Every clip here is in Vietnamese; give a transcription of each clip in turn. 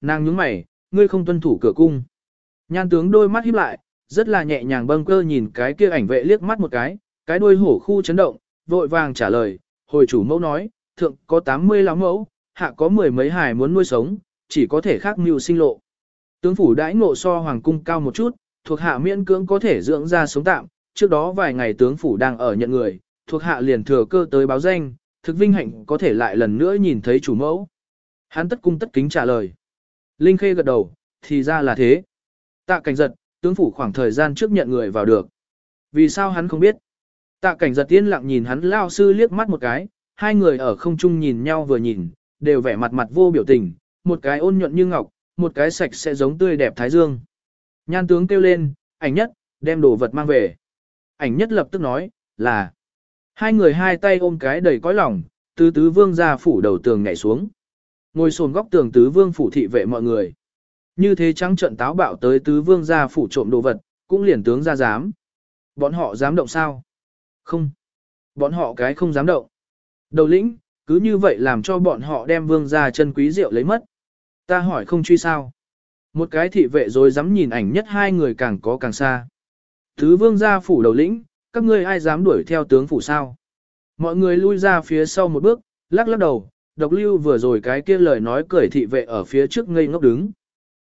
Nàng nhướng mày, ngươi không tuân thủ cửa cung. Nhan tướng đôi mắt híp lại, rất là nhẹ nhàng bâng cơ nhìn cái kia ảnh vệ liếc mắt một cái, cái đuôi hổ khu chấn động, vội vàng trả lời, hồi chủ mẫu nói, thượng có 80 lão mẫu, hạ có mười mấy hài muốn nuôi sống, chỉ có thể khác mưu sinh lộ. Tướng phủ đãi ngộ so hoàng cung cao một chút, thuộc hạ miễn cưỡng có thể dưỡng ra sống tạm, trước đó vài ngày tướng phủ đang ở nhận người, thuộc hạ liền thừa cơ tới báo danh, thực vinh hạnh có thể lại lần nữa nhìn thấy chủ mẫu. Hắn tất cung tất kính trả lời. Linh Khê gật đầu, thì ra là thế. Tạ cảnh giật, tướng phủ khoảng thời gian trước nhận người vào được. Vì sao hắn không biết? Tạ cảnh giật tiên lặng nhìn hắn lao sư liếc mắt một cái, hai người ở không trung nhìn nhau vừa nhìn, đều vẻ mặt mặt vô biểu tình, một cái ôn nhuận như ngọc, một cái sạch sẽ giống tươi đẹp thái dương. Nhan tướng kêu lên, ảnh nhất, đem đồ vật mang về. Ảnh nhất lập tức nói, là. Hai người hai tay ôm cái đầy cõi lòng, tứ tứ vương ra phủ đầu tường nhảy xuống. Ngồi sồn góc tường tứ vương phủ thị vệ mọi người. Như thế trắng trận táo bạo tới tứ vương ra phủ trộm đồ vật, cũng liền tướng ra dám. Bọn họ dám động sao? Không. Bọn họ cái không dám động. Đầu lĩnh, cứ như vậy làm cho bọn họ đem vương ra chân quý rượu lấy mất. Ta hỏi không truy sao. Một cái thị vệ rồi dám nhìn ảnh nhất hai người càng có càng xa. Tứ vương ra phủ đầu lĩnh, các ngươi ai dám đuổi theo tướng phủ sao? Mọi người lui ra phía sau một bước, lắc lắc đầu, độc lưu vừa rồi cái kia lời nói cười thị vệ ở phía trước ngây ngốc đứng.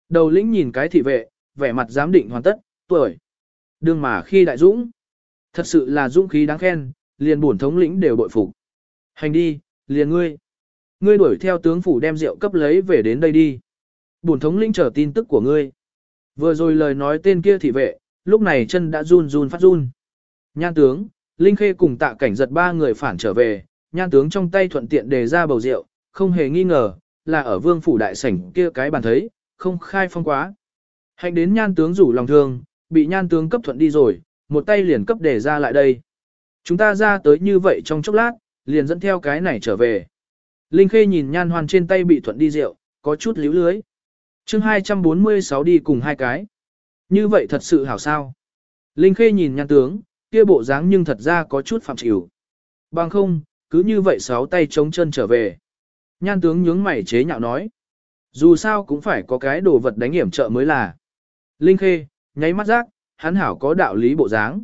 Đầu lĩnh nhìn cái thị vệ, vẻ mặt giám định hoàn tất, tuổi. Đương mà khi đại dũng, thật sự là dũng khí đáng khen, liền bổn thống lĩnh đều bội phục. Hành đi, liền ngươi. Ngươi đuổi theo tướng phủ đem rượu cấp lấy về đến đây đi. Bổn thống lĩnh chờ tin tức của ngươi. Vừa rồi lời nói tên kia thị vệ, lúc này chân đã run run phát run. Nhan tướng, Linh Khê cùng tạ cảnh giật ba người phản trở về, nhan tướng trong tay thuận tiện đề ra bầu rượu, không hề nghi ngờ, là ở vương phủ đại sảnh kia cái bàn thấy, không khai phong quá. Hạnh đến nhan tướng rủ lòng thương, bị nhan tướng cấp thuận đi rồi, một tay liền cấp đề ra lại đây. Chúng ta ra tới như vậy trong chốc lát, liền dẫn theo cái này trở về. Linh Khê nhìn nhan hoàn trên tay bị thuận đi rượu, có chút líu lưới. chương 246 đi cùng hai cái. Như vậy thật sự hảo sao. Linh Khê nhìn nhan tướng, kia bộ dáng nhưng thật ra có chút phạm chịu. Bằng không, cứ như vậy sáu tay chống chân trở về. Nhan tướng nhướng mày chế nhạo nói. Dù sao cũng phải có cái đồ vật đánh hiểm trợ mới là. Linh Khê, nháy mắt giác, hắn hảo có đạo lý bộ dáng.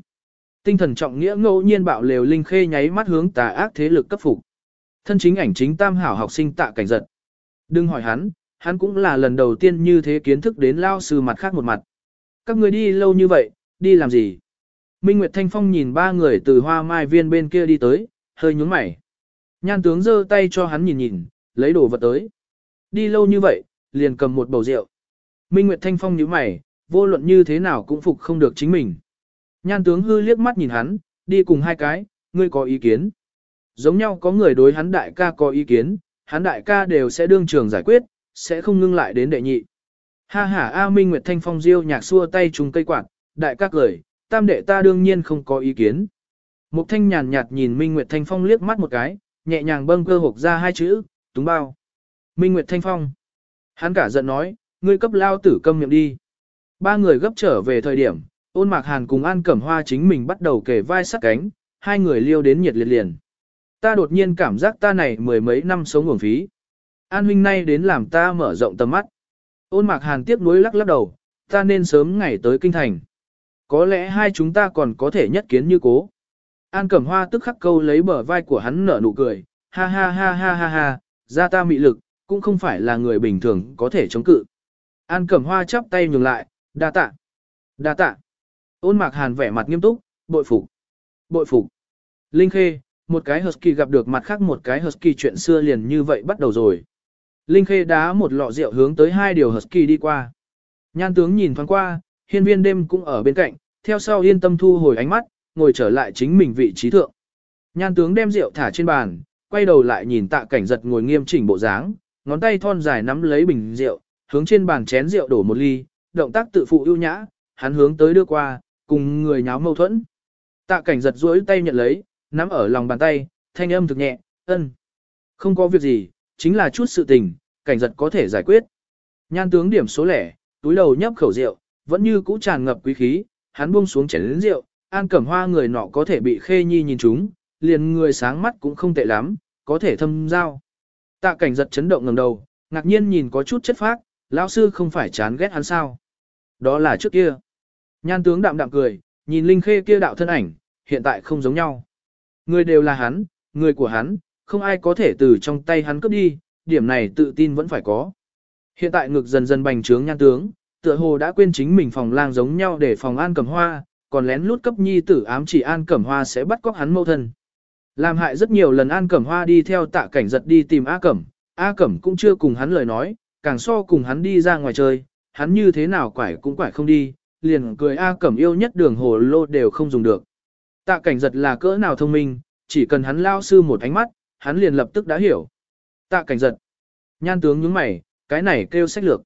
Tinh thần trọng nghĩa ngẫu nhiên bạo lều Linh Khê nháy mắt hướng tà ác thế lực cấp phục. Thân chính ảnh chính tam hảo học sinh tạ cảnh giật. Đừng hỏi hắn, hắn cũng là lần đầu tiên như thế kiến thức đến lao sư mặt khác một mặt. Các người đi lâu như vậy, đi làm gì? Minh Nguyệt Thanh Phong nhìn ba người từ hoa mai viên bên kia đi tới, hơi nhướng mày. Nhan tướng giơ tay cho hắn nhìn nhìn, lấy đồ vật tới. Đi lâu như vậy, liền cầm một bầu rượu. Minh Nguyệt Thanh Phong nhíu mày, vô luận như thế nào cũng phục không được chính mình. Nhan tướng hư liếc mắt nhìn hắn, đi cùng hai cái, ngươi có ý kiến. Giống nhau có người đối hắn đại ca có ý kiến, hắn đại ca đều sẽ đương trường giải quyết, sẽ không ngưng lại đến đệ nhị. Ha ha A Minh Nguyệt Thanh Phong diêu nhạc xua tay trùng cây quạt, đại ca cười, tam đệ ta đương nhiên không có ý kiến. Mục thanh nhàn nhạt nhìn Minh Nguyệt Thanh Phong liếc mắt một cái, nhẹ nhàng bâng cơ hộp ra hai chữ, túng bao. Minh Nguyệt Thanh Phong. Hắn cả giận nói, ngươi cấp lao tử câm miệng đi. Ba người gấp trở về thời điểm, ôn mạc hàn cùng An Cẩm Hoa chính mình bắt đầu kề vai sát cánh, hai người liêu đến nhiệt liệt liền. Ta đột nhiên cảm giác ta này mười mấy năm sống uổng phí. An huynh nay đến làm ta mở rộng tầm mắt. Ôn mạc hàn tiếp nối lắc lắc đầu, ta nên sớm ngày tới kinh thành. Có lẽ hai chúng ta còn có thể nhất kiến như cố. An Cẩm Hoa tức khắc câu lấy bờ vai của hắn nở nụ cười, ha ha ha ha ha ha, ra ta mị lực, cũng không phải là người bình thường có thể chống cự. An Cẩm Hoa chắp tay nhường lại, đa tạ, đa tạ. Ôn mạc hàn vẻ mặt nghiêm túc, bội phục, bội phục. Linh Khê, một cái Husky gặp được mặt khác một cái Husky chuyện xưa liền như vậy bắt đầu rồi. Linh Khê đá một lọ rượu hướng tới hai điều Husky đi qua. Nhan tướng nhìn thoáng qua, hiên viên đêm cũng ở bên cạnh, theo sau yên tâm thu hồi ánh mắt, ngồi trở lại chính mình vị trí thượng. Nhan tướng đem rượu thả trên bàn, quay đầu lại nhìn tạ cảnh giật ngồi nghiêm chỉnh bộ dáng, ngón tay thon dài nắm lấy bình rượu, hướng trên bàn chén rượu đổ một ly, động tác tự phụ ưu nhã, hắn hướng tới đưa qua, cùng người nháo mâu thuẫn. Tạ cảnh giật duỗi tay nhận lấy, nắm ở lòng bàn tay, thanh âm thực nhẹ, ân. Không có việc gì, chính là chút sự tình, cảnh giật có thể giải quyết. Nhan tướng điểm số lẻ, túi đầu nhấp khẩu rượu, vẫn như cũ tràn ngập quý khí, hắn buông xuống chén lớn rượu, an cẩm hoa người nọ có thể bị khê nhi nhìn chúng, liền người sáng mắt cũng không tệ lắm, có thể thâm giao. Tạ cảnh giật chấn động ngầm đầu, ngạc nhiên nhìn có chút chất phác, lão sư không phải chán ghét hắn sao? Đó là trước kia. Nhan tướng đạm đạm cười, nhìn Linh Khê kia đạo thân ảnh, hiện tại không giống nhau. Người đều là hắn, người của hắn, không ai có thể từ trong tay hắn cướp đi, điểm này tự tin vẫn phải có. Hiện tại ngực dần dần bành trướng nhan tướng, tựa hồ đã quên chính mình phòng lang giống nhau để phòng an cẩm hoa, còn lén lút cấp nhi tử ám chỉ an cẩm hoa sẽ bắt cóc hắn mâu thân. Làm hại rất nhiều lần an cẩm hoa đi theo tạ cảnh giật đi tìm A cẩm, A cẩm cũng chưa cùng hắn lời nói, càng so cùng hắn đi ra ngoài chơi, hắn như thế nào quải cũng quải không đi, liền cười A cẩm yêu nhất đường hồ lô đều không dùng được. Tạ cảnh giật là cỡ nào thông minh, chỉ cần hắn lao sư một ánh mắt, hắn liền lập tức đã hiểu. Tạ cảnh giật. Nhan tướng nhướng mày, cái này kêu sách lược.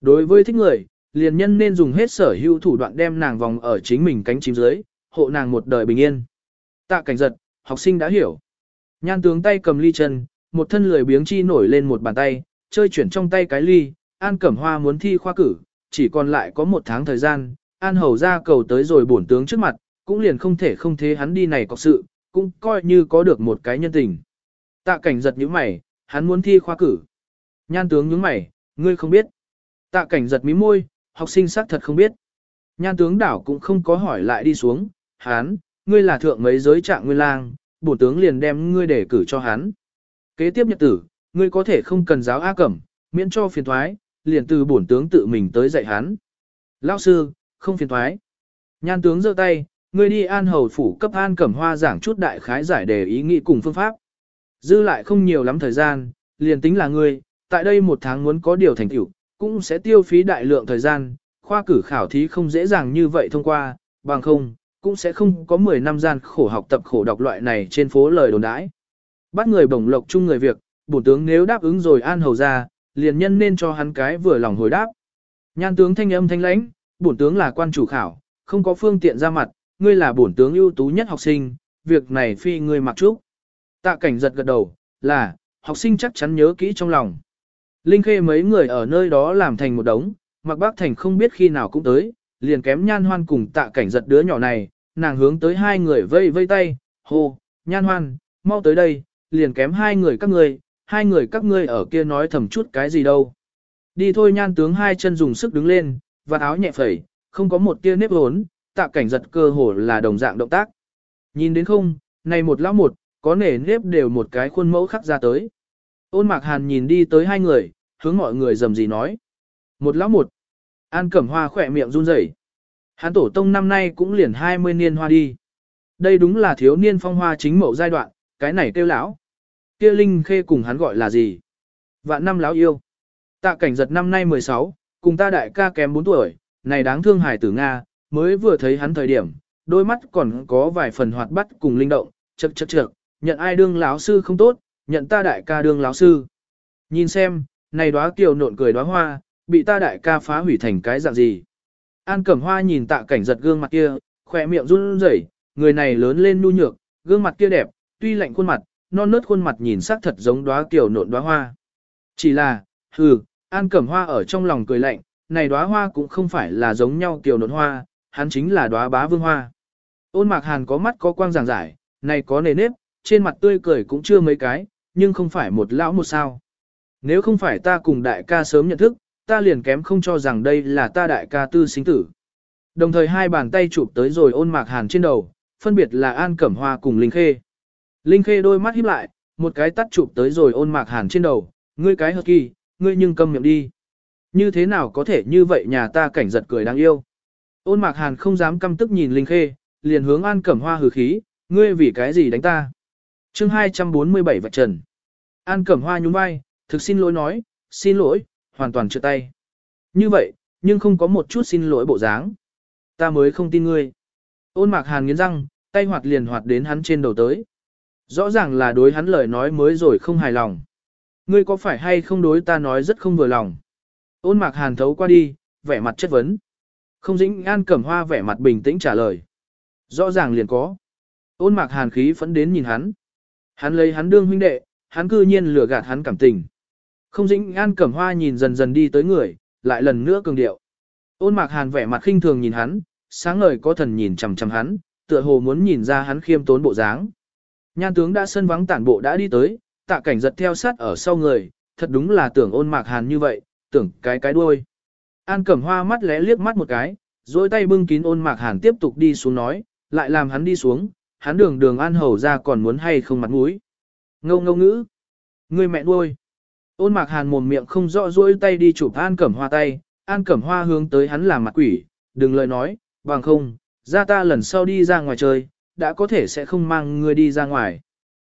Đối với thích người, liền nhân nên dùng hết sở hữu thủ đoạn đem nàng vòng ở chính mình cánh chim dưới, hộ nàng một đời bình yên. Tạ cảnh giật, học sinh đã hiểu. Nhan tướng tay cầm ly chân, một thân lười biếng chi nổi lên một bàn tay, chơi chuyển trong tay cái ly, An Cẩm Hoa muốn thi khoa cử, chỉ còn lại có một tháng thời gian, An Hầu ra cầu tới rồi bổn tướng trước mặt, cũng liền không thể không thế hắn đi này có sự, cũng coi như có được một cái nhân tình. Tạ cảnh giật nhíu mày, hắn muốn thi khoa cử. Nhan tướng nhướng mày, ngươi không biết. Tạ cảnh giật mí môi, học sinh xác thật không biết. Nhan tướng đảo cũng không có hỏi lại đi xuống, Hán, ngươi là thượng mấy giới trạng nguyên lang, bổ tướng liền đem ngươi để cử cho hắn. Kế tiếp nhật tử, ngươi có thể không cần giáo A Cẩm, miễn cho phiền thoái, liền từ bổn tướng tự mình tới dạy hắn. Lão sư, không phiền thoái. Nhan tướng giơ tay, ngươi đi an hầu phủ cấp an cẩm hoa giảng chút đại khái giải đề ý nghĩ cùng phương pháp. Dư lại không nhiều lắm thời gian, liền tính là ngươi, tại đây một tháng muốn có điều thành tựu, cũng sẽ tiêu phí đại lượng thời gian, khoa cử khảo thí không dễ dàng như vậy thông qua, bằng không, cũng sẽ không có 10 năm gian khổ học tập khổ đọc loại này trên phố lời đồn đãi. Bắt người bổng lộc chung người việc, bổ tướng nếu đáp ứng rồi an hầu ra, liền nhân nên cho hắn cái vừa lòng hồi đáp. Nhan tướng thanh âm thanh lãnh, bổn tướng là quan chủ khảo, không có phương tiện ra mặt, ngươi là bổn tướng ưu tú nhất học sinh, việc này phi ngươi mặc trúc. Tạ cảnh giật gật đầu, là, học sinh chắc chắn nhớ kỹ trong lòng. Linh khê mấy người ở nơi đó làm thành một đống, mặc bác thành không biết khi nào cũng tới, liền kém nhan hoan cùng tạ cảnh giật đứa nhỏ này, nàng hướng tới hai người vây vây tay, hô, nhan hoan, mau tới đây, liền kém hai người các ngươi, hai người các ngươi ở kia nói thầm chút cái gì đâu. Đi thôi nhan tướng hai chân dùng sức đứng lên, và áo nhẹ phẩy, không có một tia nếp hốn, tạ cảnh giật cơ hồ là đồng dạng động tác. Nhìn đến không, này một lão một, có nể nếp đều một cái khuôn mẫu khắc ra tới. Ôn mạc hàn nhìn đi tới hai người, hướng mọi người dầm gì nói. Một lão một. An cẩm hoa khỏe miệng run rẩy. Hán tổ tông năm nay cũng liền 20 niên hoa đi. Đây đúng là thiếu niên phong hoa chính mẫu giai đoạn, cái này kêu lão. Kia Linh Khê cùng hắn gọi là gì? Vạn năm lão yêu. Tạ cảnh giật năm nay 16, cùng ta đại ca kém 4 tuổi, này đáng thương hải tử Nga, mới vừa thấy hắn thời điểm, đôi mắt còn có vài phần hoạt bát cùng linh động, chật chật chật, nhận ai đương lão sư không tốt, nhận ta đại ca đương lão sư. Nhìn xem, này đóa kiều nộn cười đóa hoa, bị ta đại ca phá hủy thành cái dạng gì. An Cẩm Hoa nhìn tạ cảnh giật gương mặt kia, khỏe miệng run rẩy, người này lớn lên nhu nhược, gương mặt kia đẹp, tuy lạnh khuôn mặt, non nớt khuôn mặt nhìn sắc thật giống đóa kiều nộn đóa hoa. Chỉ là, hừ, An Cẩm Hoa ở trong lòng cười lạnh, này đóa hoa cũng không phải là giống nhau kiều nộn hoa, hắn chính là đóa bá vương hoa. Ôn mạc hàn có mắt có quang giảng giải, này có nề nếp, trên mặt tươi cười cũng chưa mấy cái, nhưng không phải một lão một sao. Nếu không phải ta cùng đại ca sớm nhận thức, ta liền kém không cho rằng đây là ta đại ca tư sinh tử. Đồng thời hai bàn tay chụp tới rồi ôn mạc hàn trên đầu, phân biệt là An Cẩm Hoa cùng Linh Khê. Linh Khê đôi mắt híp lại, một cái tắt chụp tới rồi ôn mạc hàn trên đầu, ngươi cái hợp kỳ, ngươi nhưng câm miệng đi. Như thế nào có thể như vậy nhà ta cảnh giật cười đáng yêu. Ôn mạc hàn không dám căm tức nhìn Linh Khê, liền hướng An Cẩm Hoa hừ khí, ngươi vì cái gì đánh ta chương 247 vạch trần. An Cẩm Hoa nhún vai, thực xin lỗi nói, xin lỗi, hoàn toàn trượt tay. Như vậy, nhưng không có một chút xin lỗi bộ dáng. Ta mới không tin ngươi. Ôn mạc hàn nghiến răng, tay hoạt liền hoạt đến hắn trên đầu tới. Rõ ràng là đối hắn lời nói mới rồi không hài lòng. Ngươi có phải hay không đối ta nói rất không vừa lòng. Ôn mạc hàn thấu qua đi, vẻ mặt chất vấn. Không dĩnh an cẩm hoa vẻ mặt bình tĩnh trả lời. Rõ ràng liền có. Ôn mạc hàn khí phẫn đến nhìn hắn. Hắn lấy hắn đương huynh đệ, hắn cư nhiên lừa gạt hắn cảm tình. Không dĩnh an cẩm hoa nhìn dần dần đi tới người, lại lần nữa cường điệu. Ôn mạc hàn vẻ mặt khinh thường nhìn hắn, sáng ngời có thần nhìn chằm chằm hắn, tựa hồ muốn nhìn ra hắn khiêm tốn bộ dáng. Nhan tướng đã sân vắng tản bộ đã đi tới, tạ cảnh giật theo sát ở sau người, thật đúng là tưởng ôn mạc hàn như vậy, tưởng cái cái đuôi. An Cẩm Hoa mắt lẽ liếc mắt một cái, dối tay bưng kín ôn mạc hàn tiếp tục đi xuống nói, lại làm hắn đi xuống, hắn đường đường an hầu ra còn muốn hay không mặt mũi. Ngâu ngâu ngữ. Người mẹ nuôi. Ôn mạc hàn mồm miệng không rõ rỗi tay đi chụp An Cẩm Hoa tay, An Cẩm Hoa hướng tới hắn làm mặt quỷ, đừng lời nói, bằng không, ra ta lần sau đi ra ngoài chơi, đã có thể sẽ không mang ngươi đi ra ngoài.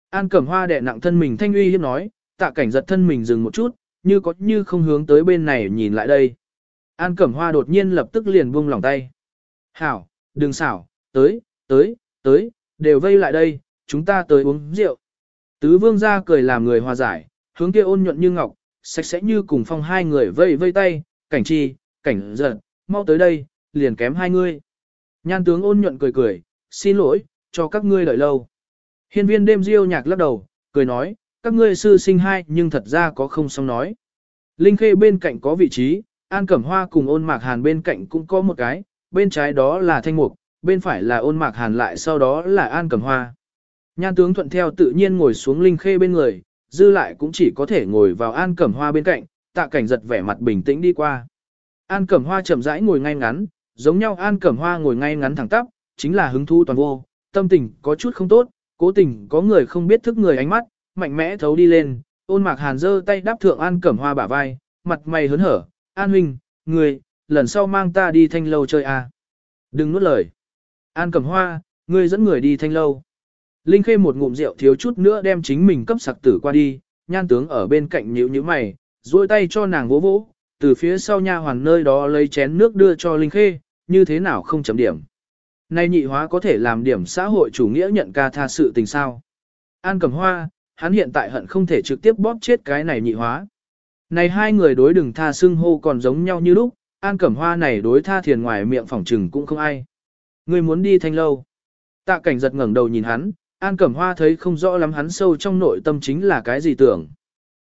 An Cẩm Hoa đè nặng thân mình thanh uy hiếp nói, tạ cảnh giật thân mình dừng một chút, như có như không hướng tới bên này nhìn lại đây. An Cẩm Hoa đột nhiên lập tức liền buông lòng tay. Hảo, đừng xảo, tới, tới, tới, đều vây lại đây, chúng ta tới uống rượu. Tứ vương ra cười làm người hòa giải, hướng kia ôn nhuận như ngọc, sạch sẽ như cùng phong hai người vây vây tay, cảnh chi, cảnh giật, mau tới đây, liền kém hai ngươi. Nhan tướng ôn nhuận cười cười, xin lỗi, cho các ngươi đợi lâu. Hiên viên đêm diêu nhạc lắc đầu, cười nói, các ngươi sư sinh hai nhưng thật ra có không xong nói. Linh khê bên cạnh có vị trí, an cẩm hoa cùng ôn mạc hàn bên cạnh cũng có một cái, bên trái đó là thanh mục, bên phải là ôn mạc hàn lại sau đó là an cẩm hoa. Nhan tướng thuận theo tự nhiên ngồi xuống linh khê bên người, dư lại cũng chỉ có thể ngồi vào an cẩm hoa bên cạnh, tạ cảnh giật vẻ mặt bình tĩnh đi qua. An cẩm hoa chậm rãi ngồi ngay ngắn, giống nhau an cẩm hoa ngồi ngay ngắn thẳng tắp, chính là hứng thu toàn vô, tâm tình có chút không tốt, cố tình có người không biết thức người ánh mắt, mạnh mẽ thấu đi lên, ôn mạc hàn giơ tay đáp thượng an cẩm hoa bả vai, mặt mày hớn hở, an huynh, người, lần sau mang ta đi thanh lâu chơi à. Đừng nuốt lời. An cẩm hoa, ngươi dẫn người đi thanh lâu. Linh khê một ngụm rượu thiếu chút nữa đem chính mình cấp sặc tử qua đi, nhan tướng ở bên cạnh nhíu nhíu mày, duỗi tay cho nàng vỗ vỗ, từ phía sau nha hoàn nơi đó lấy chén nước đưa cho Linh khê, như thế nào không chấm điểm. Nay nhị hóa có thể làm điểm xã hội chủ nghĩa nhận ca tha sự tình sao. An Cẩm Hoa, hắn hiện tại hận không thể trực tiếp bóp chết cái này nhị hóa. Này hai người đối đừng tha xưng hô còn giống nhau như lúc, An Cẩm Hoa này đối tha thiền ngoài miệng phỏng trừng cũng không ai. Ngươi muốn đi thanh lâu. Tạ cảnh giật ngẩng đầu nhìn hắn, An Cẩm Hoa thấy không rõ lắm hắn sâu trong nội tâm chính là cái gì tưởng.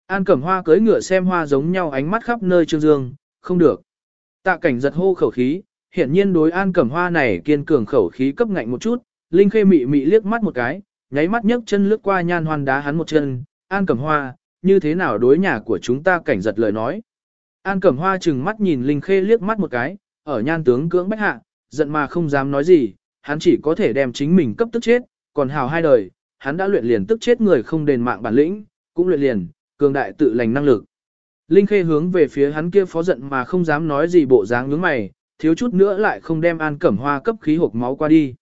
An Cẩm Hoa cưỡi ngựa xem hoa giống nhau ánh mắt khắp nơi trương dương, không được. Tạ cảnh giật hô khẩu khí, hiển nhiên đối An Cẩm Hoa này kiên cường khẩu khí cấp ngạnh một chút, Linh Khê mị mị liếc mắt một cái, nháy mắt nhấc chân lướt qua nhan hoan đá hắn một chân, An Cẩm Hoa, như thế nào đối nhà của chúng ta cảnh giật lời nói. An Cẩm Hoa chừng mắt nhìn Linh Khê liếc mắt một cái, ở nhan tướng cưỡng bách hạ, giận mà không dám nói gì, hắn chỉ có thể đem chính mình cấp tức chết, còn hào hai đời, hắn đã luyện liền tức chết người không đền mạng bản lĩnh, cũng luyện liền, cường đại tự lành năng lực. Linh Khê hướng về phía hắn kia phó giận mà không dám nói gì bộ dáng nhướng mày, thiếu chút nữa lại không đem An Cẩm Hoa cấp khí hộp máu qua đi.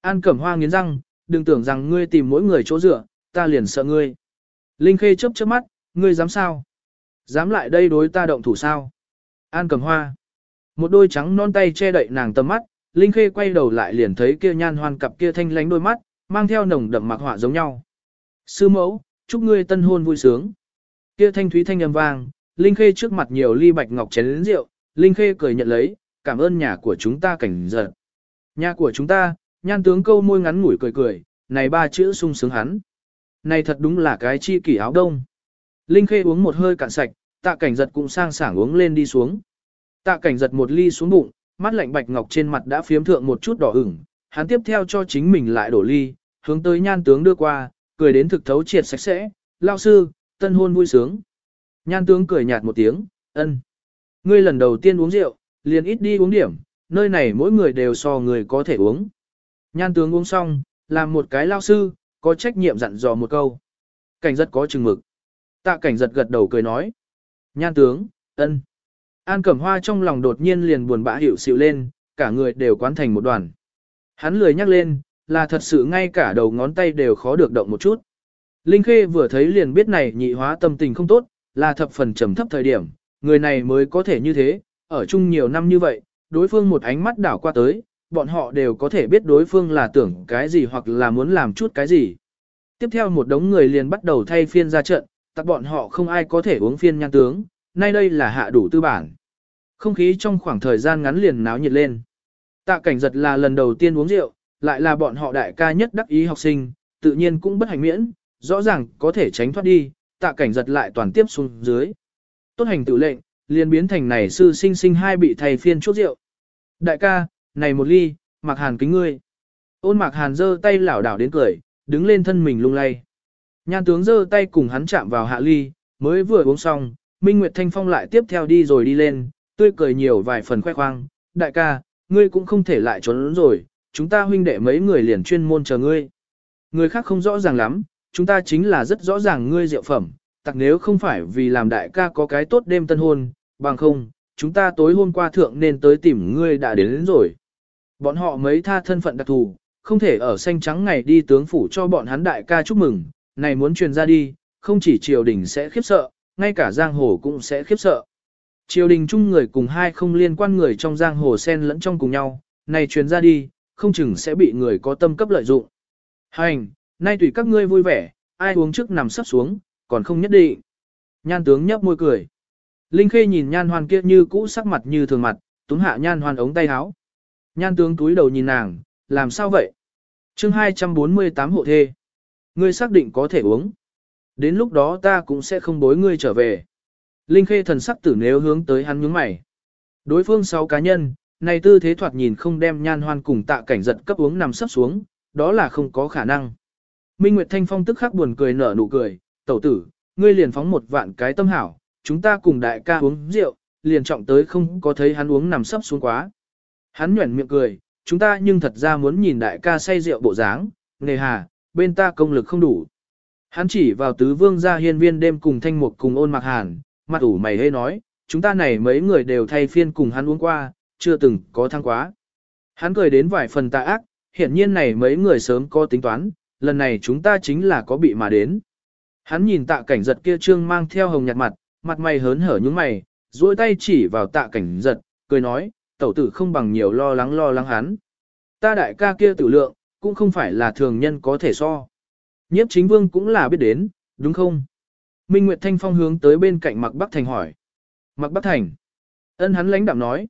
An Cẩm Hoa nghiến răng, đừng tưởng rằng ngươi tìm mỗi người chỗ dựa, ta liền sợ ngươi. Linh Khê chớp chớp mắt, ngươi dám sao? Dám lại đây đối ta động thủ sao? An Cẩm Hoa. Một đôi trắng non tay che đậy nàng tầm mắt, Linh Khê quay đầu lại liền thấy kia nhan hoan cặp kia thanh lánh đôi mắt, mang theo nồng đậm mạc họa giống nhau. Sư mẫu, chúc ngươi tân hôn vui sướng. Kia thanh thúy thanh âm vang, Linh Khê trước mặt nhiều ly bạch ngọc chén lớn rượu, Linh Khê cười nhận lấy, cảm ơn nhà của chúng ta cảnh giật. Nhà của chúng ta, nhan tướng câu môi ngắn ngủi cười cười, này ba chữ sung sướng hắn. Này thật đúng là cái chi kỷ áo đông. Linh Khê uống một hơi cạn sạch, tạ cảnh giật cũng sang sảng uống lên đi xuống. Tạ cảnh giật một ly xuống bụng, mắt lạnh bạch ngọc trên mặt đã phiếm thượng một chút đỏ ửng, hắn tiếp theo cho chính mình lại đổ ly, hướng tới nhan tướng đưa qua, cười đến thực thấu triệt sạch sẽ, lao sư, tân hôn vui sướng. Nhan tướng cười nhạt một tiếng, ân. Ngươi lần đầu tiên uống rượu, liền ít đi uống điểm, nơi này mỗi người đều so người có thể uống. Nhan tướng uống xong, làm một cái lao sư, có trách nhiệm dặn dò một câu. Cảnh giật có chừng mực. Tạ cảnh giật gật đầu cười nói. Nhan tướng, ân. An Cẩm Hoa trong lòng đột nhiên liền buồn bã hiểu xịu lên, cả người đều quán thành một đoàn. Hắn lười nhắc lên, là thật sự ngay cả đầu ngón tay đều khó được động một chút. Linh Khê vừa thấy liền biết này nhị hóa tâm tình không tốt, là thập phần trầm thấp thời điểm, người này mới có thể như thế, ở chung nhiều năm như vậy, đối phương một ánh mắt đảo qua tới, bọn họ đều có thể biết đối phương là tưởng cái gì hoặc là muốn làm chút cái gì. Tiếp theo một đống người liền bắt đầu thay phiên ra trận, tặc bọn họ không ai có thể uống phiên nhan tướng, nay đây là hạ đủ tư bản. Không khí trong khoảng thời gian ngắn liền náo nhiệt lên. Tạ cảnh giật là lần đầu tiên uống rượu, lại là bọn họ đại ca nhất đắc ý học sinh, tự nhiên cũng bất hành miễn, rõ ràng có thể tránh thoát đi, tạ cảnh giật lại toàn tiếp xuống dưới. Tốt hành tự lệnh, liền biến thành này sư sinh sinh hai bị thầy phiên chốt rượu. Đại ca, này một ly, mặc hàn kính ngươi. Ôn mặc hàn giơ tay lảo đảo đến cười, đứng lên thân mình lung lay. Nhan tướng giơ tay cùng hắn chạm vào hạ ly, mới vừa uống xong, Minh Nguyệt Thanh Phong lại tiếp theo đi rồi đi lên, tươi cười nhiều vài phần khoe khoang, đại ca, ngươi cũng không thể lại trốn rồi, chúng ta huynh đệ mấy người liền chuyên môn chờ ngươi. Người khác không rõ ràng lắm, chúng ta chính là rất rõ ràng ngươi diệu phẩm, tặc nếu không phải vì làm đại ca có cái tốt đêm tân hôn, bằng không, chúng ta tối hôm qua thượng nên tới tìm ngươi đã đến, đến rồi. Bọn họ mấy tha thân phận đặc thù, không thể ở xanh trắng ngày đi tướng phủ cho bọn hắn đại ca chúc mừng, này muốn truyền ra đi, không chỉ triều đình sẽ khiếp sợ, ngay cả giang hồ cũng sẽ khiếp sợ. Triều đình chung người cùng hai không liên quan người trong giang hồ xen lẫn trong cùng nhau, này truyền ra đi, không chừng sẽ bị người có tâm cấp lợi dụng. Hành, nay tùy các ngươi vui vẻ, ai uống trước nằm sắp xuống, còn không nhất định. Nhan tướng nhấp môi cười. Linh Khê nhìn nhan hoan kia như cũ sắc mặt như thường mặt, túm hạ nhan hoan ống tay áo. Nhan tướng túi đầu nhìn nàng, làm sao vậy? chương 248 hộ thê. Ngươi xác định có thể uống. Đến lúc đó ta cũng sẽ không bối ngươi trở về. Linh Khê thần sắc tử nếu hướng tới hắn nhướng mày. Đối phương sáu cá nhân, này tư thế thoạt nhìn không đem nhan hoan cùng tạ cảnh giật cấp uống nằm sắp xuống, đó là không có khả năng. Minh Nguyệt Thanh Phong tức khắc buồn cười nở nụ cười, tẩu tử, ngươi liền phóng một vạn cái tâm hảo, chúng ta cùng đại ca uống rượu, liền trọng tới không có thấy hắn uống nằm sắp xuống quá. Hắn nhuẩn miệng cười, chúng ta nhưng thật ra muốn nhìn đại ca say rượu bộ dáng, nề hà, bên ta công lực không đủ. Hắn chỉ vào tứ vương gia hiên viên đêm cùng thanh mục cùng ôn mặc hàn, mặt ủ mày hê nói, chúng ta này mấy người đều thay phiên cùng hắn uống qua, chưa từng có thăng quá. Hắn cười đến vài phần tà ác, hiển nhiên này mấy người sớm có tính toán, lần này chúng ta chính là có bị mà đến. Hắn nhìn tạ cảnh giật kia trương mang theo hồng nhạt mặt, mặt mày hớn hở những mày, duỗi tay chỉ vào tạ cảnh giật, cười nói, tẩu tử không bằng nhiều lo lắng lo lắng hắn. Ta đại ca kia tử lượng, cũng không phải là thường nhân có thể so. Nhiếp chính vương cũng là biết đến, đúng không? Minh Nguyệt Thanh Phong hướng tới bên cạnh Mạc Bắc Thành hỏi. Mạc Bắc Thành. Ân hắn lãnh đạm nói.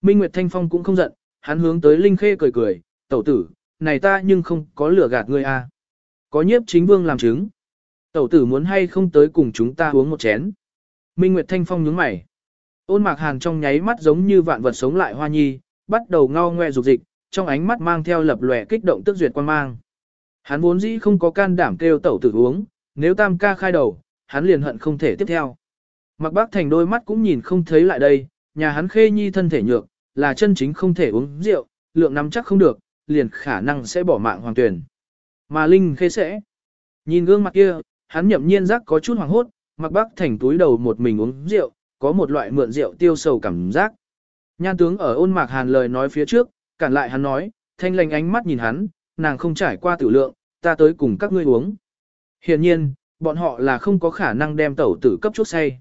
Minh Nguyệt Thanh Phong cũng không giận, hắn hướng tới Linh Khê cười cười, tẩu tử, này ta nhưng không có lửa gạt ngươi a. À. Có nhiếp chính vương làm chứng. Tẩu tử muốn hay không tới cùng chúng ta uống một chén. Minh Nguyệt Thanh Phong nhướng mày. Ôn mạc hàn trong nháy mắt giống như vạn vật sống lại hoa nhi, bắt đầu ngao ngoe dục dịch, trong ánh mắt mang theo lập lòe kích động tức duyệt quan mang. Hắn vốn dĩ không có can đảm kêu tẩu tử uống, nếu tam ca khai đầu, hắn liền hận không thể tiếp theo. Mặc bác thành đôi mắt cũng nhìn không thấy lại đây, nhà hắn khê nhi thân thể nhược, là chân chính không thể uống rượu, lượng nắm chắc không được, liền khả năng sẽ bỏ mạng hoàng tuyển. Mà Linh khê sẽ. Nhìn gương mặt kia, hắn nhậm nhiên giác có chút hoàng hốt, mặc bác thành túi đầu một mình uống rượu, có một loại mượn rượu tiêu sầu cảm giác. Nhan tướng ở ôn mạc hàn lời nói phía trước, cản lại hắn nói, thanh lành ánh mắt nhìn hắn, nàng không trải qua tử lượng, ta tới cùng các ngươi uống. Hiển nhiên, bọn họ là không có khả năng đem tẩu tử cấp chút say.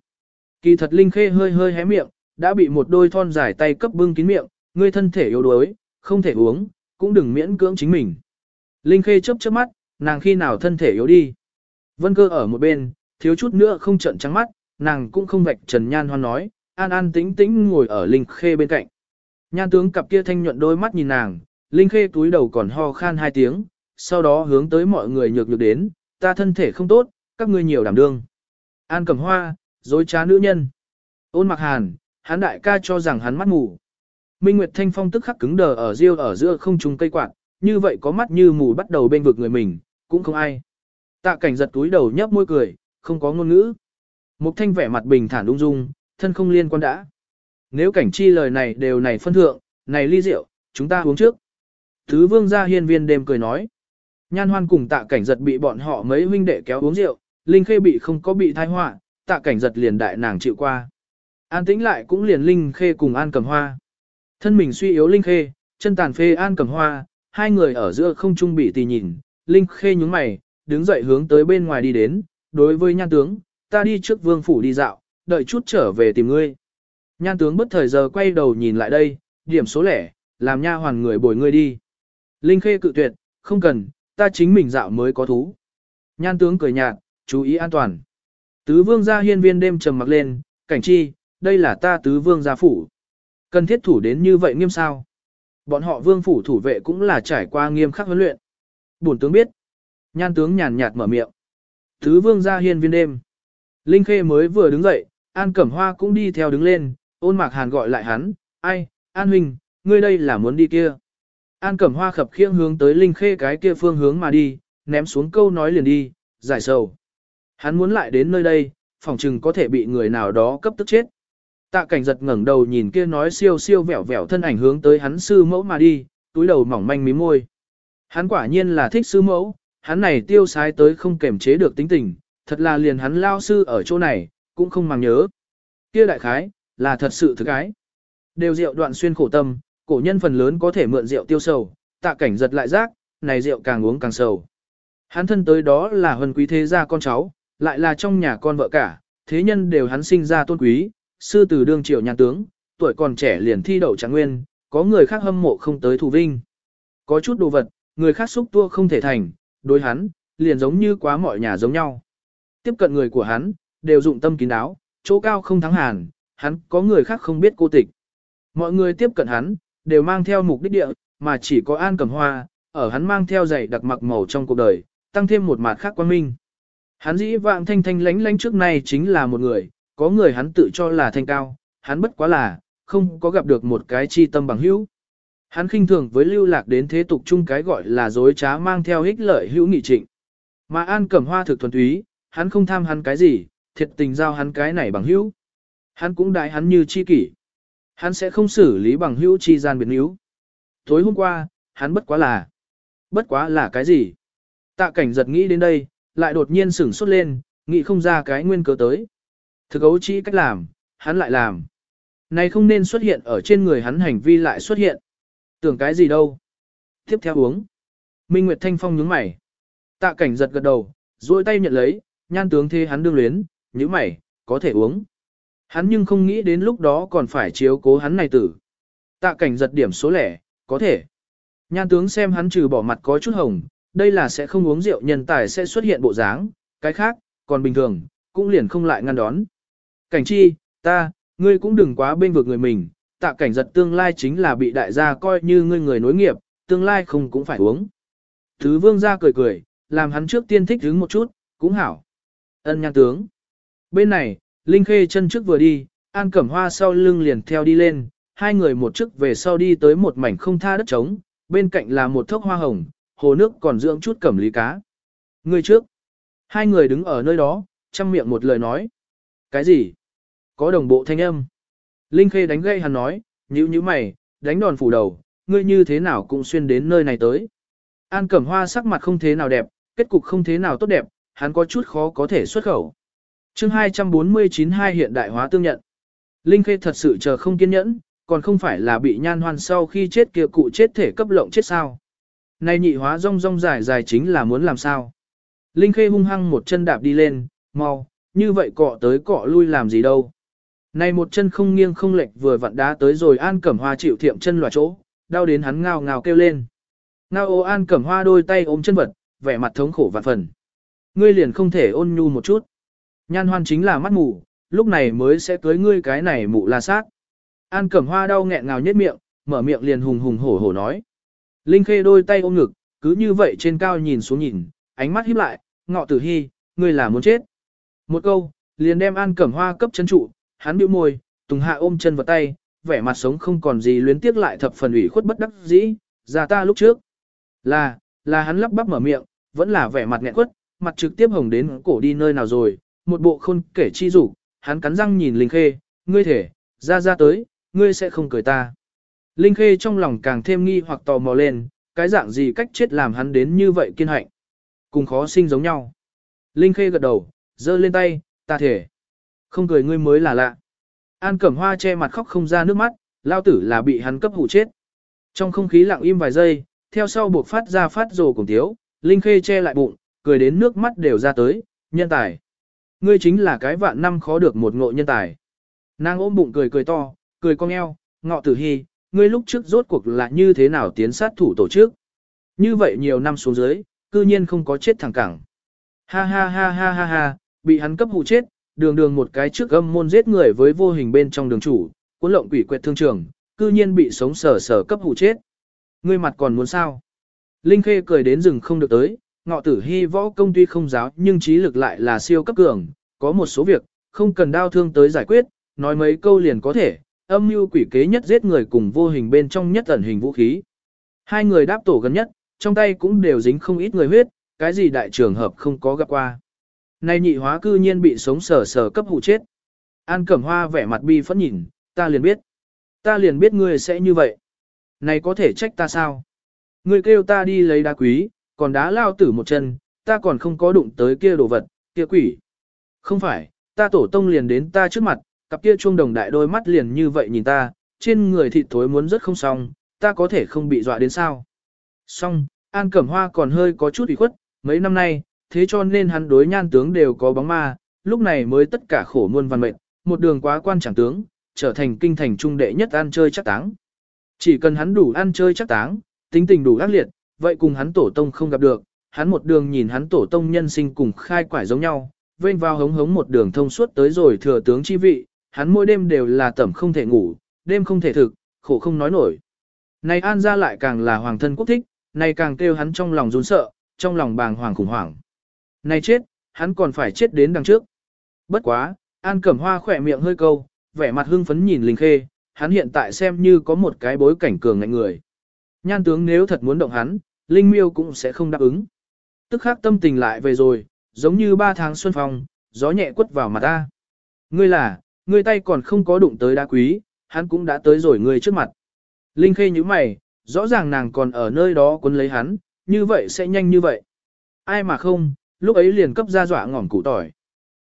Kỳ thật Linh Khê hơi hơi hé miệng, đã bị một đôi thon dài tay cấp bưng kín miệng, ngươi thân thể yếu đuối, không thể uống, cũng đừng miễn cưỡng chính mình. Linh Khê chớp chớp mắt, nàng khi nào thân thể yếu đi. Vân cơ ở một bên, thiếu chút nữa không trợn trắng mắt, nàng cũng không vạch trần nhan hoan nói, an an tĩnh tĩnh ngồi ở Linh Khê bên cạnh. Nhan tướng cặp kia thanh nhuận đôi mắt nhìn nàng, Linh Khê túi đầu còn ho khan hai tiếng, sau đó hướng tới mọi người nhược nhược đến, ta thân thể không tốt, các ngươi nhiều đảm đương. An cầm hoa, dối trá nữ nhân. Ôn mặc hàn, hắn đại ca cho rằng hắn mắt mù. Minh Nguyệt Thanh Phong tức khắc cứng đờ ở riêu ở giữa không trung cây quạt, như vậy có mắt như mù bắt đầu bên vực người mình, cũng không ai. Tạ cảnh giật túi đầu nhấp môi cười, không có ngôn ngữ. Mục thanh vẻ mặt bình thản ung dung, thân không liên quan đã. Nếu cảnh chi lời này đều này phân thượng, này ly rượu, chúng ta uống trước. Thứ vương gia hiên viên đêm cười nói. Nhan hoan cùng tạ cảnh giật bị bọn họ mấy huynh đệ kéo uống rượu, Linh Khê bị không có bị thai họa, tạ cảnh giật liền đại nàng chịu qua. An tĩnh lại cũng liền Linh Khê cùng An cầm hoa. Thân mình suy yếu Linh Khê, chân tàn phê An cầm hoa, hai người ở giữa không trung bị tì nhìn, Linh Khê nhúng mày, đứng dậy hướng tới bên ngoài đi đến, đối với nhan tướng, ta đi trước vương phủ đi dạo, đợi chút trở về tìm ngươi. Nhan tướng bất thời giờ quay đầu nhìn lại đây, điểm số lẻ, làm nha hoàn người bồi ngươi đi. Linh Khê cự tuyệt, không cần, ta chính mình dạo mới có thú. Nhan tướng cười nhạt, chú ý an toàn. Tứ vương gia hiên viên đêm trầm mặc lên, cảnh chi, đây là ta tứ vương gia phủ. Cần thiết thủ đến như vậy nghiêm sao. Bọn họ vương phủ thủ vệ cũng là trải qua nghiêm khắc huấn luyện. Bổn tướng biết. Nhan tướng nhàn nhạt mở miệng. Tứ vương gia hiên viên đêm. Linh Khê mới vừa đứng dậy, An Cẩm Hoa cũng đi theo đứng lên, ôn mạc hàn gọi lại hắn, ai, An Huynh, ngươi đây là muốn đi kia. An Cẩm Hoa khập khiễng hướng tới Linh Khê cái kia phương hướng mà đi, ném xuống câu nói liền đi, giải sầu. Hắn muốn lại đến nơi đây, phòng trừng có thể bị người nào đó cấp tức chết. Tạ cảnh giật ngẩng đầu nhìn kia nói siêu siêu vẻo vẻo thân ảnh hướng tới hắn sư mẫu mà đi, túi đầu mỏng manh mí môi. Hắn quả nhiên là thích sư mẫu, hắn này tiêu sái tới không kềm chế được tính tình, thật là liền hắn lao sư ở chỗ này, cũng không màng nhớ. Kia đại khái, là thật sự thực ái. Đều rượu đoạn xuyên khổ tâm, cổ nhân phần lớn có thể mượn rượu tiêu sầu, tạ cảnh giật lại rác, này rượu càng uống càng sầu. Hắn thân tới đó là huân quý thế gia con cháu, lại là trong nhà con vợ cả, thế nhân đều hắn sinh ra tôn quý, sư từ đương triều nhà tướng, tuổi còn trẻ liền thi đậu trạng nguyên, có người khác hâm mộ không tới thù vinh. Có chút đồ vật, người khác xúc tua không thể thành, đối hắn, liền giống như quá mọi nhà giống nhau. Tiếp cận người của hắn, đều dụng tâm kín đáo, chỗ cao không thắng hàn, hắn có người khác không biết cô tịch. Mọi người tiếp cận hắn, đều mang theo mục đích địa, mà chỉ có An Cẩm Hoa, ở hắn mang theo giày đặc mặc màu trong cuộc đời, tăng thêm một mặt khác quan minh. Hắn dĩ vạng thanh thanh lánh lánh trước nay chính là một người, có người hắn tự cho là thanh cao, hắn bất quá là, không có gặp được một cái chi tâm bằng hữu. Hắn khinh thường với lưu lạc đến thế tục chung cái gọi là dối trá mang theo ích lợi hữu nghị trịnh. Mà An Cẩm Hoa thực thuần túy, hắn không tham hắn cái gì, thiệt tình giao hắn cái này bằng hữu. Hắn cũng đại hắn như chi kỷ. Hắn sẽ không xử lý bằng hữu chi gian biệt níu. Tối hôm qua, hắn bất quá là. Bất quá là cái gì? Tạ cảnh giật nghĩ đến đây, lại đột nhiên sửng sốt lên, nghĩ không ra cái nguyên cớ tới. Thực ấu chỉ cách làm, hắn lại làm. Này không nên xuất hiện ở trên người hắn hành vi lại xuất hiện. Tưởng cái gì đâu. Tiếp theo uống. Minh Nguyệt Thanh Phong nhướng mày. Tạ cảnh giật gật đầu, duỗi tay nhận lấy, nhan tướng thế hắn đương luyến, như mày, có thể uống. Hắn nhưng không nghĩ đến lúc đó còn phải chiếu cố hắn này tử. Tạ cảnh giật điểm số lẻ, có thể. Nhan tướng xem hắn trừ bỏ mặt có chút hồng, đây là sẽ không uống rượu nhân tài sẽ xuất hiện bộ dáng, cái khác, còn bình thường, cũng liền không lại ngăn đón. Cảnh chi, ta, ngươi cũng đừng quá bên vực người mình, tạ cảnh giật tương lai chính là bị đại gia coi như ngươi người nối nghiệp, tương lai không cũng phải uống. Thứ vương gia cười cười, làm hắn trước tiên thích hứng một chút, cũng hảo. Ân nhan tướng. Bên này, Linh Khê chân trước vừa đi, An Cẩm Hoa sau lưng liền theo đi lên, hai người một trước về sau đi tới một mảnh không tha đất trống, bên cạnh là một thốc hoa hồng, hồ nước còn dưỡng chút cẩm lý cá. Người trước. Hai người đứng ở nơi đó, chăm miệng một lời nói. Cái gì? Có đồng bộ thanh âm. Linh Khê đánh gây hắn nói, nhữ nhíu mày, đánh đòn phủ đầu, ngươi như thế nào cũng xuyên đến nơi này tới. An Cẩm Hoa sắc mặt không thế nào đẹp, kết cục không thế nào tốt đẹp, hắn có chút khó có thể xuất khẩu chương 249 hai hiện đại hóa tương nhận. Linh Khê thật sự chờ không kiên nhẫn, còn không phải là bị nhan hoan sau khi chết kia cụ chết thể cấp lộng chết sao. Này nhị hóa rong rong dài dài chính là muốn làm sao. Linh Khê hung hăng một chân đạp đi lên, mau, như vậy cọ tới cọ lui làm gì đâu. Này một chân không nghiêng không lệch vừa vặn đá tới rồi An Cẩm Hoa chịu thiệm chân loạt chỗ, đau đến hắn ngao ngao kêu lên. Ngao ô An Cẩm Hoa đôi tay ôm chân vật, vẻ mặt thống khổ vạn phần. Ngươi liền không thể ôn nhu một chút. Nhan hoan chính là mắt mù, lúc này mới sẽ cưới ngươi cái này mụ la sát. An Cẩm Hoa đau nghẹn ngào nhất miệng, mở miệng liền hùng hùng hổ hổ nói. Linh Khê đôi tay ôm ngực, cứ như vậy trên cao nhìn xuống nhìn, ánh mắt híp lại, ngọ tử hy, ngươi là muốn chết. Một câu, liền đem An Cẩm Hoa cấp chân trụ, hắn bĩu môi, Tùng Hạ ôm chân vào tay, vẻ mặt sống không còn gì luyến tiếc lại thập phần ủy khuất bất đắc dĩ, ra ta lúc trước. Là, là hắn lắp bắp mở miệng, vẫn là vẻ mặt nghẹn quất, mặt trực tiếp hồng đến cổ đi nơi nào rồi, một bộ khôn kể chi rủ, hắn cắn răng nhìn Linh Khê, ngươi thể, ra ra tới, ngươi sẽ không cười ta. Linh Khê trong lòng càng thêm nghi hoặc tò mò lên, cái dạng gì cách chết làm hắn đến như vậy kiên hạnh. Cùng khó sinh giống nhau. Linh Khê gật đầu, giơ lên tay, ta thể. Không cười ngươi mới là lạ. An Cẩm Hoa che mặt khóc không ra nước mắt, lao tử là bị hắn cấp hủ chết. Trong không khí lặng im vài giây, theo sau buộc phát ra phát rồ cùng thiếu, Linh Khê che lại bụng, cười đến nước mắt đều ra tới, nhân tài. Ngươi chính là cái vạn năm khó được một ngộ nhân tài. Nàng ôm bụng cười cười to, cười cong eo, ngọ tử hy, ngươi lúc trước rốt cuộc là như thế nào tiến sát thủ tổ chức. Như vậy nhiều năm xuống dưới, cư nhiên không có chết thẳng cẳng. Ha ha ha ha ha ha, bị hắn cấp hụ chết, đường đường một cái trước âm môn giết người với vô hình bên trong đường chủ, cuốn lộng quỷ quẹt thương trường, cư nhiên bị sống sở sở cấp hụ chết. Ngươi mặt còn muốn sao? Linh Khê cười đến rừng không được tới, ngọ tử hy võ công tuy không giáo nhưng trí lực lại là siêu cấp cường, có một số việc, không cần đau thương tới giải quyết, nói mấy câu liền có thể, âm mưu quỷ kế nhất giết người cùng vô hình bên trong nhất ẩn hình vũ khí. Hai người đáp tổ gần nhất, trong tay cũng đều dính không ít người huyết, cái gì đại trường hợp không có gặp qua. Này nhị hóa cư nhiên bị sống sờ sờ cấp hụ chết. An Cẩm Hoa vẻ mặt bi phẫn nhìn, ta liền biết. Ta liền biết ngươi sẽ như vậy. Này có thể trách ta sao? Ngươi kêu ta đi lấy đá quý, còn đá lao tử một chân, ta còn không có đụng tới kia đồ vật, kia quỷ. Không phải, ta tổ tông liền đến ta trước mặt, cặp kia chuông đồng đại đôi mắt liền như vậy nhìn ta, trên người thịt thối muốn rất không xong, ta có thể không bị dọa đến sao. Xong, An Cẩm Hoa còn hơi có chút ủy khuất, mấy năm nay, thế cho nên hắn đối nhan tướng đều có bóng ma, lúc này mới tất cả khổ muôn văn mệnh, một đường quá quan chẳng tướng, trở thành kinh thành trung đệ nhất ăn chơi chắc táng. Chỉ cần hắn đủ ăn chơi chắc táng, tính tình đủ ác liệt, vậy cùng hắn tổ tông không gặp được, hắn một đường nhìn hắn tổ tông nhân sinh cùng khai quải giống nhau, vênh vào hống hống một đường thông suốt tới rồi thừa tướng chi vị, hắn mỗi đêm đều là tẩm không thể ngủ, đêm không thể thực, khổ không nói nổi. Này An ra lại càng là hoàng thân quốc thích, này càng kêu hắn trong lòng run sợ, trong lòng bàng hoàng khủng hoảng. Này chết, hắn còn phải chết đến đằng trước. Bất quá, An Cẩm Hoa khỏe miệng hơi câu, vẻ mặt hưng phấn nhìn Linh Khê, hắn hiện tại xem như có một cái bối cảnh cường ngạnh người. Nhan tướng nếu thật muốn động hắn, Linh Miêu cũng sẽ không đáp ứng. Tức khắc tâm tình lại về rồi, giống như ba tháng xuân phong, gió nhẹ quất vào mặt ta. Ngươi là, ngươi tay còn không có đụng tới đá quý, hắn cũng đã tới rồi ngươi trước mặt. Linh Khê như mày, rõ ràng nàng còn ở nơi đó quấn lấy hắn, như vậy sẽ nhanh như vậy. Ai mà không, lúc ấy liền cấp ra dọa ngỏm củ tỏi.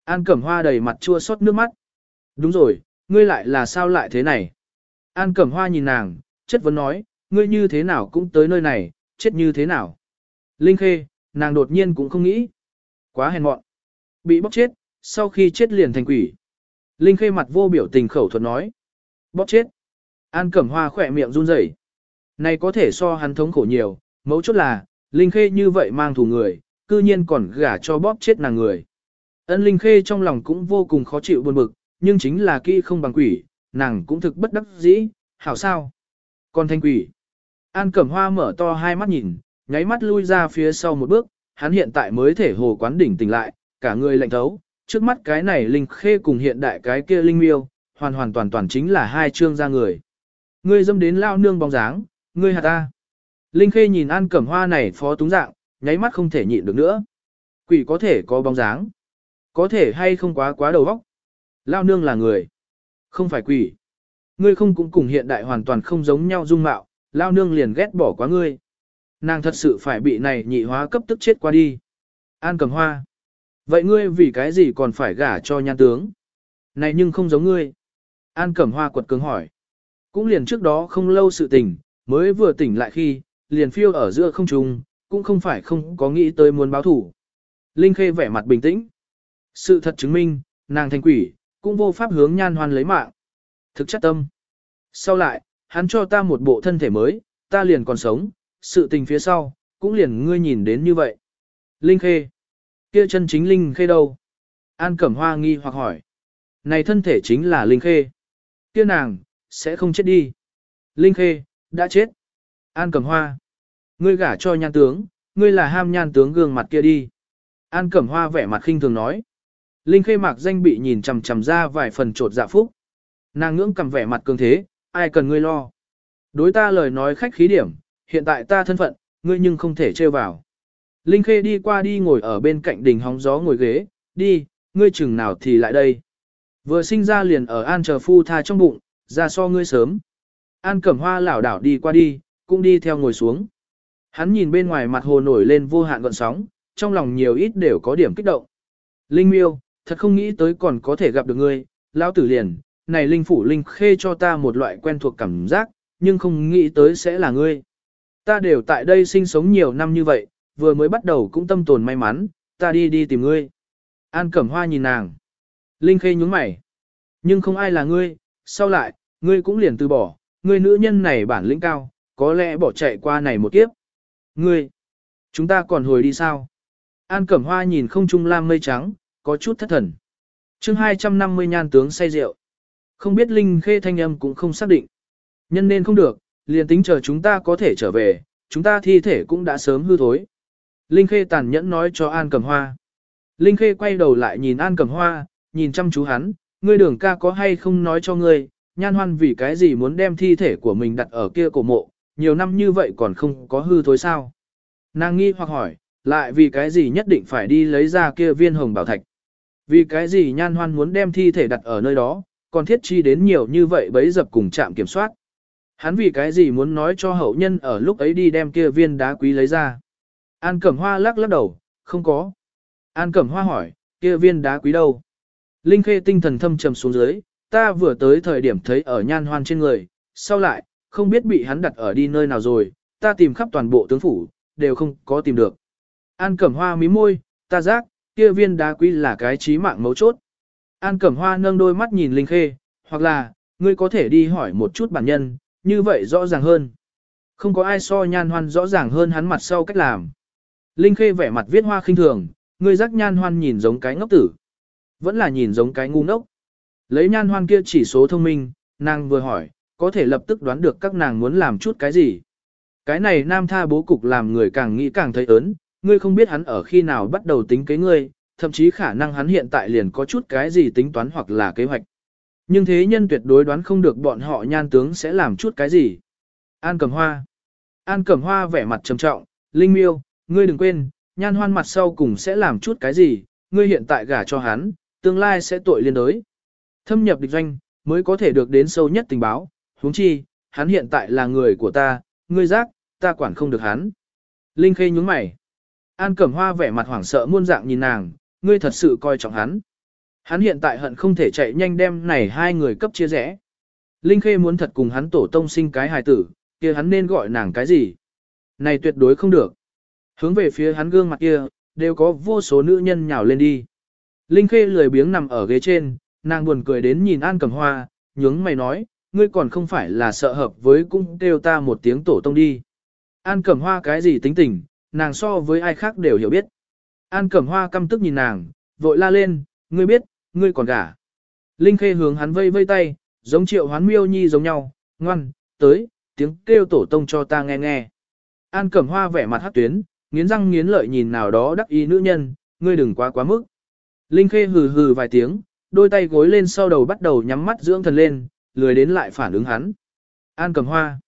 An Cẩm Hoa đầy mặt chua xót nước mắt. Đúng rồi, ngươi lại là sao lại thế này? An Cẩm Hoa nhìn nàng, chất vấn nói, ngươi như thế nào cũng tới nơi này, chết như thế nào? Linh Khê, nàng đột nhiên cũng không nghĩ. Quá hèn mọn. Bị bóc chết, sau khi chết liền thành quỷ. Linh Khê mặt vô biểu tình khẩu thuật nói. Bóc chết. An Cẩm Hoa khỏe miệng run rẩy. Này có thể so hắn thống khổ nhiều, mấu chốt là, Linh Khê như vậy mang thù người, cư nhiên còn gả cho bóp chết nàng người. Ân Linh Khê trong lòng cũng vô cùng khó chịu buồn bực, nhưng chính là kỹ không bằng quỷ, nàng cũng thực bất đắc dĩ, hảo sao. Còn thanh quỷ. An Cẩm Hoa mở to hai mắt nhìn, nháy mắt lui ra phía sau một bước, hắn hiện tại mới thể hồ quán đỉnh tỉnh lại, cả người lạnh thấu, trước mắt cái này Linh Khê cùng hiện đại cái kia Linh Miêu, hoàn hoàn toàn toàn chính là hai chương ra người. Ngươi dâm đến lao nương bóng dáng, ngươi hạt ta. Linh Khê nhìn An Cẩm Hoa này phó túng dạng, nháy mắt không thể nhịn được nữa. Quỷ có thể có bóng dáng. Có thể hay không quá quá đầu óc. Lao nương là người. Không phải quỷ. Ngươi không cũng cùng hiện đại hoàn toàn không giống nhau dung mạo, lao nương liền ghét bỏ quá ngươi. Nàng thật sự phải bị này nhị hóa cấp tức chết qua đi. An cầm hoa. Vậy ngươi vì cái gì còn phải gả cho nhan tướng? Này nhưng không giống ngươi. An cẩm hoa quật cứng hỏi. Cũng liền trước đó không lâu sự tình, mới vừa tỉnh lại khi, liền phiêu ở giữa không trung, cũng không phải không có nghĩ tới muốn báo thủ. Linh Khê vẻ mặt bình tĩnh. Sự thật chứng minh, nàng thành quỷ, cũng vô pháp hướng nhan hoan lấy mạng. Thực chất tâm. Sau lại, hắn cho ta một bộ thân thể mới, ta liền còn sống, sự tình phía sau, cũng liền ngươi nhìn đến như vậy. Linh Khê. Kia chân chính Linh Khê đâu? An Cẩm Hoa nghi hoặc hỏi. Này thân thể chính là Linh Khê. Kia nàng, sẽ không chết đi. Linh Khê, đã chết. An Cẩm Hoa. Ngươi gả cho nhan tướng, ngươi là ham nhan tướng gương mặt kia đi. An Cẩm Hoa vẻ mặt khinh thường nói. Linh Khê mạc danh bị nhìn chằm chằm ra vài phần trột dạ phúc. Nàng ngưỡng cầm vẻ mặt cường thế, ai cần ngươi lo. Đối ta lời nói khách khí điểm, hiện tại ta thân phận, ngươi nhưng không thể trêu vào. Linh Khê đi qua đi ngồi ở bên cạnh đỉnh hóng gió ngồi ghế, đi, ngươi chừng nào thì lại đây. Vừa sinh ra liền ở An chờ phu tha trong bụng, ra so ngươi sớm. An cẩm hoa lảo đảo đi qua đi, cũng đi theo ngồi xuống. Hắn nhìn bên ngoài mặt hồ nổi lên vô hạn gọn sóng, trong lòng nhiều ít đều có điểm kích động. Linh miêu, thật không nghĩ tới còn có thể gặp được ngươi, lão tử liền, này linh phủ linh khê cho ta một loại quen thuộc cảm giác, nhưng không nghĩ tới sẽ là ngươi. Ta đều tại đây sinh sống nhiều năm như vậy, vừa mới bắt đầu cũng tâm tồn may mắn, ta đi đi tìm ngươi. An Cẩm Hoa nhìn nàng. Linh khê nhúng mày. Nhưng không ai là ngươi, sau lại, ngươi cũng liền từ bỏ, ngươi nữ nhân này bản lĩnh cao, có lẽ bỏ chạy qua này một kiếp. Ngươi, chúng ta còn hồi đi sao? An Cẩm Hoa nhìn không trung lam mây trắng, có chút thất thần. chương 250 nhan tướng say rượu. Không biết Linh Khê thanh âm cũng không xác định. Nhân nên không được, liền tính chờ chúng ta có thể trở về, chúng ta thi thể cũng đã sớm hư thối. Linh Khê tàn nhẫn nói cho An Cẩm Hoa. Linh Khê quay đầu lại nhìn An Cẩm Hoa, nhìn chăm chú hắn, ngươi đường ca có hay không nói cho ngươi, nhan hoan vì cái gì muốn đem thi thể của mình đặt ở kia cổ mộ, nhiều năm như vậy còn không có hư thối sao. Nàng nghi hoặc hỏi, lại vì cái gì nhất định phải đi lấy ra kia viên hồng bảo thạch. Vì cái gì nhan hoan muốn đem thi thể đặt ở nơi đó, còn thiết chi đến nhiều như vậy bấy dập cùng trạm kiểm soát. Hắn vì cái gì muốn nói cho hậu nhân ở lúc ấy đi đem kia viên đá quý lấy ra. An Cẩm Hoa lắc lắc đầu, không có. An Cẩm Hoa hỏi, kia viên đá quý đâu? Linh Khê tinh thần thâm trầm xuống dưới, ta vừa tới thời điểm thấy ở nhan hoan trên người, sau lại, không biết bị hắn đặt ở đi nơi nào rồi, ta tìm khắp toàn bộ tướng phủ, đều không có tìm được. An Cẩm Hoa mí môi, ta giác, kia viên đá quý là cái trí mạng mấu chốt. An Cẩm Hoa nâng đôi mắt nhìn Linh Khê, hoặc là, ngươi có thể đi hỏi một chút bản nhân, như vậy rõ ràng hơn. Không có ai so nhan hoan rõ ràng hơn hắn mặt sau cách làm. Linh Khê vẻ mặt viết hoa khinh thường, ngươi giác nhan hoan nhìn giống cái ngốc tử. Vẫn là nhìn giống cái ngu ngốc. Lấy nhan hoan kia chỉ số thông minh, nàng vừa hỏi, có thể lập tức đoán được các nàng muốn làm chút cái gì. Cái này nam tha bố cục làm người càng nghĩ càng thấy ớn, ngươi không biết hắn ở khi nào bắt đầu tính kế ngươi, thậm chí khả năng hắn hiện tại liền có chút cái gì tính toán hoặc là kế hoạch. Nhưng thế nhân tuyệt đối đoán không được bọn họ nhan tướng sẽ làm chút cái gì. An Cẩm Hoa An Cẩm Hoa vẻ mặt trầm trọng, Linh Miêu, ngươi đừng quên, nhan hoan mặt sau cùng sẽ làm chút cái gì, ngươi hiện tại gả cho hắn, tương lai sẽ tội liên đối. Thâm nhập địch doanh, mới có thể được đến sâu nhất tình báo, huống chi, hắn hiện tại là người của ta, ngươi giác, ta quản không được hắn. Linh Khê nhúng mày. An Cẩm Hoa vẻ mặt hoảng sợ muôn dạng nhìn nàng, ngươi thật sự coi trọng hắn. Hắn hiện tại hận không thể chạy nhanh đem này hai người cấp chia rẽ. Linh Khê muốn thật cùng hắn tổ tông sinh cái hài tử, kia hắn nên gọi nàng cái gì? Này tuyệt đối không được. Hướng về phía hắn gương mặt kia, đều có vô số nữ nhân nhào lên đi. Linh Khê lười biếng nằm ở ghế trên, nàng buồn cười đến nhìn An Cẩm Hoa, nhướng mày nói, ngươi còn không phải là sợ hợp với cung kêu ta một tiếng tổ tông đi. An Cẩm Hoa cái gì tính tình, nàng so với ai khác đều hiểu biết. An Cẩm Hoa căm tức nhìn nàng, vội la lên, ngươi biết, ngươi còn gả. Linh Khê hướng hắn vây vây tay, giống triệu hoán miêu nhi giống nhau, ngoan, tới, tiếng kêu tổ tông cho ta nghe nghe. An Cẩm Hoa vẻ mặt hát tuyến, nghiến răng nghiến lợi nhìn nào đó đắc ý nữ nhân, ngươi đừng quá quá mức. Linh Khê hừ hừ vài tiếng, đôi tay gối lên sau đầu bắt đầu nhắm mắt dưỡng thần lên, lười đến lại phản ứng hắn. An Cẩm Hoa.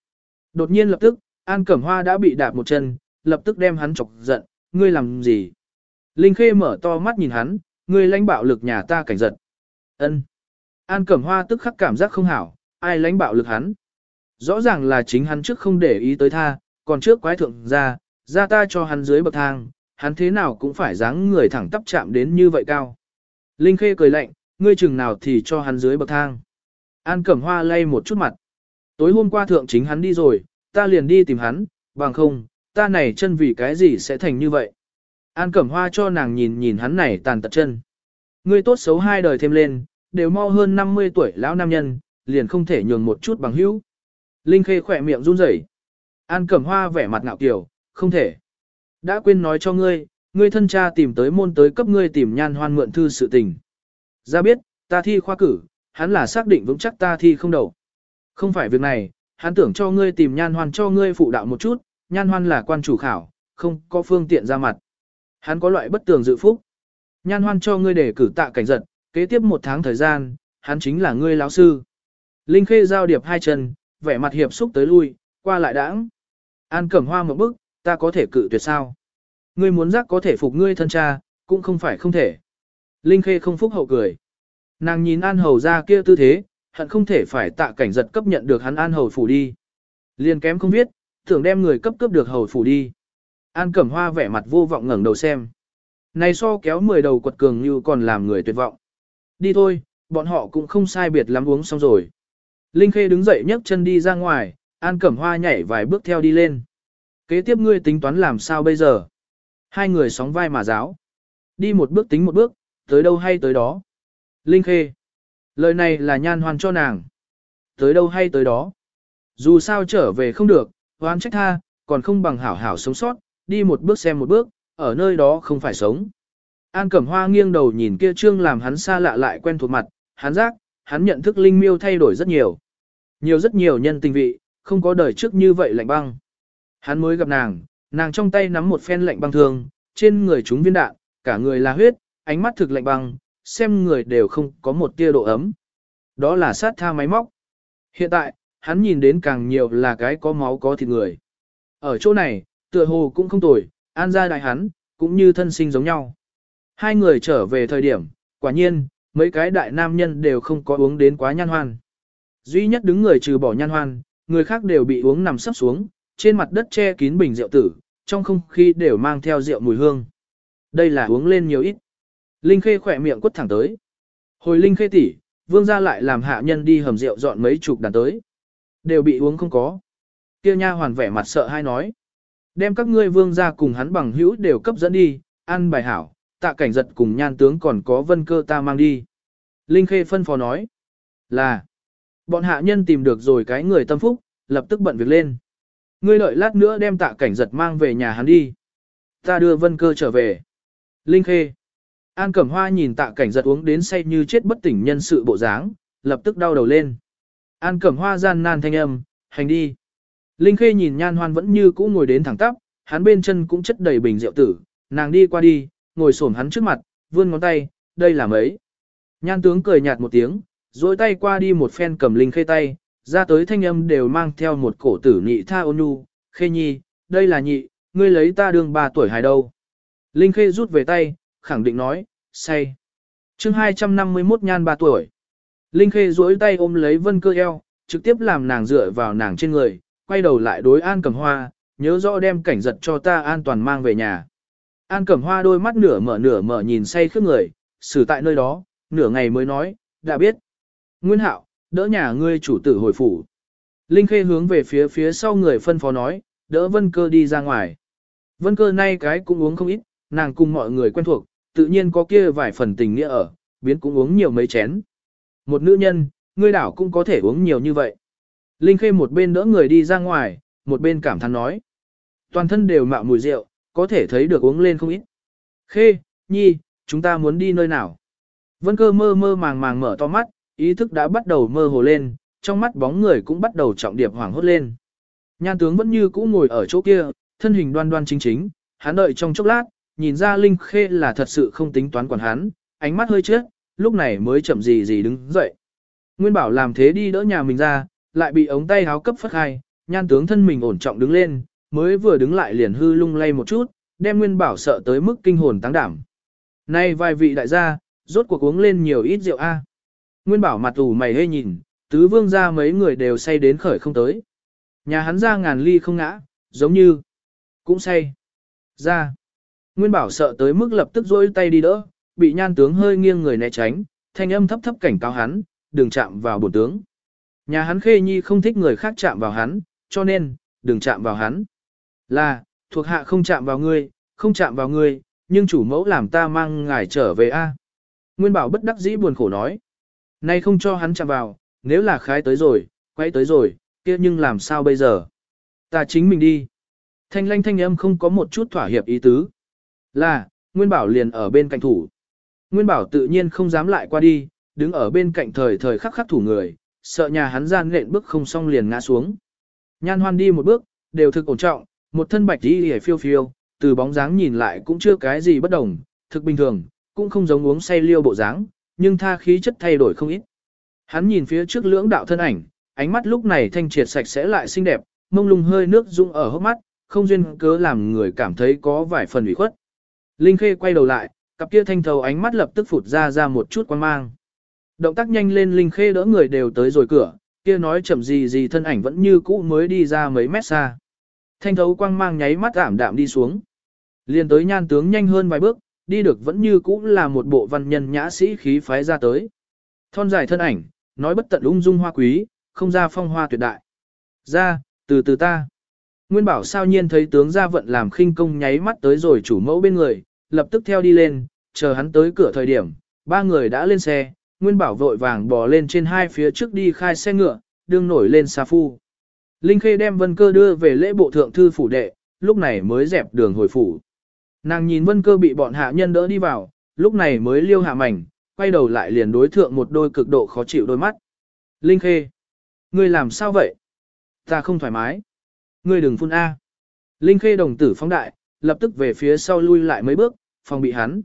Đột nhiên lập tức, An Cẩm Hoa đã bị đạp một chân, lập tức đem hắn chọc giận, ngươi làm gì? Linh Khê mở to mắt nhìn hắn, ngươi lãnh bạo lực nhà ta cảnh giật. Ân. An Cẩm Hoa tức khắc cảm giác không hảo, ai lãnh bạo lực hắn? Rõ ràng là chính hắn trước không để ý tới tha, còn trước quái thượng ra, ra ta cho hắn dưới bậc thang, hắn thế nào cũng phải dáng người thẳng tắp chạm đến như vậy cao. Linh Khê cười lạnh, ngươi chừng nào thì cho hắn dưới bậc thang. An Cẩm Hoa lay một chút mặt. Tối hôm qua thượng chính hắn đi rồi, ta liền đi tìm hắn, bằng không, ta này chân vì cái gì sẽ thành như vậy. An Cẩm Hoa cho nàng nhìn nhìn hắn này tàn tật chân. Ngươi tốt xấu hai đời thêm lên, đều mau hơn 50 tuổi lão nam nhân, liền không thể nhường một chút bằng hữu. Linh Khê khỏe miệng run rẩy. An Cẩm Hoa vẻ mặt ngạo kiều, không thể. Đã quên nói cho ngươi, ngươi thân cha tìm tới môn tới cấp ngươi tìm nhan hoan mượn thư sự tình. Ra biết, ta thi khoa cử, hắn là xác định vững chắc ta thi không đầu. Không phải việc này, hắn tưởng cho ngươi tìm nhan hoan cho ngươi phụ đạo một chút, nhan hoan là quan chủ khảo, không có phương tiện ra mặt. Hắn có loại bất tường dự phúc. Nhan hoan cho ngươi để cử tạ cảnh giật, kế tiếp một tháng thời gian, hắn chính là ngươi lão sư. Linh Khê giao điệp hai chân, vẻ mặt hiệp xúc tới lui, qua lại đãng. An cẩm hoa một bức, ta có thể cự tuyệt sao? Ngươi muốn giác có thể phục ngươi thân cha, cũng không phải không thể. Linh Khê không phúc hậu cười. Nàng nhìn An Hầu ra kia tư thế, hận không thể phải tạ cảnh giật cấp nhận được hắn An Hầu phủ đi. Liên kém không biết, tưởng đem người cấp cấp được Hầu phủ đi. An Cẩm Hoa vẻ mặt vô vọng ngẩng đầu xem. Này so kéo 10 đầu quật cường như còn làm người tuyệt vọng. Đi thôi, bọn họ cũng không sai biệt lắm uống xong rồi. Linh Khê đứng dậy nhấc chân đi ra ngoài, An Cẩm Hoa nhảy vài bước theo đi lên. Kế tiếp ngươi tính toán làm sao bây giờ? Hai người sóng vai mà giáo. Đi một bước tính một bước, tới đâu hay tới đó. Linh Khê. Lời này là nhan hoan cho nàng. Tới đâu hay tới đó. Dù sao trở về không được, hoan trách tha, còn không bằng hảo hảo sống sót, đi một bước xem một bước, ở nơi đó không phải sống. An Cẩm Hoa nghiêng đầu nhìn kia trương làm hắn xa lạ lại quen thuộc mặt, hắn giác, hắn nhận thức linh miêu thay đổi rất nhiều. Nhiều rất nhiều nhân tình vị, không có đời trước như vậy lạnh băng. Hắn mới gặp nàng, nàng trong tay nắm một phen lạnh băng thường, trên người chúng viên đạn, cả người là huyết, ánh mắt thực lạnh băng, xem người đều không có một tia độ ấm. Đó là sát tha máy móc. Hiện tại, hắn nhìn đến càng nhiều là cái có máu có thịt người. Ở chỗ này, tựa hồ cũng không tồi, an gia đại hắn, cũng như thân sinh giống nhau. Hai người trở về thời điểm, quả nhiên, mấy cái đại nam nhân đều không có uống đến quá nhan hoan. Duy nhất đứng người trừ bỏ nhan hoan, người khác đều bị uống nằm sấp xuống, trên mặt đất che kín bình rượu tử, trong không khí đều mang theo rượu mùi hương. Đây là uống lên nhiều ít. Linh Khê khỏe miệng quất thẳng tới. Hồi Linh Khê tỷ, vương gia lại làm hạ nhân đi hầm rượu dọn mấy chục đàn tới. Đều bị uống không có. Kia nha hoàn vẻ mặt sợ hai nói. Đem các ngươi vương gia cùng hắn bằng hữu đều cấp dẫn đi, ăn bài hảo, tạ cảnh giật cùng nhan tướng còn có vân cơ ta mang đi. Linh Khê phân phó nói. Là. Bọn hạ nhân tìm được rồi cái người tâm phúc, lập tức bận việc lên. Ngươi đợi lát nữa đem tạ cảnh giật mang về nhà hắn đi. Ta đưa vân cơ trở về. Linh Khê. An Cẩm Hoa nhìn tạ cảnh giật uống đến say như chết bất tỉnh nhân sự bộ dáng, lập tức đau đầu lên. An Cẩm Hoa gian nan thanh âm, hành đi. Linh Khê nhìn nhan hoan vẫn như cũ ngồi đến thẳng tắp, hắn bên chân cũng chất đầy bình rượu tử, nàng đi qua đi, ngồi xổm hắn trước mặt, vươn ngón tay, đây là mấy. Nhan tướng cười nhạt một tiếng, duỗi tay qua đi một phen cầm Linh Khê tay, ra tới thanh âm đều mang theo một cổ tử nhị tha ôn nhu, Khê nhi, đây là nhị, ngươi lấy ta đương ba tuổi hài đâu. Linh Khê rút về tay, khẳng định nói, say. chương 251 nhan ba tuổi. Linh Khê duỗi tay ôm lấy vân cơ eo, trực tiếp làm nàng dựa vào nàng trên người, quay đầu lại đối An Cẩm Hoa, nhớ rõ đem cảnh giật cho ta an toàn mang về nhà. An Cẩm Hoa đôi mắt nửa mở nửa mở nhìn say khước người, xử tại nơi đó, nửa ngày mới nói, đã biết. Nguyên Hạo, đỡ nhà ngươi chủ tử hồi phủ. Linh Khê hướng về phía phía sau người phân phó nói, đỡ Vân Cơ đi ra ngoài. Vân Cơ nay cái cũng uống không ít, nàng cùng mọi người quen thuộc, tự nhiên có kia vài phần tình nghĩa ở, biến cũng uống nhiều mấy chén. Một nữ nhân, ngươi đảo cũng có thể uống nhiều như vậy. Linh Khê một bên đỡ người đi ra ngoài, một bên cảm thán nói. Toàn thân đều mạo mùi rượu, có thể thấy được uống lên không ít. Khê, Nhi, chúng ta muốn đi nơi nào? Vân cơ mơ mơ màng màng mở to mắt, ý thức đã bắt đầu mơ hồ lên, trong mắt bóng người cũng bắt đầu trọng điệp hoảng hốt lên. Nhan tướng vẫn như cũ ngồi ở chỗ kia, thân hình đoan đoan chính chính, hắn đợi trong chốc lát, nhìn ra Linh Khê là thật sự không tính toán quản hắn, ánh mắt hơi chết, lúc này mới chậm gì gì đứng dậy. Nguyên bảo làm thế đi đỡ nhà mình ra, lại bị ống tay háo cấp phất hai, nhan tướng thân mình ổn trọng đứng lên, mới vừa đứng lại liền hư lung lay một chút, đem Nguyên bảo sợ tới mức kinh hồn tăng đảm. Nay vài vị đại gia, rốt cuộc uống lên nhiều ít rượu a. Nguyên bảo mặt ủ mày hê nhìn, tứ vương ra mấy người đều say đến khởi không tới. Nhà hắn ra ngàn ly không ngã, giống như, cũng say. Ra. Nguyên bảo sợ tới mức lập tức rỗi tay đi đỡ, bị nhan tướng hơi nghiêng người né tránh, thanh âm thấp thấp cảnh cáo hắn, đừng chạm vào bổn tướng. Nhà hắn khê nhi không thích người khác chạm vào hắn, cho nên, đừng chạm vào hắn. Là, thuộc hạ không chạm vào ngươi, không chạm vào ngươi, nhưng chủ mẫu làm ta mang ngài trở về a. Nguyên bảo bất đắc dĩ buồn khổ nói. Nay không cho hắn chạm vào, nếu là khái tới rồi, quay tới rồi, kia nhưng làm sao bây giờ? Ta chính mình đi. Thanh lanh thanh âm không có một chút thỏa hiệp ý tứ. Là, Nguyên Bảo liền ở bên cạnh thủ. Nguyên Bảo tự nhiên không dám lại qua đi, đứng ở bên cạnh thời thời khắc khắc thủ người, sợ nhà hắn gian nện bước không xong liền ngã xuống. Nhan hoan đi một bước, đều thực ổn trọng, một thân bạch đi hề phiêu phiêu, từ bóng dáng nhìn lại cũng chưa cái gì bất đồng, thực bình thường, cũng không giống uống say liêu bộ dáng, nhưng tha khí chất thay đổi không ít. Hắn nhìn phía trước lưỡng đạo thân ảnh, ánh mắt lúc này thanh triệt sạch sẽ lại xinh đẹp, mông lung hơi nước rung ở hốc mắt, không duyên cớ làm người cảm thấy có vài phần ủy khuất. Linh Khê quay đầu lại, cặp kia thanh thầu ánh mắt lập tức phụt ra ra một chút quan mang. Động tác nhanh lên Linh Khê đỡ người đều tới rồi cửa, kia nói chậm gì gì thân ảnh vẫn như cũ mới đi ra mấy mét xa. Thanh thấu quang mang nháy mắt ảm đạm đi xuống. Liên tới nhan tướng nhanh hơn vài bước, đi được vẫn như cũ là một bộ văn nhân nhã sĩ khí phái ra tới. Thon dài thân ảnh, nói bất tận ung dung hoa quý, không ra phong hoa tuyệt đại. Ra, từ từ ta. Nguyên bảo sao nhiên thấy tướng gia vận làm khinh công nháy mắt tới rồi chủ mẫu bên người, lập tức theo đi lên, chờ hắn tới cửa thời điểm, ba người đã lên xe, Nguyên bảo vội vàng bò lên trên hai phía trước đi khai xe ngựa, đương nổi lên xa phu. Linh Khê đem Vân Cơ đưa về lễ bộ thượng thư phủ đệ, lúc này mới dẹp đường hồi phủ. Nàng nhìn Vân Cơ bị bọn hạ nhân đỡ đi vào, lúc này mới liêu hạ mảnh, quay đầu lại liền đối thượng một đôi cực độ khó chịu đôi mắt. Linh Khê, ngươi làm sao vậy? Ta không thoải mái. Ngươi đừng phun A. Linh khê đồng tử phóng đại, lập tức về phía sau lui lại mấy bước, phòng bị hắn.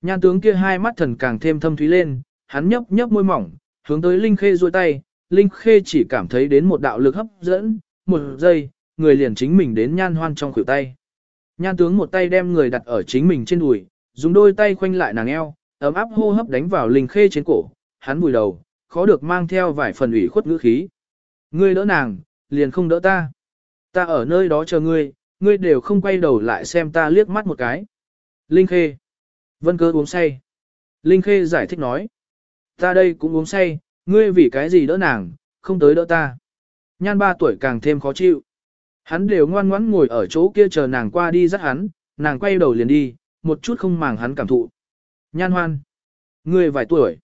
Nhan tướng kia hai mắt thần càng thêm thâm thúy lên, hắn nhấp nhấp môi mỏng, hướng tới Linh khê duỗi tay, Linh khê chỉ cảm thấy đến một đạo lực hấp dẫn, một giây, người liền chính mình đến nhan hoan trong khuỷu tay. Nhan tướng một tay đem người đặt ở chính mình trên đùi, dùng đôi tay khoanh lại nàng eo, ấm áp hô hấp đánh vào linh khê trên cổ, hắn vùi đầu, khó được mang theo vài phần ủy khuất ngữ khí. Ngươi đỡ nàng, liền không đỡ ta. Ta ở nơi đó chờ ngươi, ngươi đều không quay đầu lại xem ta liếc mắt một cái. Linh khê. Vân cơ uống say. Linh khê giải thích nói. Ta đây cũng uống say, ngươi vì cái gì đỡ nàng, không tới đỡ ta. Nhan ba tuổi càng thêm khó chịu. Hắn đều ngoan ngoãn ngồi ở chỗ kia chờ nàng qua đi dắt hắn, nàng quay đầu liền đi, một chút không màng hắn cảm thụ. Nhan hoan. Ngươi vài tuổi.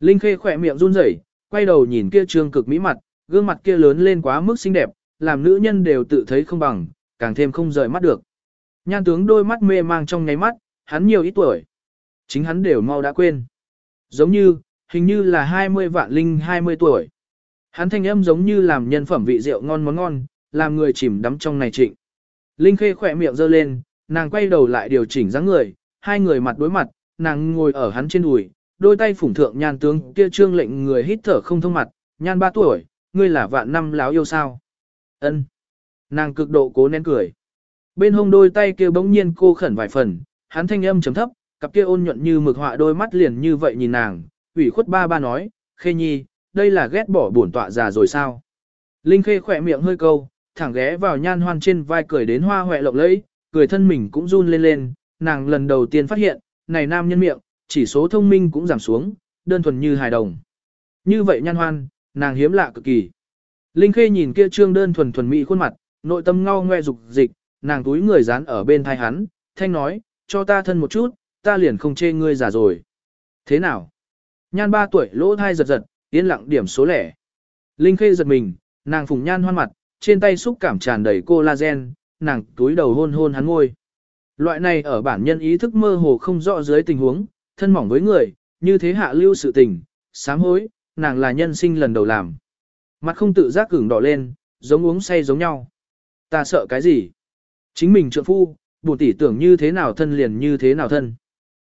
Linh khê khỏe miệng run rẩy, quay đầu nhìn kia trương cực mỹ mặt, gương mặt kia lớn lên quá mức xinh đẹp, làm nữ nhân đều tự thấy không bằng, càng thêm không rời mắt được. Nhan tướng đôi mắt mê mang trong nháy mắt, hắn nhiều ít tuổi. Chính hắn đều mau đã quên. Giống như, hình như là 20 vạn linh 20 tuổi. Hắn thanh âm giống như làm nhân phẩm vị rượu ngon món ngon, làm người chìm đắm trong này trịnh. Linh khê khỏe miệng giơ lên, nàng quay đầu lại điều chỉnh dáng người, hai người mặt đối mặt, nàng ngồi ở hắn trên đùi, đôi tay phủng thượng nhan tướng kia trương lệnh người hít thở không thông mặt, nhan ba tuổi, ngươi là vạn năm láo yêu sao. ân Nàng cực độ cố nén cười. Bên hông đôi tay kia bỗng nhiên cô khẩn vài phần, hắn thanh âm chấm thấp, cặp kia ôn nhuận như mực họa đôi mắt liền như vậy nhìn nàng, ủy khuất ba ba nói, khê nhi, đây là ghét bỏ bổn tọa già rồi sao. Linh khê khỏe miệng hơi câu, thẳng ghé vào nhan hoan trên vai cười đến hoa hoẹ lộng lẫy, cười thân mình cũng run lên lên, nàng lần đầu tiên phát hiện, này nam nhân miệng, chỉ số thông minh cũng giảm xuống, đơn thuần như hài đồng. Như vậy nhan hoan, nàng hiếm lạ cực kỳ. Linh khê nhìn kia trương đơn thuần thuần mỹ khuôn mặt, nội tâm ngao ngoe dục dịch, nàng túi người dán ở bên thai hắn, thanh nói, cho ta thân một chút, ta liền không chê ngươi già rồi. Thế nào? Nhan ba tuổi lỗ thai giật giật, yên lặng điểm số lẻ. Linh khê giật mình, nàng phùng nhan hoan mặt, trên tay xúc cảm tràn đầy collagen, nàng túi đầu hôn hôn hắn ngôi. Loại này ở bản nhân ý thức mơ hồ không rõ dưới tình huống, thân mỏng với người, như thế hạ lưu sự tình, sám hối, nàng là nhân sinh lần đầu làm. Mặt không tự giác cứng đỏ lên, giống uống say giống nhau. Ta sợ cái gì? Chính mình trượng phu, bổ tỷ tưởng như thế nào thân liền như thế nào thân.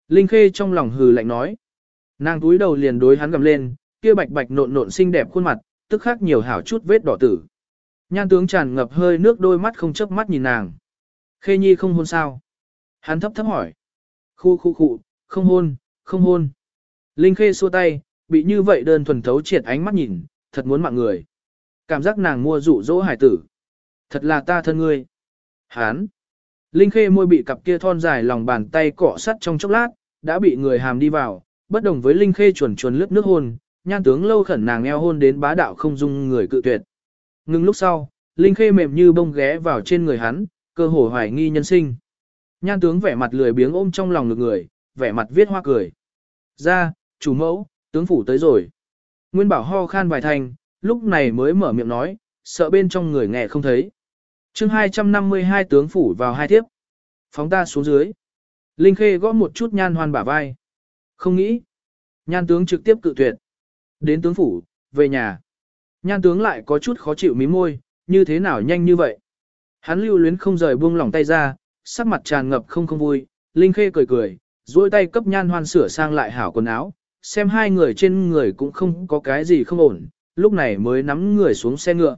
Linh Khê trong lòng hừ lạnh nói. Nàng túi đầu liền đối hắn gầm lên, kia bạch bạch nộn nộn xinh đẹp khuôn mặt, tức khắc nhiều hảo chút vết đỏ tử. Nhan tướng tràn ngập hơi nước đôi mắt không chớp mắt nhìn nàng. Khê Nhi không hôn sao? Hắn thấp thấp hỏi. Khu khu khu, không hôn, không hôn. Linh Khê xua tay, bị như vậy đơn thuần thấu triệt ánh mắt nhìn, thật muốn mạng người. Cảm giác nàng mua dụ dỗ hải tử. Thật là ta thân ngươi. Hán. Linh Khê môi bị cặp kia thon dài lòng bàn tay cọ sắt trong chốc lát, đã bị người hàm đi vào, bất đồng với Linh Khê chuẩn chuẩn lướt nước hôn, nhan tướng lâu khẩn nàng eo hôn đến bá đạo không dung người cự tuyệt. Ngừng lúc sau, Linh Khê mềm như bông ghé vào trên người hắn, cơ hồ hoài nghi nhân sinh. Nhan tướng vẻ mặt lười biếng ôm trong lòng ngực người, vẻ mặt viết hoa cười. Ra, chủ mẫu, tướng phủ tới rồi. Nguyên bảo ho khan vài thành, lúc này mới mở miệng nói, sợ bên trong người nghe không thấy. chương 252 tướng phủ vào hai tiếp. Phóng ta xuống dưới. Linh Khê gõ một chút nhan hoan bả vai. Không nghĩ. Nhan tướng trực tiếp cự tuyệt. Đến tướng phủ, về nhà. Nhan tướng lại có chút khó chịu mí môi, như thế nào nhanh như vậy. Hắn lưu luyến không rời buông lỏng tay ra, sắc mặt tràn ngập không không vui. Linh Khê cười cười, duỗi tay cấp nhan hoan sửa sang lại hảo quần áo, xem hai người trên người cũng không có cái gì không ổn, lúc này mới nắm người xuống xe ngựa.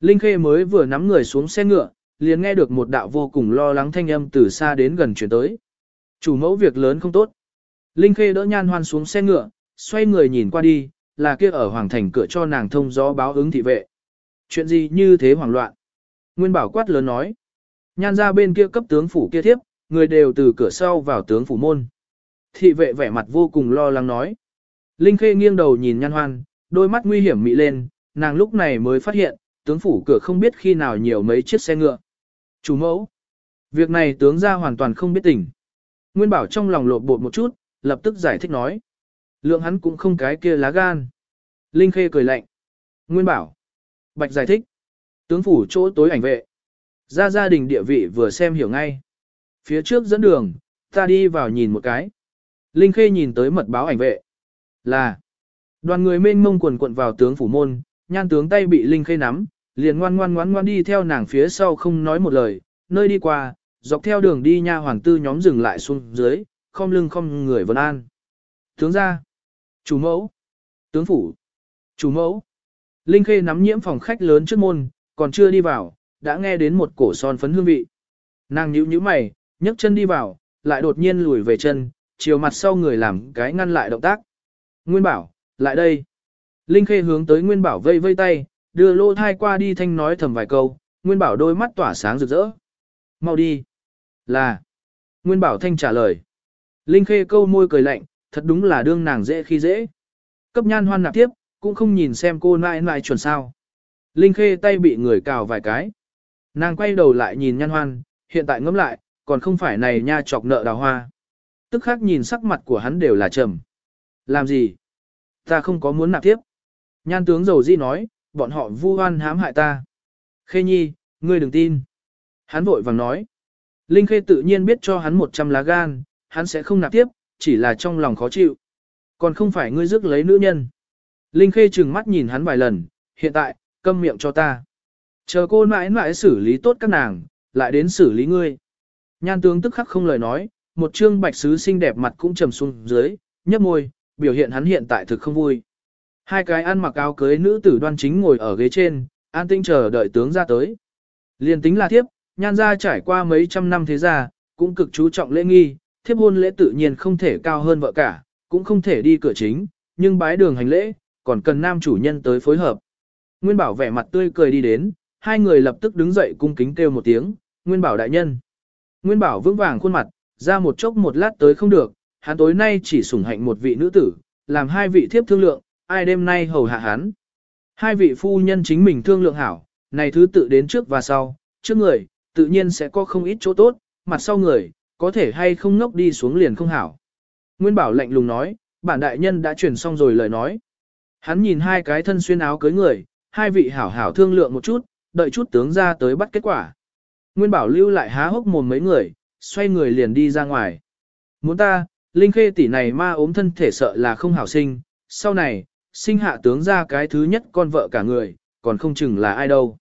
Linh Khê mới vừa nắm người xuống xe ngựa, liền nghe được một đạo vô cùng lo lắng thanh âm từ xa đến gần chuyển tới. Chủ mẫu việc lớn không tốt. Linh Khê đỡ nhan hoan xuống xe ngựa, xoay người nhìn qua đi, là kia ở hoàng thành cửa cho nàng thông gió báo ứng thị vệ. Chuyện gì như thế hoảng loạn? Nguyên bảo quát lớn nói. Nhan ra bên kia cấp tướng phủ kia thiếp, người đều từ cửa sau vào tướng phủ môn. Thị vệ vẻ mặt vô cùng lo lắng nói. Linh Khê nghiêng đầu nhìn nhan hoan, đôi mắt nguy hiểm mị lên, nàng lúc này mới phát hiện, tướng phủ cửa không biết khi nào nhiều mấy chiếc xe ngựa. Chủ mẫu. Việc này tướng ra hoàn toàn không biết tình. Nguyên bảo trong lòng lột bột một chút, lập tức giải thích nói. Lượng hắn cũng không cái kia lá gan. Linh Khê cười lạnh. Nguyên bảo. Bạch giải thích. Tướng phủ chỗ tối ảnh vệ. Ra gia đình địa vị vừa xem hiểu ngay. Phía trước dẫn đường, ta đi vào nhìn một cái. Linh Khê nhìn tới mật báo ảnh vệ. Là. Đoàn người mênh mông quần quận vào tướng phủ môn, nhan tướng tay bị Linh Khê nắm, liền ngoan ngoan ngoan ngoan đi theo nàng phía sau không nói một lời, nơi đi qua, dọc theo đường đi nha hoàng tư nhóm dừng lại xuống dưới, khom lưng khom người vân an. Tướng ra. Chủ mẫu. Tướng phủ. Chủ mẫu. Linh Khê nắm nhiễm phòng khách lớn trước môn, còn chưa đi vào, đã nghe đến một cổ son phấn hương vị. Nàng nhíu nhíu mày, nhấc chân đi vào, lại đột nhiên lùi về chân, chiều mặt sau người làm cái ngăn lại động tác. Nguyên bảo, lại đây. Linh Khê hướng tới Nguyên bảo vây vây tay, đưa lô thai qua đi thanh nói thầm vài câu, Nguyên bảo đôi mắt tỏa sáng rực rỡ. Mau đi. Là. Nguyên bảo thanh trả lời. Linh Khê câu môi cười lạnh, thật đúng là đương nàng dễ khi dễ. Cấp nhan hoan nạp tiếp, cũng không nhìn xem cô nãi nãi chuẩn sao. Linh Khê tay bị người cào vài cái. Nàng quay đầu lại nhìn nhan hoan, hiện tại ngẫm lại, còn không phải này nha chọc nợ đào hoa. Tức khắc nhìn sắc mặt của hắn đều là trầm. Làm gì? Ta không có muốn nạp tiếp. Nhan tướng dầu di nói, bọn họ vu oan hãm hại ta. Khê nhi, ngươi đừng tin. Hắn vội vàng nói. Linh Khê tự nhiên biết cho hắn 100 lá gan, hắn sẽ không nạp tiếp, chỉ là trong lòng khó chịu. Còn không phải ngươi rước lấy nữ nhân. Linh Khê trừng mắt nhìn hắn vài lần, hiện tại, câm miệng cho ta. Chờ cô mãi mãi xử lý tốt các nàng, lại đến xử lý ngươi. Nhan tướng tức khắc không lời nói, một trương bạch sứ xinh đẹp mặt cũng trầm xuống dưới, nhấp môi, biểu hiện hắn hiện tại thực không vui. Hai cái ăn mặc áo cưới nữ tử đoan chính ngồi ở ghế trên, an tinh chờ đợi tướng ra tới. Liên tính là thiếp, nhan gia trải qua mấy trăm năm thế gia, cũng cực chú trọng lễ nghi, thiếp hôn lễ tự nhiên không thể cao hơn vợ cả, cũng không thể đi cửa chính, nhưng bái đường hành lễ, còn cần nam chủ nhân tới phối hợp. Nguyên Bảo vẻ mặt tươi cười đi đến, hai người lập tức đứng dậy cung kính kêu một tiếng, Nguyên Bảo đại nhân. Nguyên Bảo vững vàng khuôn mặt, ra một chốc một lát tới không được, hắn tối nay chỉ sủng hạnh một vị nữ tử, làm hai vị thiếp thương lượng, ai đêm nay hầu hạ hắn. Hai vị phu nhân chính mình thương lượng hảo, này thứ tự đến trước và sau, trước người, tự nhiên sẽ có không ít chỗ tốt, mặt sau người, có thể hay không ngốc đi xuống liền không hảo. Nguyên Bảo lạnh lùng nói, bản đại nhân đã truyền xong rồi lời nói. Hắn nhìn hai cái thân xuyên áo cưới người, hai vị hảo hảo thương lượng một chút, đợi chút tướng ra tới bắt kết quả. Nguyên Bảo lưu lại há hốc mồm mấy người, xoay người liền đi ra ngoài. Muốn ta, Linh Khê tỷ này ma ốm thân thể sợ là không hảo sinh, sau này, sinh hạ tướng ra cái thứ nhất con vợ cả người, còn không chừng là ai đâu.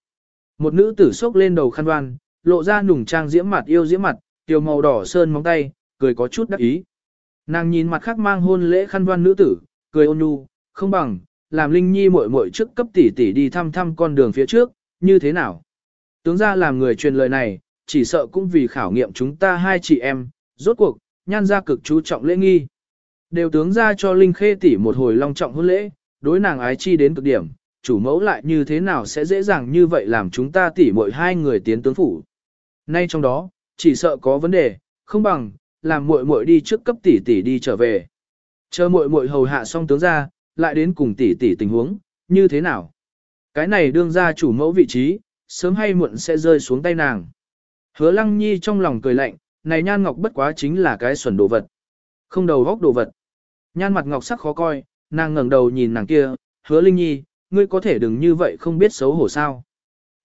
Một nữ tử sốc lên đầu khăn đoan, lộ ra nùng trang diễm mặt yêu diễm mặt, tiểu màu đỏ sơn móng tay, cười có chút đắc ý. Nàng nhìn mặt khác mang hôn lễ khăn đoan nữ tử, cười ôn nhu, không bằng, làm Linh Nhi muội muội trước cấp tỷ tỷ đi thăm thăm con đường phía trước, như thế nào? Tướng ra làm người truyền lời này, chỉ sợ cũng vì khảo nghiệm chúng ta hai chị em, rốt cuộc, nhan ra cực chú trọng lễ nghi. Đều tướng ra cho Linh Khê tỷ một hồi long trọng hôn lễ, đối nàng ái chi đến cực điểm, chủ mẫu lại như thế nào sẽ dễ dàng như vậy làm chúng ta tỷ muội hai người tiến tướng phủ. Nay trong đó, chỉ sợ có vấn đề, không bằng, làm muội muội đi trước cấp tỷ tỷ đi trở về. Chờ muội muội hầu hạ xong tướng ra, lại đến cùng tỷ tỷ tình huống, như thế nào? Cái này đương ra chủ mẫu vị trí, sớm hay muộn sẽ rơi xuống tay nàng. Hứa lăng nhi trong lòng cười lạnh, này nhan ngọc bất quá chính là cái xuẩn đồ vật. Không đầu góc đồ vật. Nhan mặt ngọc sắc khó coi, nàng ngẩng đầu nhìn nàng kia, hứa linh nhi, ngươi có thể đừng như vậy không biết xấu hổ sao.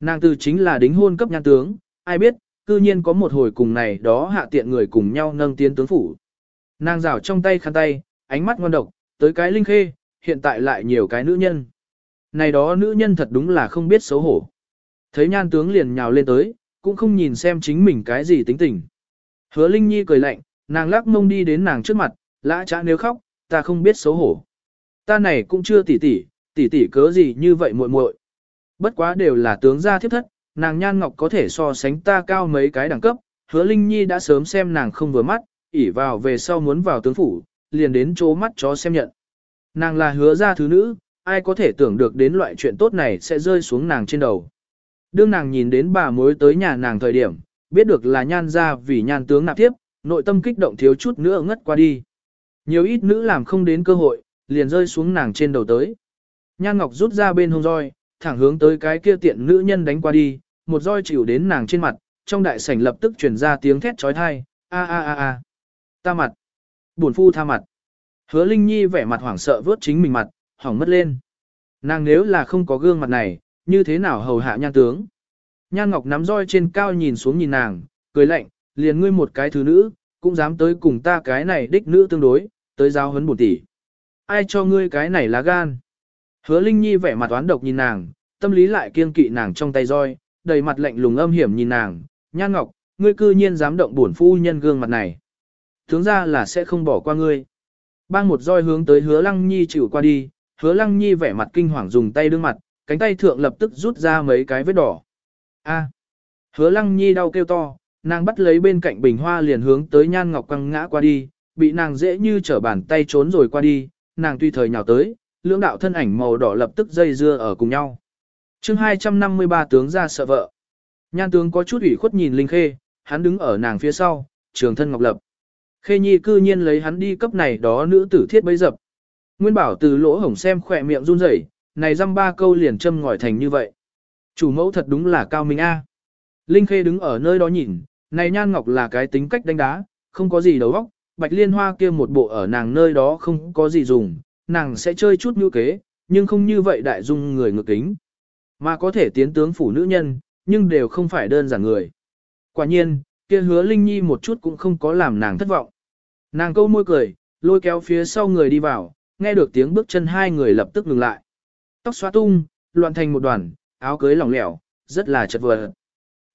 Nàng từ chính là đính hôn cấp nhan tướng, ai biết, cư nhiên có một hồi cùng này đó hạ tiện người cùng nhau nâng tiến tướng phủ. Nàng rảo trong tay khăn tay, ánh mắt ngon độc, tới cái linh khê, hiện tại lại nhiều cái nữ nhân. Này đó nữ nhân thật đúng là không biết xấu hổ. Thấy nhan tướng liền nhào lên tới, cũng không nhìn xem chính mình cái gì tính tình. Hứa Linh Nhi cười lạnh, nàng lắc mông đi đến nàng trước mặt, lã chã nếu khóc, ta không biết xấu hổ. Ta này cũng chưa tỉ tỉ, tỉ tỉ cớ gì như vậy muội muội. Bất quá đều là tướng gia thiếp thất, nàng nhan ngọc có thể so sánh ta cao mấy cái đẳng cấp, hứa Linh Nhi đã sớm xem nàng không vừa mắt, ỉ vào về sau muốn vào tướng phủ, liền đến chỗ mắt chó xem nhận. Nàng là hứa gia thứ nữ, ai có thể tưởng được đến loại chuyện tốt này sẽ rơi xuống nàng trên đầu. Đương nàng nhìn đến bà mối tới nhà nàng thời điểm, biết được là nhan ra vì nhan tướng nạp tiếp, nội tâm kích động thiếu chút nữa ngất qua đi. Nhiều ít nữ làm không đến cơ hội, liền rơi xuống nàng trên đầu tới. Nhan Ngọc rút ra bên hông roi, thẳng hướng tới cái kia tiện nữ nhân đánh qua đi, một roi chịu đến nàng trên mặt, trong đại sảnh lập tức truyền ra tiếng thét trói thai, a a a a, ta mặt, buồn phu tha mặt. Hứa Linh Nhi vẻ mặt hoảng sợ vớt chính mình mặt, hỏng mất lên. Nàng nếu là không có gương mặt này, như thế nào hầu hạ nhan tướng? Nhan Ngọc nắm roi trên cao nhìn xuống nhìn nàng, cười lạnh, liền ngươi một cái thứ nữ, cũng dám tới cùng ta cái này đích nữ tương đối, tới giao huấn bổn tỷ. Ai cho ngươi cái này lá gan? Hứa Linh Nhi vẻ mặt oán độc nhìn nàng, tâm lý lại kiên kỵ nàng trong tay roi, đầy mặt lạnh lùng âm hiểm nhìn nàng, Nhan Ngọc, ngươi cư nhiên dám động bổn phu nhân gương mặt này. Tướng ra là sẽ không bỏ qua ngươi. Bang một roi hướng tới hứa Lăng Nhi chịu qua đi, hứa Lăng Nhi vẻ mặt kinh hoàng dùng tay đương mặt, cánh tay thượng lập tức rút ra mấy cái vết đỏ. A. Hứa Lăng Nhi đau kêu to, nàng bắt lấy bên cạnh bình hoa liền hướng tới Nhan Ngọc quăng ngã qua đi, bị nàng dễ như trở bàn tay trốn rồi qua đi, nàng tuy thời nhào tới, lưỡng đạo thân ảnh màu đỏ lập tức dây dưa ở cùng nhau chương 253 tướng ra sợ vợ. Nhan tướng có chút ủy khuất nhìn Linh Khê, hắn đứng ở nàng phía sau, trường thân ngọc lập. Khê Nhi cư nhiên lấy hắn đi cấp này đó nữ tử thiết bấy dập. Nguyên bảo từ lỗ hổng xem khỏe miệng run rẩy, này dăm ba câu liền châm ngòi thành như vậy. Chủ mẫu thật đúng là cao minh a. Linh Khê đứng ở nơi đó nhìn, này nhan ngọc là cái tính cách đánh đá, không có gì đầu óc, bạch liên hoa kia một bộ ở nàng nơi đó không có gì dùng, nàng sẽ chơi chút như kế, nhưng không như vậy đại dung người ngược kính. Mà có thể tiến tướng phủ nữ nhân, nhưng đều không phải đơn giản người. Quả nhiên, kia hứa Linh Nhi một chút cũng không có làm nàng thất vọng. Nàng câu môi cười, lôi kéo phía sau người đi vào, nghe được tiếng bước chân hai người lập tức ngừng lại. Tóc xóa tung, loạn thành một đoàn, áo cưới lỏng lẻo, rất là chật vật.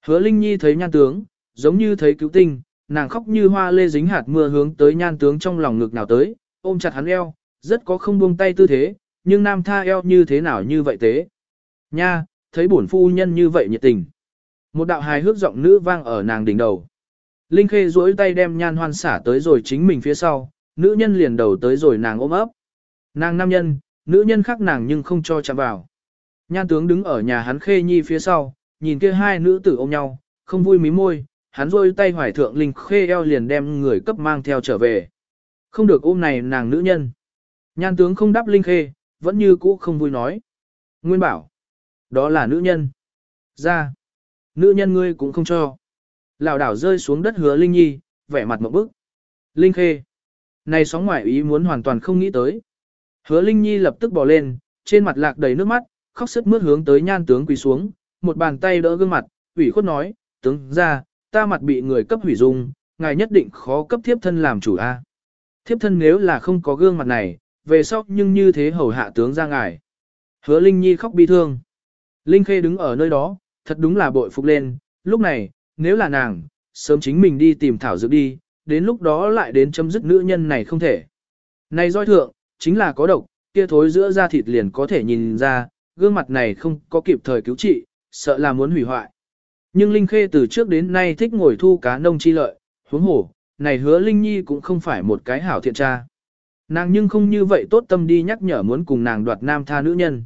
Hứa Linh Nhi thấy nhan tướng, giống như thấy cứu tinh, nàng khóc như hoa lê dính hạt mưa hướng tới nhan tướng trong lòng ngực nào tới, ôm chặt hắn eo, rất có không buông tay tư thế, nhưng nam tha eo như thế nào như vậy thế. Nha, thấy bổn phu nhân như vậy nhiệt tình. Một đạo hài hước giọng nữ vang ở nàng đỉnh đầu. Linh Khê duỗi tay đem nhan hoan xả tới rồi chính mình phía sau, nữ nhân liền đầu tới rồi nàng ôm ấp. Nàng nam nhân, nữ nhân khác nàng nhưng không cho chạm vào. Nhan tướng đứng ở nhà hắn Khê Nhi phía sau, nhìn kia hai nữ tử ôm nhau, không vui mí môi, hắn rôi tay hoài thượng Linh Khê eo liền đem người cấp mang theo trở về. Không được ôm này nàng nữ nhân. Nhan tướng không đáp Linh Khê, vẫn như cũ không vui nói. Nguyên bảo, đó là nữ nhân. Ra, nữ nhân ngươi cũng không cho. Lào đảo rơi xuống đất hứa Linh Nhi, vẻ mặt một bức. Linh Khê, này sóng ngoại ý muốn hoàn toàn không nghĩ tới. Hứa Linh Nhi lập tức bỏ lên, trên mặt lạc đầy nước mắt, khóc sức mướt hướng tới nhan tướng quỳ xuống, một bàn tay đỡ gương mặt, ủy khuất nói, tướng ra, ta mặt bị người cấp hủy dung, ngài nhất định khó cấp thiếp thân làm chủ a. Thiếp thân nếu là không có gương mặt này, về sau nhưng như thế hầu hạ tướng ra ngài. Hứa Linh Nhi khóc bi thương. Linh Khê đứng ở nơi đó, thật đúng là bội phục lên, lúc này, nếu là nàng, sớm chính mình đi tìm thảo dược đi, đến lúc đó lại đến chấm dứt nữ nhân này không thể. Này roi thượng, chính là có độc, kia thối giữa da thịt liền có thể nhìn ra, gương mặt này không có kịp thời cứu trị, sợ là muốn hủy hoại. Nhưng Linh Khê từ trước đến nay thích ngồi thu cá nông chi lợi, huống hổ, này hứa Linh Nhi cũng không phải một cái hảo thiện tra. Nàng nhưng không như vậy tốt tâm đi nhắc nhở muốn cùng nàng đoạt nam tha nữ nhân.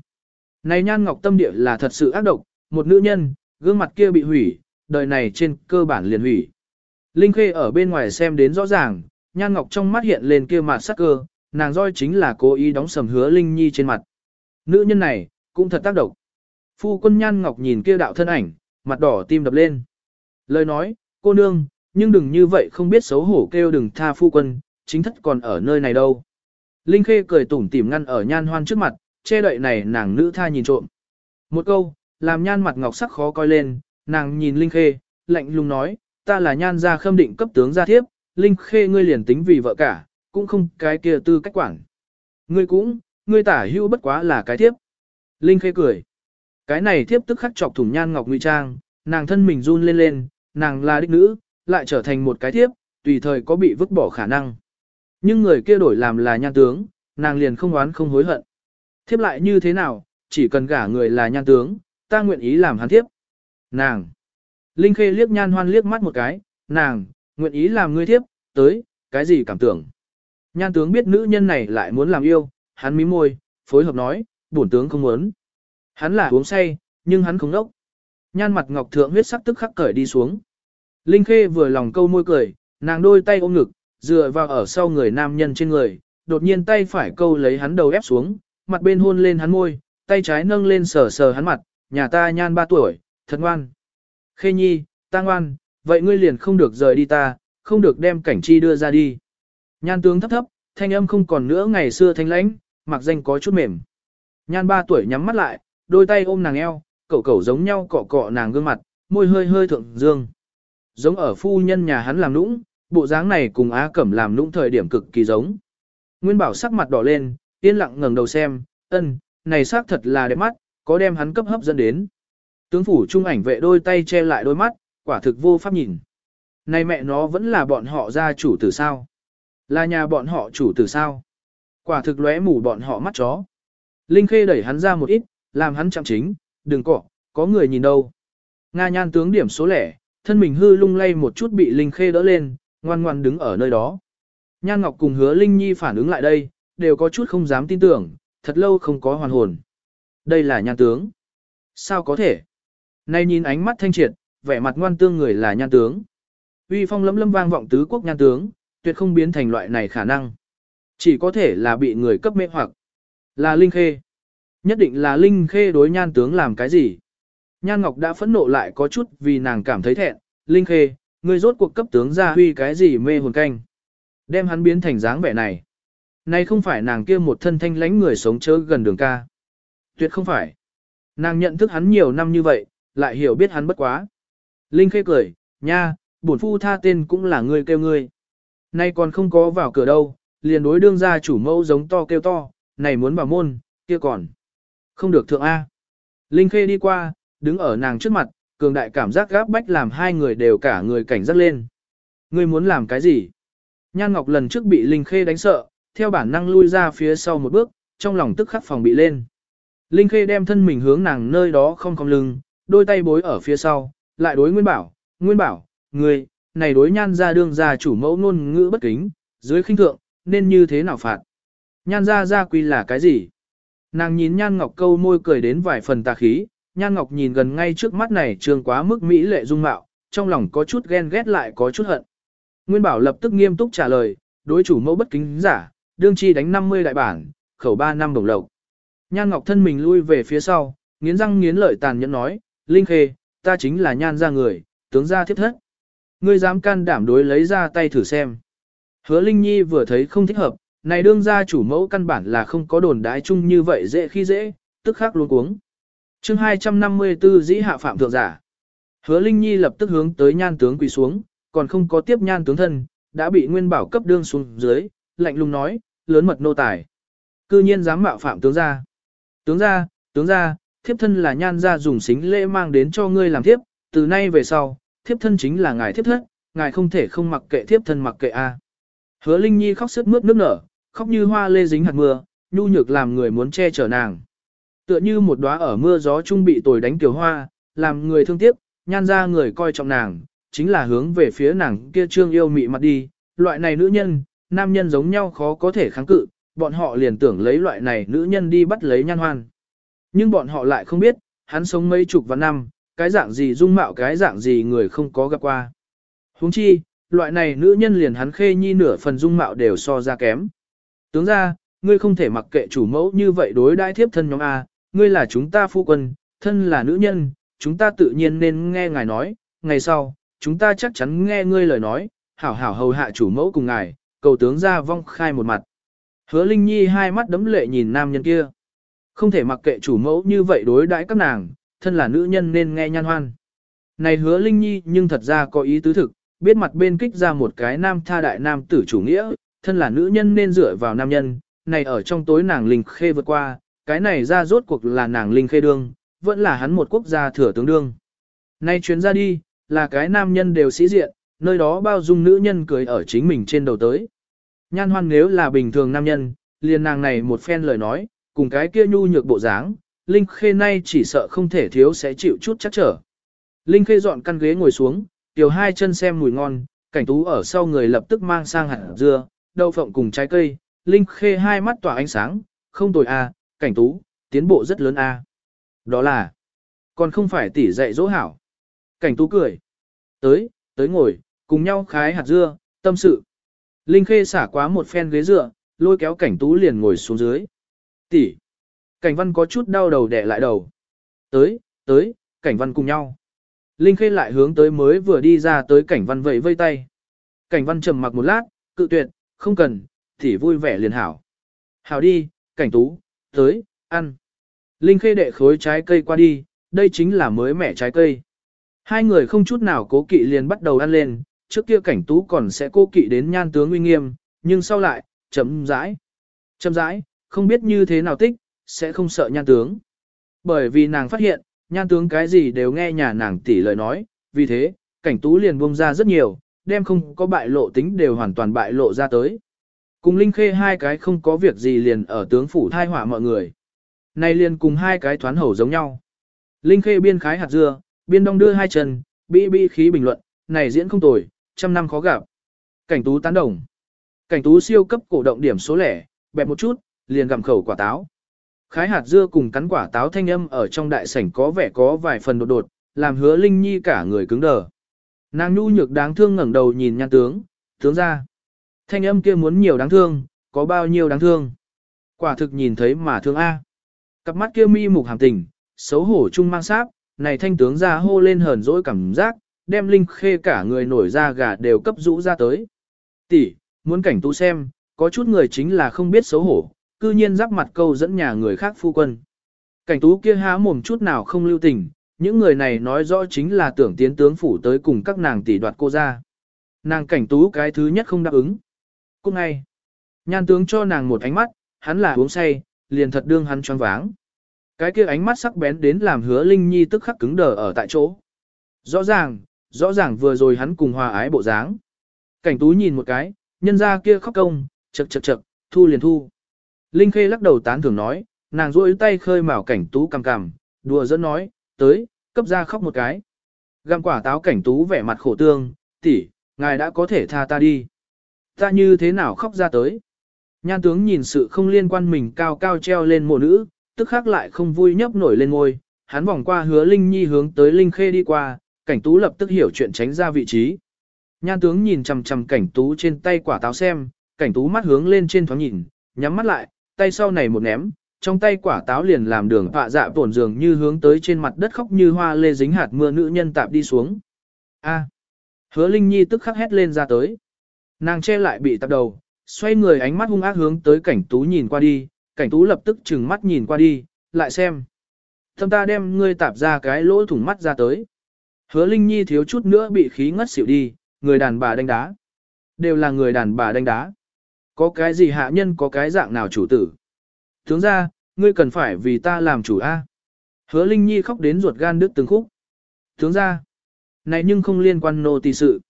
Này nhan ngọc tâm địa là thật sự ác độc, một nữ nhân, gương mặt kia bị hủy, đời này trên cơ bản liền hủy. Linh Khê ở bên ngoài xem đến rõ ràng, nhan ngọc trong mắt hiện lên kia mặt sắc cơ, nàng roi chính là cố ý đóng sầm hứa Linh Nhi trên mặt. Nữ nhân này, cũng thật tác động. Phu quân nhan ngọc nhìn kia đạo thân ảnh, mặt đỏ tim đập lên. Lời nói, cô nương, nhưng đừng như vậy không biết xấu hổ kêu đừng tha phu quân, chính thất còn ở nơi này đâu. Linh Khê cười tủm tỉm ngăn ở nhan hoan trước mặt, che đậy này nàng nữ tha nhìn trộm. Một câu, làm nhan mặt ngọc sắc khó coi lên, nàng nhìn Linh Khê, lạnh lùng nói, ta là nhan gia khâm định cấp tướng gia thiếp, Linh Khê ngươi liền tính vì vợ cả, cũng không cái kia tư cách quản. Ngươi cũng, ngươi tả hưu bất quá là cái thiếp. Linh Khê cười. Cái này thiếp tức khắc chọc thủng nhan ngọc ngụy trang, nàng thân mình run lên lên, nàng là đích nữ, lại trở thành một cái thiếp, tùy thời có bị vứt bỏ khả năng. Nhưng người kia đổi làm là nhan tướng, nàng liền không oán không hối hận. Thiếp lại như thế nào, chỉ cần gả người là nhan tướng, ta nguyện ý làm hắn thiếp. Nàng. Linh Khê liếc nhan hoan liếc mắt một cái, nàng, nguyện ý làm ngươi thiếp, tới, cái gì cảm tưởng. Nhan tướng biết nữ nhân này lại muốn làm yêu, hắn mím môi, phối hợp nói, bổn tướng không muốn. Hắn là uống say, nhưng hắn không đốc. Nhan mặt ngọc thượng huyết sắc tức khắc cởi đi xuống. Linh Khê vừa lòng câu môi cười, nàng đôi tay ôm ngực, dựa vào ở sau người nam nhân trên người, đột nhiên tay phải câu lấy hắn đầu ép xuống, mặt bên hôn lên hắn môi, tay trái nâng lên sờ sờ hắn mặt, nhà ta nhan ba tuổi, thật ngoan. Khê nhi, ta ngoan, vậy ngươi liền không được rời đi ta, không được đem cảnh chi đưa ra đi. Nhan tướng thấp thấp, thanh âm không còn nữa ngày xưa thanh lãnh, mặc danh có chút mềm. Nhan ba tuổi nhắm mắt lại, đôi tay ôm nàng eo, cậu cậu giống nhau cọ cọ nàng gương mặt, môi hơi hơi thượng dương. Giống ở phu nhân nhà hắn làm nũng, bộ dáng này cùng Á Cẩm làm nũng thời điểm cực kỳ giống. Nguyên Bảo sắc mặt đỏ lên, yên lặng ngẩng đầu xem, ân, này xác thật là đẹp mắt, có đem hắn cấp hấp dẫn đến. Tướng phủ trung ảnh vệ đôi tay che lại đôi mắt, quả thực vô pháp nhìn. Này mẹ nó vẫn là bọn họ gia chủ tử sao? Là nhà bọn họ chủ tử sao? Quả thực lóe mù bọn họ mắt chó. Linh Khê đẩy hắn ra một ít, làm hắn chạm chính, đừng cọ, có người nhìn đâu. Nga nhan tướng điểm số lẻ, thân mình hư lung lay một chút bị Linh Khê đỡ lên, ngoan ngoan đứng ở nơi đó. Nhan Ngọc cùng hứa Linh Nhi phản ứng lại đây, đều có chút không dám tin tưởng, thật lâu không có hoàn hồn. Đây là nhan tướng. Sao có thể? Nay nhìn ánh mắt thanh triệt, vẻ mặt ngoan tương người là nhan tướng. Uy phong lấm lâm vang vọng tứ quốc nhan tướng, tuyệt không biến thành loại này khả năng. Chỉ có thể là bị người cấp mê hoặc. Là Linh Khê. Nhất định là Linh Khê đối nhan tướng làm cái gì? Nhan Ngọc đã phẫn nộ lại có chút vì nàng cảm thấy thẹn. Linh Khê, ngươi rốt cuộc cấp tướng ra huy cái gì mê hồn canh. Đem hắn biến thành dáng vẻ này nay không phải nàng kia một thân thanh lãnh người sống chớ gần đường ca. Tuyệt không phải. Nàng nhận thức hắn nhiều năm như vậy, lại hiểu biết hắn bất quá. Linh Khê cười, nha, bổn phu tha tên cũng là ngươi kêu ngươi. Nay còn không có vào cửa đâu, liền đối đương gia chủ mẫu giống to kêu to, này muốn vào môn, kia còn. Không được thượng A. Linh Khê đi qua, đứng ở nàng trước mặt, cường đại cảm giác gáp bách làm hai người đều cả người cảnh giác lên. Ngươi muốn làm cái gì? Nhan Ngọc lần trước bị Linh Khê đánh sợ, theo bản năng lui ra phía sau một bước, trong lòng tức khắc phòng bị lên. Linh Khê đem thân mình hướng nàng nơi đó không cong lưng, đôi tay bối ở phía sau, lại đối Nguyên Bảo, Nguyên Bảo, ngươi, này đối nhan ra đương ra chủ mẫu ngôn ngữ bất kính, dưới khinh thượng, nên như thế nào phạt? Nhan ra ra quy là cái gì? Nàng nhìn nhan ngọc câu môi cười đến vài phần tà khí, nhan ngọc nhìn gần ngay trước mắt này trường quá mức mỹ lệ dung mạo, trong lòng có chút ghen ghét lại có chút hận. Nguyên bảo lập tức nghiêm túc trả lời, đối chủ mẫu bất kính giả, đương chi đánh 50 đại bản, khẩu 3 năm đồng lộc. Nhan ngọc thân mình lui về phía sau, nghiến răng nghiến lợi tàn nhẫn nói, Linh Khê, ta chính là nhan gia người, tướng gia thiết thất. Ngươi dám can đảm đối lấy ra tay thử xem. Hứa Linh Nhi vừa thấy không thích hợp, này đương gia chủ mẫu căn bản là không có đồn đái chung như vậy dễ khi dễ, tức khắc luôn cuống. chương 254 dĩ hạ phạm thượng giả. Hứa Linh Nhi lập tức hướng tới nhan tướng quỳ xuống, còn không có tiếp nhan tướng thân, đã bị nguyên bảo cấp đương xuống dưới, lạnh lùng nói, lớn mật nô tài. Cư nhiên dám mạo phạm tướng gia. Tướng gia, tướng gia, thiếp thân là nhan gia dùng xính lễ mang đến cho ngươi làm thiếp, từ nay về sau, thiếp thân chính là ngài thiếp thất, ngài không thể không mặc kệ thiếp thân mặc kệ a. Hứa Linh Nhi khóc sướt mướt nước nở, khóc như hoa lê dính hạt mưa, nhu nhược làm người muốn che chở nàng. Tựa như một đóa ở mưa gió trung bị tồi đánh tiểu hoa, làm người thương tiếc, nhan ra người coi trọng nàng, chính là hướng về phía nàng kia trương yêu mị mặt đi, loại này nữ nhân, nam nhân giống nhau khó có thể kháng cự, bọn họ liền tưởng lấy loại này nữ nhân đi bắt lấy nhan hoan. Nhưng bọn họ lại không biết, hắn sống mấy chục vạn năm, cái dạng gì dung mạo cái dạng gì người không có gặp qua. huống chi, loại này nữ nhân liền hắn khê nhi nửa phần dung mạo đều so ra kém. Tướng ra, ngươi không thể mặc kệ chủ mẫu như vậy đối đãi thiếp thân nhóm A, ngươi là chúng ta phu quân, thân là nữ nhân, chúng ta tự nhiên nên nghe ngài nói, ngày sau, chúng ta chắc chắn nghe ngươi lời nói, hảo hảo hầu hạ chủ mẫu cùng ngài, cầu tướng ra vong khai một mặt. Hứa Linh Nhi hai mắt đấm lệ nhìn nam nhân kia. Không thể mặc kệ chủ mẫu như vậy đối đãi các nàng, thân là nữ nhân nên nghe nhan hoan. Này hứa Linh Nhi nhưng thật ra có ý tứ thực, biết mặt bên kích ra một cái nam tha đại nam tử chủ nghĩa, thân là nữ nhân nên dựa vào nam nhân, này ở trong tối nàng linh khê vượt qua, cái này ra rốt cuộc là nàng linh khê đương, vẫn là hắn một quốc gia thừa tướng đương. Nay chuyến ra đi, là cái nam nhân đều sĩ diện, nơi đó bao dung nữ nhân cười ở chính mình trên đầu tới. Nhan hoan nếu là bình thường nam nhân, liền nàng này một phen lời nói, cùng cái kia nhu nhược bộ dáng, Linh Khê nay chỉ sợ không thể thiếu sẽ chịu chút chắc trở. Linh Khê dọn căn ghế ngồi xuống, tiểu hai chân xem mùi ngon, cảnh tú ở sau người lập tức mang sang hạt dưa, đậu phộng cùng trái cây, Linh Khê hai mắt tỏa ánh sáng, không tồi a, à, cảnh tú, tiến bộ rất lớn a. À. Đó là, còn không phải tỉ dạy dỗ hảo. Cảnh tú cười. Tới, tới ngồi, cùng nhau khái hạt dưa, tâm sự. Linh Khê xả quá một phen ghế dựa, lôi kéo cảnh tú liền ngồi xuống dưới. Tỷ. Cảnh văn có chút đau đầu đẻ lại đầu. Tới, tới, cảnh văn cùng nhau. Linh Khê lại hướng tới mới vừa đi ra tới cảnh văn vẫy vây tay. Cảnh văn trầm mặc một lát, cự tuyệt, không cần, tỷ vui vẻ liền hảo. Hảo đi, cảnh tú, tới, ăn. Linh Khê đệ khối trái cây qua đi, đây chính là mới mẻ trái cây. Hai người không chút nào cố kỵ liền bắt đầu ăn lên, trước kia cảnh tú còn sẽ cố kỵ đến nhan tướng uy nghiêm, nhưng sau lại, chậm rãi. Chậm rãi, không biết như thế nào tích, sẽ không sợ nhan tướng. Bởi vì nàng phát hiện, nhan tướng cái gì đều nghe nhà nàng tỷ lời nói, vì thế, cảnh tú liền buông ra rất nhiều, đem không có bại lộ tính đều hoàn toàn bại lộ ra tới. Cùng Linh Khê hai cái không có việc gì liền ở tướng phủ thai hỏa mọi người. Này liền cùng hai cái thoán hầu giống nhau. Linh Khê biên khái hạt dưa, biên đông đưa hai chân, bị bị khí bình luận, này diễn không tồi, trăm năm khó gặp. Cảnh tú tán đồng. Cảnh tú siêu cấp cổ động điểm số lẻ, bẹp một chút, liền gặm khẩu quả táo. Khái hạt dưa cùng cắn quả táo thanh âm ở trong đại sảnh có vẻ có vài phần đột đột, làm hứa Linh Nhi cả người cứng đờ. Nàng nhu nhược đáng thương ngẩng đầu nhìn nhan tướng, tướng ra. Thanh âm kia muốn nhiều đáng thương, có bao nhiêu đáng thương. Quả thực nhìn thấy mà thương A. Cặp mắt kia mi mục hàm tình, xấu hổ chung mang sáp, này thanh tướng ra hô lên hờn dỗi cảm giác, đem linh khê cả người nổi ra gà đều cấp rũ ra tới. Tỷ, muốn cảnh tú xem, có chút người chính là không biết xấu hổ, cư nhiên giáp mặt câu dẫn nhà người khác phu quân. Cảnh tú kia há mồm chút nào không lưu tình, những người này nói rõ chính là tưởng tiến tướng phủ tới cùng các nàng tỷ đoạt cô ra. Nàng cảnh tú cái thứ nhất không đáp ứng. Cũng ngay, nhan tướng cho nàng một ánh mắt, hắn là uống say, liền thật đương hắn choáng váng. Cái kia ánh mắt sắc bén đến làm hứa Linh Nhi tức khắc cứng đờ ở tại chỗ. Rõ ràng, rõ ràng vừa rồi hắn cùng hòa ái bộ dáng. Cảnh tú nhìn một cái, nhân ra kia khóc công, chật chật chật, thu liền thu. Linh Khê lắc đầu tán thưởng nói, nàng rôi tay khơi mào cảnh tú cằm cằm, đùa dẫn nói, tới, cấp ra khóc một cái. Găm quả táo cảnh tú vẻ mặt khổ tương, tỷ, ngài đã có thể tha ta đi. Ta như thế nào khóc ra tới. Nhan tướng nhìn sự không liên quan mình cao cao treo lên mộ nữ, tức khắc lại không vui nhấp nổi lên ngôi, hắn vòng qua hứa Linh Nhi hướng tới Linh Khê đi qua, cảnh tú lập tức hiểu chuyện tránh ra vị trí. Nhan tướng nhìn chằm chằm cảnh tú trên tay quả táo xem, cảnh tú mắt hướng lên trên thoáng nhìn, nhắm mắt lại, tay sau này một ném, trong tay quả táo liền làm đường họa dạ tổn dường như hướng tới trên mặt đất khóc như hoa lê dính hạt mưa nữ nhân tạp đi xuống. A. Hứa Linh Nhi tức khắc hét lên ra tới. Nàng che lại bị tạp đầu, xoay người ánh mắt hung ác hướng tới cảnh tú nhìn qua đi, cảnh tú lập tức chừng mắt nhìn qua đi, lại xem. Thâm ta đem ngươi tạp ra cái lỗ thủng mắt ra tới. Hứa Linh Nhi thiếu chút nữa bị khí ngất xỉu đi, người đàn bà đánh đá. Đều là người đàn bà đánh đá. Có cái gì hạ nhân có cái dạng nào chủ tử. Tướng ra, ngươi cần phải vì ta làm chủ A. Hứa Linh Nhi khóc đến ruột gan đứt từng khúc. Tướng ra, này nhưng không liên quan nô tỳ sự.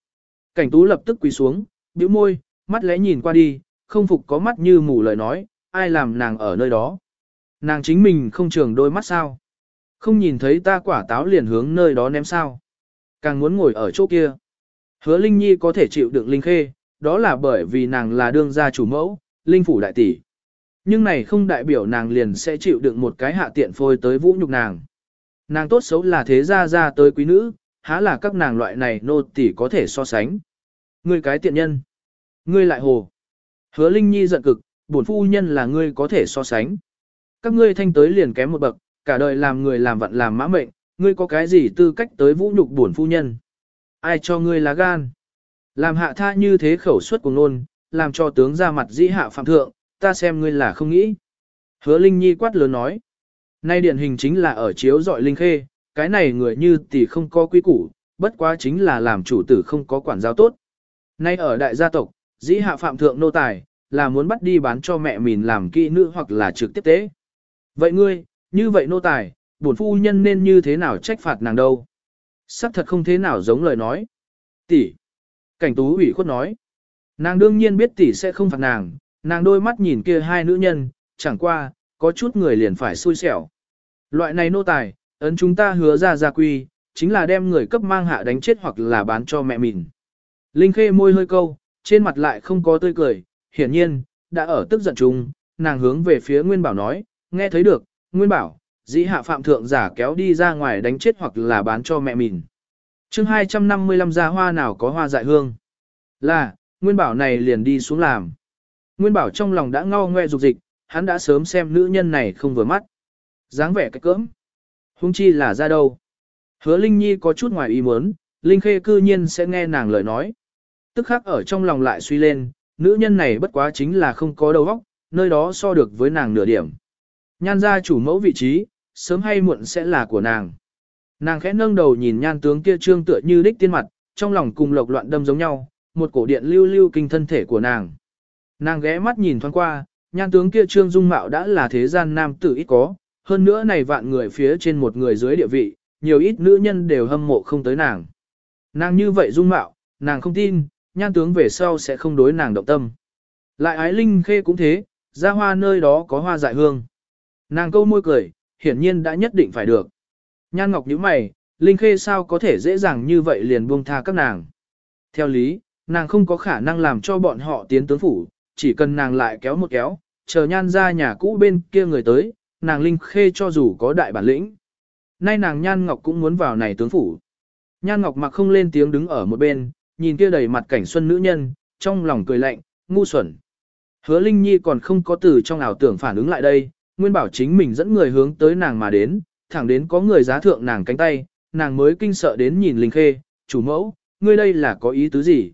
Cảnh tú lập tức quỳ xuống, bĩu môi, mắt lẽ nhìn qua đi, không phục có mắt như mù lời nói, ai làm nàng ở nơi đó. Nàng chính mình không trường đôi mắt sao. Không nhìn thấy ta quả táo liền hướng nơi đó ném sao. Càng muốn ngồi ở chỗ kia. Hứa Linh Nhi có thể chịu đựng Linh Khê, đó là bởi vì nàng là đương gia chủ mẫu, Linh Phủ đại tỷ. Nhưng này không đại biểu nàng liền sẽ chịu đựng một cái hạ tiện phôi tới vũ nhục nàng. Nàng tốt xấu là thế gia gia tới quý nữ, há là các nàng loại này nô tỷ có thể so sánh. Ngươi cái tiện nhân. Ngươi lại hồ. Hứa Linh Nhi giận cực, bổn phu nhân là ngươi có thể so sánh. Các ngươi thanh tới liền kém một bậc, cả đời làm người làm vận làm mã mệnh, ngươi có cái gì tư cách tới vũ nhục bổn phu nhân. Ai cho ngươi lá gan? Làm hạ tha như thế khẩu suất của nôn, làm cho tướng ra mặt dĩ hạ phạm thượng, ta xem ngươi là không nghĩ. Hứa Linh Nhi quát lớn nói. Nay điển hình chính là ở chiếu dọi Linh Khê, cái này người như tỷ không có quy củ, bất quá chính là làm chủ tử không có quản giáo tốt. Nay ở đại gia tộc, dĩ hạ phạm thượng nô tài, là muốn bắt đi bán cho mẹ mình làm kỹ nữ hoặc là trực tiếp tế. Vậy ngươi, như vậy nô tài, bổn phu nhân nên như thế nào trách phạt nàng đâu? Sắc thật không thế nào giống lời nói. Tỷ. Cảnh tú ủy khuất nói. Nàng đương nhiên biết tỷ sẽ không phạt nàng, nàng đôi mắt nhìn kia hai nữ nhân, chẳng qua, có chút người liền phải xui xẻo. Loại này nô tài, ấn chúng ta hứa ra gia quy, chính là đem người cấp mang hạ đánh chết hoặc là bán cho mẹ mình. Linh khê môi hơi câu, trên mặt lại không có tươi cười, hiển nhiên, đã ở tức giận chung, nàng hướng về phía Nguyên Bảo nói, nghe thấy được, Nguyên Bảo, dĩ hạ phạm thượng giả kéo đi ra ngoài đánh chết hoặc là bán cho mẹ mình. chương 255 gia hoa nào có hoa dại hương. Là, Nguyên Bảo này liền đi xuống làm. Nguyên Bảo trong lòng đã ngao ngoe dục dịch, hắn đã sớm xem nữ nhân này không vừa mắt. dáng vẻ cái cỡm. Hung chi là ra đâu. Hứa Linh Nhi có chút ngoài ý muốn, Linh Khê cư nhiên sẽ nghe nàng lời nói. Tức khắc ở trong lòng lại suy lên, nữ nhân này bất quá chính là không có đầu óc, nơi đó so được với nàng nửa điểm. Nhan gia chủ mẫu vị trí, sớm hay muộn sẽ là của nàng. Nàng khẽ nâng đầu nhìn nhan tướng kia trương tựa như đích tiên mặt, trong lòng cùng lộc loạn đâm giống nhau, một cổ điện lưu lưu kinh thân thể của nàng. Nàng ghé mắt nhìn thoáng qua, nhan tướng kia trương dung mạo đã là thế gian nam tử ít có, hơn nữa này vạn người phía trên một người dưới địa vị, nhiều ít nữ nhân đều hâm mộ không tới nàng. Nàng như vậy dung mạo, nàng không tin, nhan tướng về sau sẽ không đối nàng động tâm. Lại ái linh khê cũng thế, ra hoa nơi đó có hoa dại hương. Nàng câu môi cười, hiển nhiên đã nhất định phải được. Nhan Ngọc nhíu mày, Linh Khê sao có thể dễ dàng như vậy liền buông tha các nàng. Theo lý, nàng không có khả năng làm cho bọn họ tiến tướng phủ, chỉ cần nàng lại kéo một kéo, chờ nhan ra nhà cũ bên kia người tới, nàng Linh Khê cho dù có đại bản lĩnh. Nay nàng Nhan Ngọc cũng muốn vào này tướng phủ. Nhan Ngọc mặc không lên tiếng đứng ở một bên, nhìn kia đầy mặt cảnh xuân nữ nhân, trong lòng cười lạnh, ngu xuẩn. Hứa Linh Nhi còn không có từ trong ảo tưởng phản ứng lại đây, nguyên bảo chính mình dẫn người hướng tới nàng mà đến, thẳng đến có người giá thượng nàng cánh tay, nàng mới kinh sợ đến nhìn Linh Khê, chủ mẫu, ngươi đây là có ý tứ gì?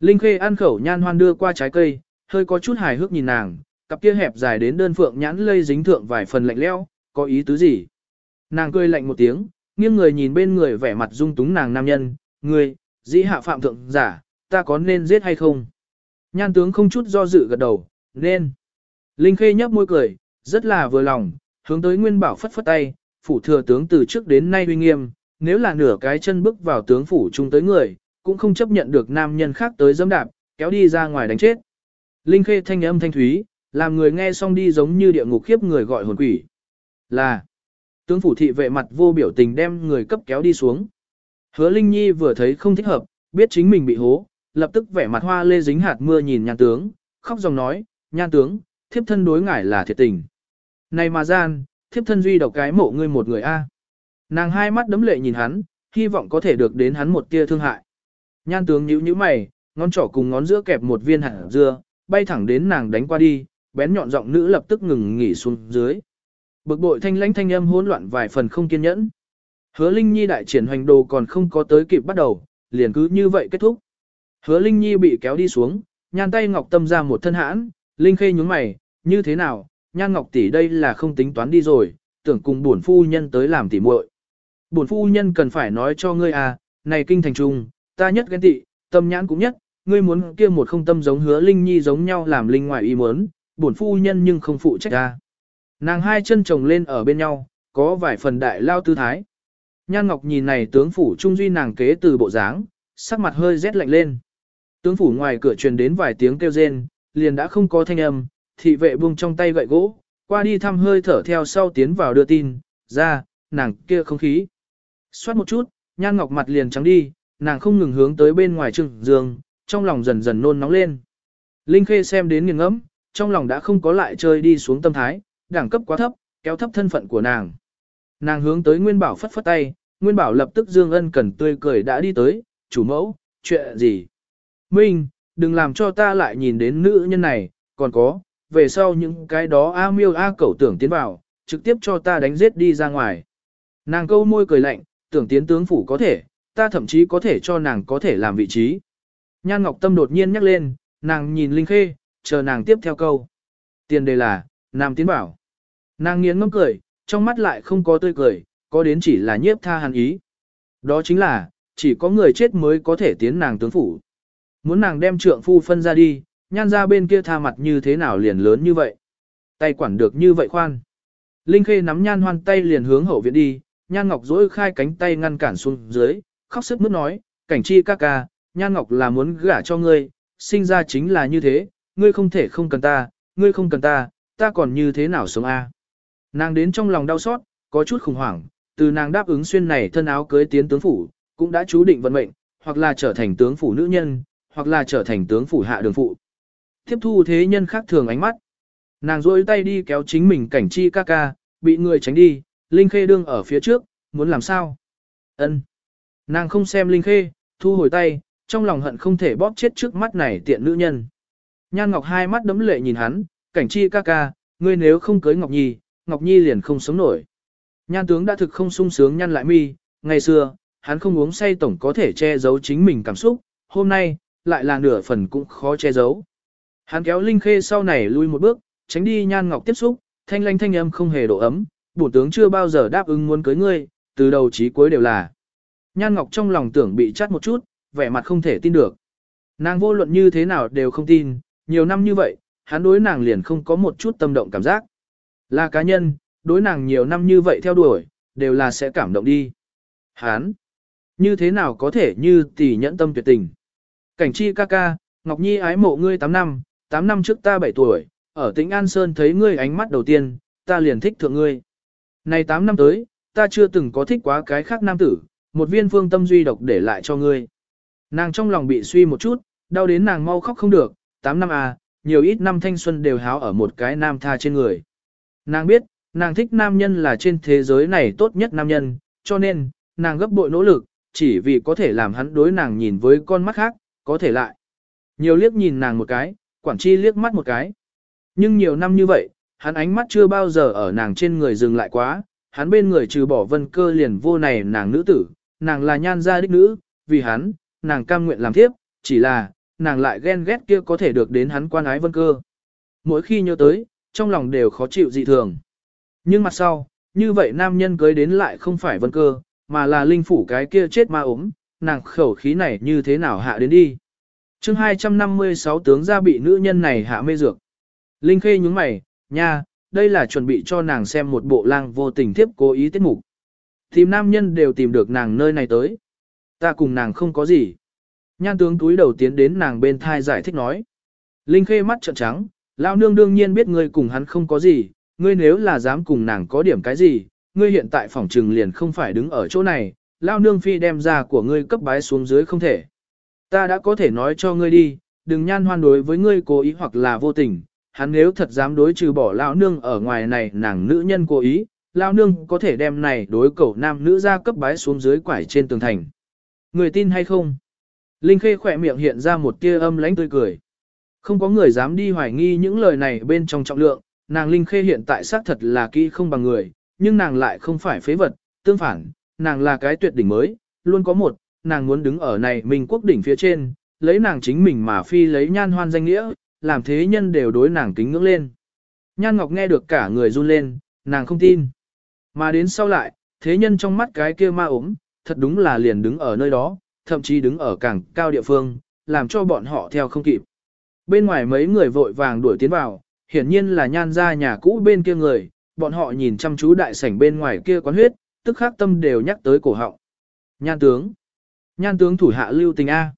Linh Khê ăn khẩu nhan hoan đưa qua trái cây, hơi có chút hài hước nhìn nàng, cặp kia hẹp dài đến đơn phượng nhãn lây dính thượng vài phần lạnh lẽo, có ý tứ gì? Nàng cười lạnh một tiếng, nghiêng người nhìn bên người vẻ mặt dung túng nàng nam nhân, ngươi, dĩ hạ phạm thượng giả, ta có nên giết hay không? Nhan tướng không chút do dự gật đầu, nên. Linh Khê nhấp môi cười, rất là vừa lòng, hướng tới Nguyên Bảo phất phất tay, phủ thừa tướng từ trước đến nay uy nghiêm, nếu là nửa cái chân bước vào tướng phủ chung tới người, cũng không chấp nhận được nam nhân khác tới dẫm đạp, kéo đi ra ngoài đánh chết. Linh Khê thanh âm thanh thúy, làm người nghe xong đi giống như địa ngục khiếp người gọi hồn quỷ. Là, tướng phủ thị vệ mặt vô biểu tình đem người cấp kéo đi xuống. Hứa Linh Nhi vừa thấy không thích hợp, biết chính mình bị hố, lập tức vẻ mặt hoa lê dính hạt mưa nhìn nhan tướng, khóc dòng nói, nhan tướng, thiếp thân đối ngải là thiệt tình. Này mà gian, thiếp thân duy độc cái mộ ngươi một người a. Nàng hai mắt đấm lệ nhìn hắn, hy vọng có thể được đến hắn một tia thương hại. Nhan tướng nhíu nhíu mày, ngón trỏ cùng ngón giữa kẹp một viên hạt dưa, bay thẳng đến nàng đánh qua đi, bén nhọn giọng nữ lập tức ngừng nghỉ xuống dưới. Bực bội thanh lãnh thanh âm hỗn loạn vài phần không kiên nhẫn. Hứa Linh Nhi đại triển hoành đồ còn không có tới kịp bắt đầu, liền cứ như vậy kết thúc. Hứa Linh Nhi bị kéo đi xuống, nhan tay Ngọc Tâm ra một thân hãn, Linh Khê nhướng mày, như thế nào, nhan Ngọc tỷ đây là không tính toán đi rồi, tưởng cùng bổn phu nhân tới làm tỉ muội. Bổn phu nhân cần phải nói cho ngươi à, này kinh thành trung, ta nhất ghen tị, tâm nhãn cũng nhất, ngươi muốn kia một không tâm giống hứa Linh Nhi giống nhau làm linh ngoài ý muốn, bổn phu nhân nhưng không phụ trách ta. Nàng hai chân chồng lên ở bên nhau, có vài phần đại lao tư thái. Nhan Ngọc nhìn này tướng phủ trung duy nàng kế từ bộ dáng, sắc mặt hơi rét lạnh lên. Tướng phủ ngoài cửa truyền đến vài tiếng kêu rên, liền đã không có thanh âm, thị vệ buông trong tay gậy gỗ, qua đi thăm hơi thở theo sau tiến vào đưa tin, ra, nàng kia không khí. Xoát một chút, nhan ngọc mặt liền trắng đi, nàng không ngừng hướng tới bên ngoài trưng giường, trong lòng dần dần nôn nóng lên. Linh Khê xem đến nghiêng ngẫm, trong lòng đã không có lại chơi đi xuống tâm thái, đẳng cấp quá thấp, kéo thấp thân phận của nàng. Nàng hướng tới Nguyên Bảo phất phất tay, Nguyên Bảo lập tức dương ân cần tươi cười đã đi tới, chủ mẫu, chuyện gì? Minh, đừng làm cho ta lại nhìn đến nữ nhân này, còn có, về sau những cái đó A miêu A cẩu tưởng tiến vào, trực tiếp cho ta đánh giết đi ra ngoài. Nàng câu môi cười lạnh, tưởng tiến tướng phủ có thể, ta thậm chí có thể cho nàng có thể làm vị trí. Nhan Ngọc Tâm đột nhiên nhắc lên, nàng nhìn Linh Khê, chờ nàng tiếp theo câu. Tiền đề là, Nam tiến bảo. Nàng nghiến ngâm cười, trong mắt lại không có tươi cười, có đến chỉ là nhiếp tha hàn ý. Đó chính là, chỉ có người chết mới có thể tiến nàng tướng phủ. Muốn nàng đem trượng phu phân ra đi, nhan ra bên kia tha mặt như thế nào liền lớn như vậy. Tay quản được như vậy khoan. Linh Khê nắm nhan hoan tay liền hướng hậu viện đi, nhan ngọc dỗi khai cánh tay ngăn cản xuống dưới, khóc sức mướt nói, cảnh chi ca ca, nhan ngọc là muốn gả cho ngươi, sinh ra chính là như thế, ngươi không thể không cần ta, ngươi không cần ta, ta còn như thế nào sống a? Nàng đến trong lòng đau xót, có chút khủng hoảng, từ nàng đáp ứng xuyên này thân áo cưới tiến tướng phủ, cũng đã chú định vận mệnh, hoặc là trở thành tướng phủ nữ nhân, hoặc là trở thành tướng phủ hạ đường phụ. Tiếp thu thế nhân khác thường ánh mắt. Nàng rôi tay đi kéo chính mình cảnh chi ca ca, bị người tránh đi, Linh Khê đương ở phía trước, muốn làm sao? ân Nàng không xem Linh Khê, thu hồi tay, trong lòng hận không thể bóp chết trước mắt này tiện nữ nhân. Nhan Ngọc hai mắt đấm lệ nhìn hắn, cảnh chi ca ca, ngươi nếu không cưới Ngọc Nhi, Ngọc Nhi liền không sống nổi. Nhan tướng đã thực không sung sướng nhăn lại mi, ngày xưa, hắn không uống say tổng có thể che giấu chính mình cảm xúc, hôm nay, lại là nửa phần cũng khó che giấu. Hắn kéo Linh Khê sau này lui một bước, tránh đi nhan ngọc tiếp xúc, thanh lanh thanh âm không hề độ ấm, bổ tướng chưa bao giờ đáp ứng muốn cưới ngươi, từ đầu chí cuối đều là. Nhan ngọc trong lòng tưởng bị chát một chút, vẻ mặt không thể tin được. Nàng vô luận như thế nào đều không tin, nhiều năm như vậy, hắn đối nàng liền không có một chút tâm động cảm giác. Là cá nhân, đối nàng nhiều năm như vậy theo đuổi, đều là sẽ cảm động đi. Hắn, như thế nào có thể như tỷ nhẫn tâm tuyệt tình. Cảnh chi ca ca, Ngọc Nhi ái mộ ngươi 8 năm, 8 năm trước ta 7 tuổi, ở tỉnh An Sơn thấy ngươi ánh mắt đầu tiên, ta liền thích thượng ngươi. Này 8 năm tới, ta chưa từng có thích quá cái khác nam tử, một viên phương tâm duy độc để lại cho ngươi. Nàng trong lòng bị suy một chút, đau đến nàng mau khóc không được, 8 năm à, nhiều ít năm thanh xuân đều háo ở một cái nam tha trên người. Nàng biết, nàng thích nam nhân là trên thế giới này tốt nhất nam nhân, cho nên, nàng gấp bội nỗ lực, chỉ vì có thể làm hắn đối nàng nhìn với con mắt khác, có thể lại. Nhiều liếc nhìn nàng một cái, quản chi liếc mắt một cái. Nhưng nhiều năm như vậy, hắn ánh mắt chưa bao giờ ở nàng trên người dừng lại quá, hắn bên người trừ bỏ vân cơ liền vô này nàng nữ tử, nàng là nhan gia đích nữ, vì hắn, nàng cam nguyện làm thiếp, chỉ là, nàng lại ghen ghét kia có thể được đến hắn quan ái vân cơ. Mỗi khi nhớ tới, trong lòng đều khó chịu dị thường. Nhưng mặt sau, như vậy nam nhân cưới đến lại không phải vân cơ, mà là linh phủ cái kia chết ma ốm, nàng khẩu khí này như thế nào hạ đến đi chương 256 tướng gia bị nữ nhân này hạ mê dược. Linh khê nhướng mày, nha, đây là chuẩn bị cho nàng xem một bộ lang vô tình thiếp cố ý tiết mục. Tìm nam nhân đều tìm được nàng nơi này tới. Ta cùng nàng không có gì. Nhan tướng túi đầu tiến đến nàng bên thai giải thích nói. Linh khê mắt trợn trắng, lão nương đương nhiên biết ngươi cùng hắn không có gì, ngươi nếu là dám cùng nàng có điểm cái gì, ngươi hiện tại phòng trừng liền không phải đứng ở chỗ này, lão nương phi đem ra của ngươi cấp bái xuống dưới không thể. Ta đã có thể nói cho ngươi đi, đừng nhan hoan đối với ngươi cố ý hoặc là vô tình, hắn nếu thật dám đối trừ bỏ lão nương ở ngoài này nàng nữ nhân cố ý, lão nương có thể đem này đối cậu nam nữ ra cấp bái xuống dưới quải trên tường thành. Người tin hay không? Linh Khê khỏe miệng hiện ra một tia âm lãnh tươi cười. Không có người dám đi hoài nghi những lời này bên trong trọng lượng, nàng Linh Khê hiện tại xác thật là kỹ không bằng người, nhưng nàng lại không phải phế vật, tương phản, nàng là cái tuyệt đỉnh mới, luôn có một, nàng muốn đứng ở này mình quốc đỉnh phía trên, lấy nàng chính mình mà phi lấy nhan hoan danh nghĩa, làm thế nhân đều đối nàng kính ngưỡng lên. Nhan Ngọc nghe được cả người run lên, nàng không tin. Mà đến sau lại, thế nhân trong mắt cái kia ma ốm, thật đúng là liền đứng ở nơi đó, thậm chí đứng ở càng cao địa phương, làm cho bọn họ theo không kịp. Bên ngoài mấy người vội vàng đuổi tiến vào, hiển nhiên là nhan ra nhà cũ bên kia người, bọn họ nhìn chăm chú đại sảnh bên ngoài kia quán huyết, tức khắc tâm đều nhắc tới cổ họng. Nhan tướng. Nhan tướng thủ hạ lưu tình A.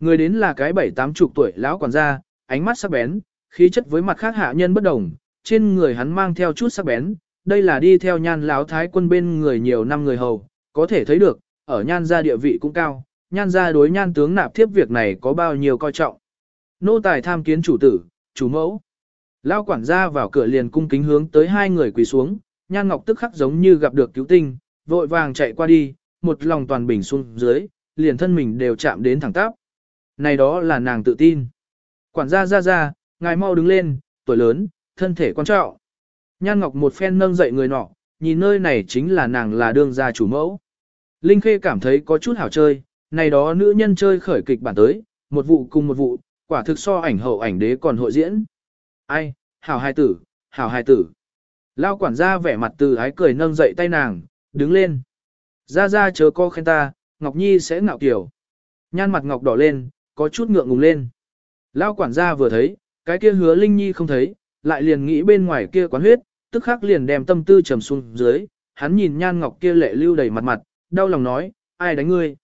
Người đến là cái bảy tám chục tuổi lão quản gia, ánh mắt sắc bén, khí chất với mặt khác hạ nhân bất đồng, trên người hắn mang theo chút sắc bén, đây là đi theo nhan lão thái quân bên người nhiều năm người hầu, có thể thấy được, ở nhan gia địa vị cũng cao, nhan gia đối nhan tướng nạp thiếp việc này có bao nhiêu coi trọng. Nô tài tham kiến chủ tử, chủ mẫu. Lao quản gia vào cửa liền cung kính hướng tới hai người quỳ xuống, nhan ngọc tức khắc giống như gặp được cứu tinh, vội vàng chạy qua đi, một lòng toàn bình xuống dưới, liền thân mình đều chạm đến thẳng tắp. Này đó là nàng tự tin. Quản gia ra ra, ngài mau đứng lên, tuổi lớn, thân thể quan trọng. Nhan Ngọc một phen nâng dậy người nọ, nhìn nơi này chính là nàng là đương gia chủ mẫu. Linh Khê cảm thấy có chút hảo chơi, này đó nữ nhân chơi khởi kịch bản tới, một vụ cùng một vụ, quả thực so ảnh hậu ảnh đế còn hội diễn. Ai, hảo hài tử, hảo hài tử. Lao quản gia vẻ mặt từ ái cười nâng dậy tay nàng, đứng lên. Ra ra chớ co khen ta, Ngọc Nhi sẽ ngạo kiểu. Nhan mặt Ngọc đỏ lên, có chút ngượng ngùng lên. Lao quản gia vừa thấy, cái kia hứa Linh Nhi không thấy, lại liền nghĩ bên ngoài kia quán huyết, tức khắc liền đem tâm tư trầm xuống dưới, hắn nhìn Nhan Ngọc kia lệ lưu đầy mặt mặt, đau lòng nói, ai đánh ngươi.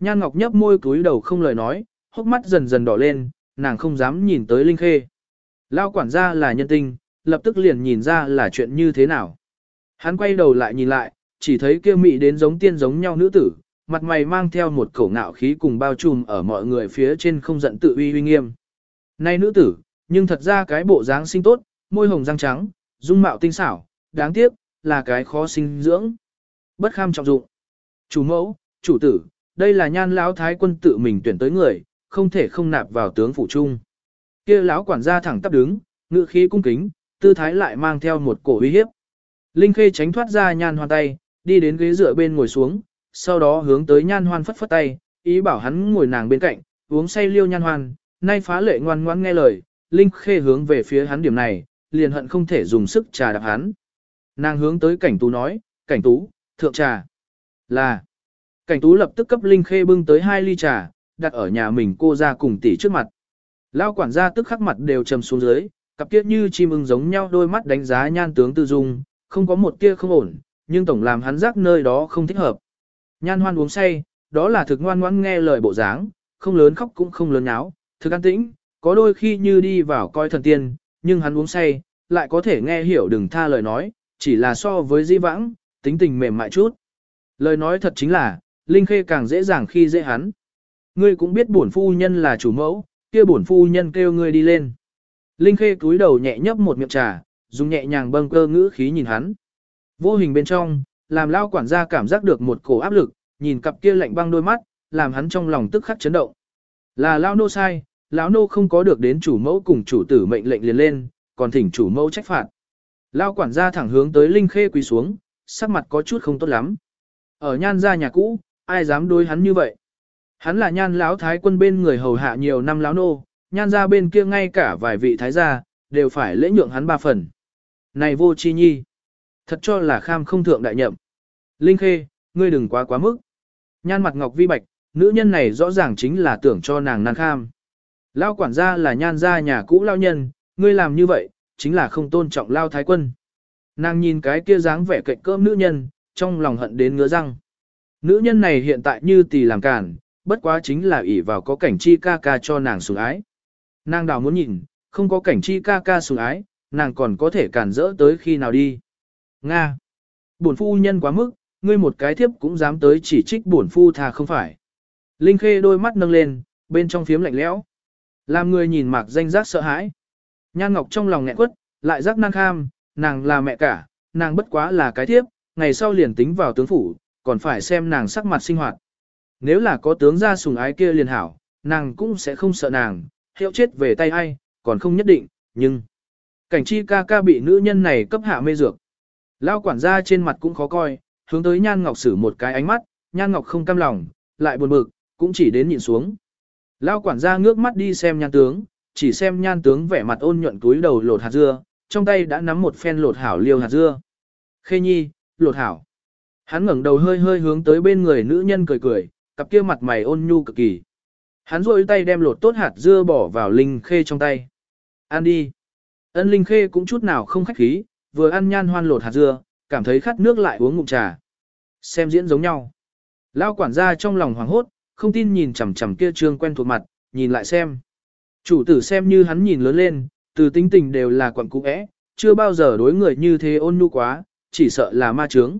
Nhan Ngọc nhấp môi cúi đầu không lời nói, hốc mắt dần dần đỏ lên, nàng không dám nhìn tới Linh Khê. Lao quản gia là nhân tinh, lập tức liền nhìn ra là chuyện như thế nào. Hắn quay đầu lại nhìn lại, chỉ thấy kia mị đến giống tiên giống nhau nữ tử, mặt mày mang theo một cổ ngạo khí cùng bao trùm ở mọi người phía trên không giận tự uy uy nghiêm. Nay nữ tử, nhưng thật ra cái bộ dáng sinh tốt, môi hồng răng trắng, dung mạo tinh xảo, đáng tiếc, là cái khó sinh dưỡng. Bất kham trọng dụng. Chủ mẫu, chủ tử, đây là nhan lão thái quân tự mình tuyển tới người, không thể không nạp vào tướng phủ trung. Kia lão quản gia thẳng tắp đứng, ngự khí cung kính, tư thái lại mang theo một cổ uy hiếp. Linh Khê tránh thoát ra nhan hoan tay, đi đến ghế dựa bên ngồi xuống, sau đó hướng tới nhan hoan phất phất tay, ý bảo hắn ngồi nàng bên cạnh, uống say liêu nhan hoan, nay phá lệ ngoan ngoãn nghe lời, Linh Khê hướng về phía hắn điểm này, liền hận không thể dùng sức trà đạp hắn. Nàng hướng tới cảnh tú nói, cảnh tú, thượng trà. Là. Cảnh tú lập tức cấp Linh Khê bưng tới hai ly trà, đặt ở nhà mình cô ra cùng tỷ trước mặt. Lao quản gia tức khắc mặt đều trầm xuống dưới, cặp kiếp như chim ưng giống nhau đôi mắt đánh giá nhan tướng tư dung, không có một tia không ổn, nhưng tổng làm hắn giác nơi đó không thích hợp. Nhan hoan uống say, đó là thực ngoan ngoãn nghe lời bộ dáng, không lớn khóc cũng không lớn náo, thực an tĩnh, có đôi khi như đi vào coi thần tiên, nhưng hắn uống say, lại có thể nghe hiểu đừng tha lời nói, chỉ là so với di vãng, tính tình mềm mại chút. Lời nói thật chính là, Linh Khê càng dễ dàng khi dễ hắn. Ngươi cũng biết bổn phu nhân là chủ mẫu, kia bổn phu nhân kêu ngươi đi lên. Linh Khê cúi đầu nhẹ nhấp một miệng trà, dùng nhẹ nhàng bâng cơ ngữ khí nhìn hắn. Vô hình bên trong, làm lao quản gia cảm giác được một cổ áp lực, nhìn cặp kia lạnh băng đôi mắt, làm hắn trong lòng tức khắc chấn động. Là lao nô sai, lão nô không có được đến chủ mẫu cùng chủ tử mệnh lệnh liền lên, còn thỉnh chủ mẫu trách phạt. Lao quản gia thẳng hướng tới Linh Khê quỳ xuống, sắc mặt có chút không tốt lắm. Ở nhan gia nhà cũ, ai dám đối hắn như vậy? Hắn là nhan lão thái quân bên người hầu hạ nhiều năm lão nô, nhan gia bên kia ngay cả vài vị thái gia, đều phải lễ nhượng hắn ba phần. Này vô chi nhi, thật cho là kham không thượng đại nhậm. Linh Khê, ngươi đừng quá quá mức. Nhan mặt ngọc vi bạch, nữ nhân này rõ ràng chính là tưởng cho nàng nan kham. Lao quản gia là nhan gia nhà cũ lao nhân, ngươi làm như vậy, chính là không tôn trọng lao thái quân. Nàng nhìn cái kia dáng vẻ cạnh cơm nữ nhân, trong lòng hận đến ngứa răng. Nữ nhân này hiện tại như tỷ làm cản, bất quá chính là ỷ vào có cảnh chi ca ca cho nàng sủng ái. Nàng đào muốn nhìn, không có cảnh chi ca ca sủng ái, nàng còn có thể cản rỡ tới khi nào đi. Nga. Bổn phu nhân quá mức, ngươi một cái thiếp cũng dám tới chỉ trích bổn phu thà không phải. Linh Khê đôi mắt nâng lên, bên trong phiếm lạnh lẽo. Làm người nhìn mạc danh giác sợ hãi. Nhan Ngọc trong lòng nghẹn quất, lại giác năng kham, nàng là mẹ cả, nàng bất quá là cái thiếp, ngày sau liền tính vào tướng phủ, còn phải xem nàng sắc mặt sinh hoạt. Nếu là có tướng gia sùng ái kia liền hảo, nàng cũng sẽ không sợ nàng, hiệu chết về tay ai, còn không nhất định, nhưng... Cảnh chi ca ca bị nữ nhân này cấp hạ mê dược. Lao quản gia trên mặt cũng khó coi, hướng tới Nhan Ngọc sử một cái ánh mắt, Nhan Ngọc không cam lòng, lại buồn bực, cũng chỉ đến nhìn xuống. Lao quản gia ngước mắt đi xem nhan tướng, chỉ xem nhan tướng vẻ mặt ôn nhuận túi đầu lột hạt dưa, trong tay đã nắm một phen lột hảo liêu hạt dưa. Khê nhi, lột hảo. Hắn ngẩng đầu hơi hơi hướng tới bên người nữ nhân cười cười, cặp kia mặt mày ôn nhu cực kỳ. Hắn rôi tay đem lột tốt hạt dưa bỏ vào linh khê trong tay. Ăn đi. Ân linh khê cũng chút nào không khách khí, vừa ăn nhan hoan lột hạt dưa, cảm thấy khát nước lại uống ngụm trà. Xem diễn giống nhau. Lao quản gia trong lòng hoảng hốt, không tin nhìn chằm chằm kia trương quen thuộc mặt, nhìn lại xem. Chủ tử xem như hắn nhìn lớn lên, từ tính tình đều là quặng cũ ẽ, chưa bao giờ đối người như thế ôn nhu quá, chỉ sợ là ma trướng.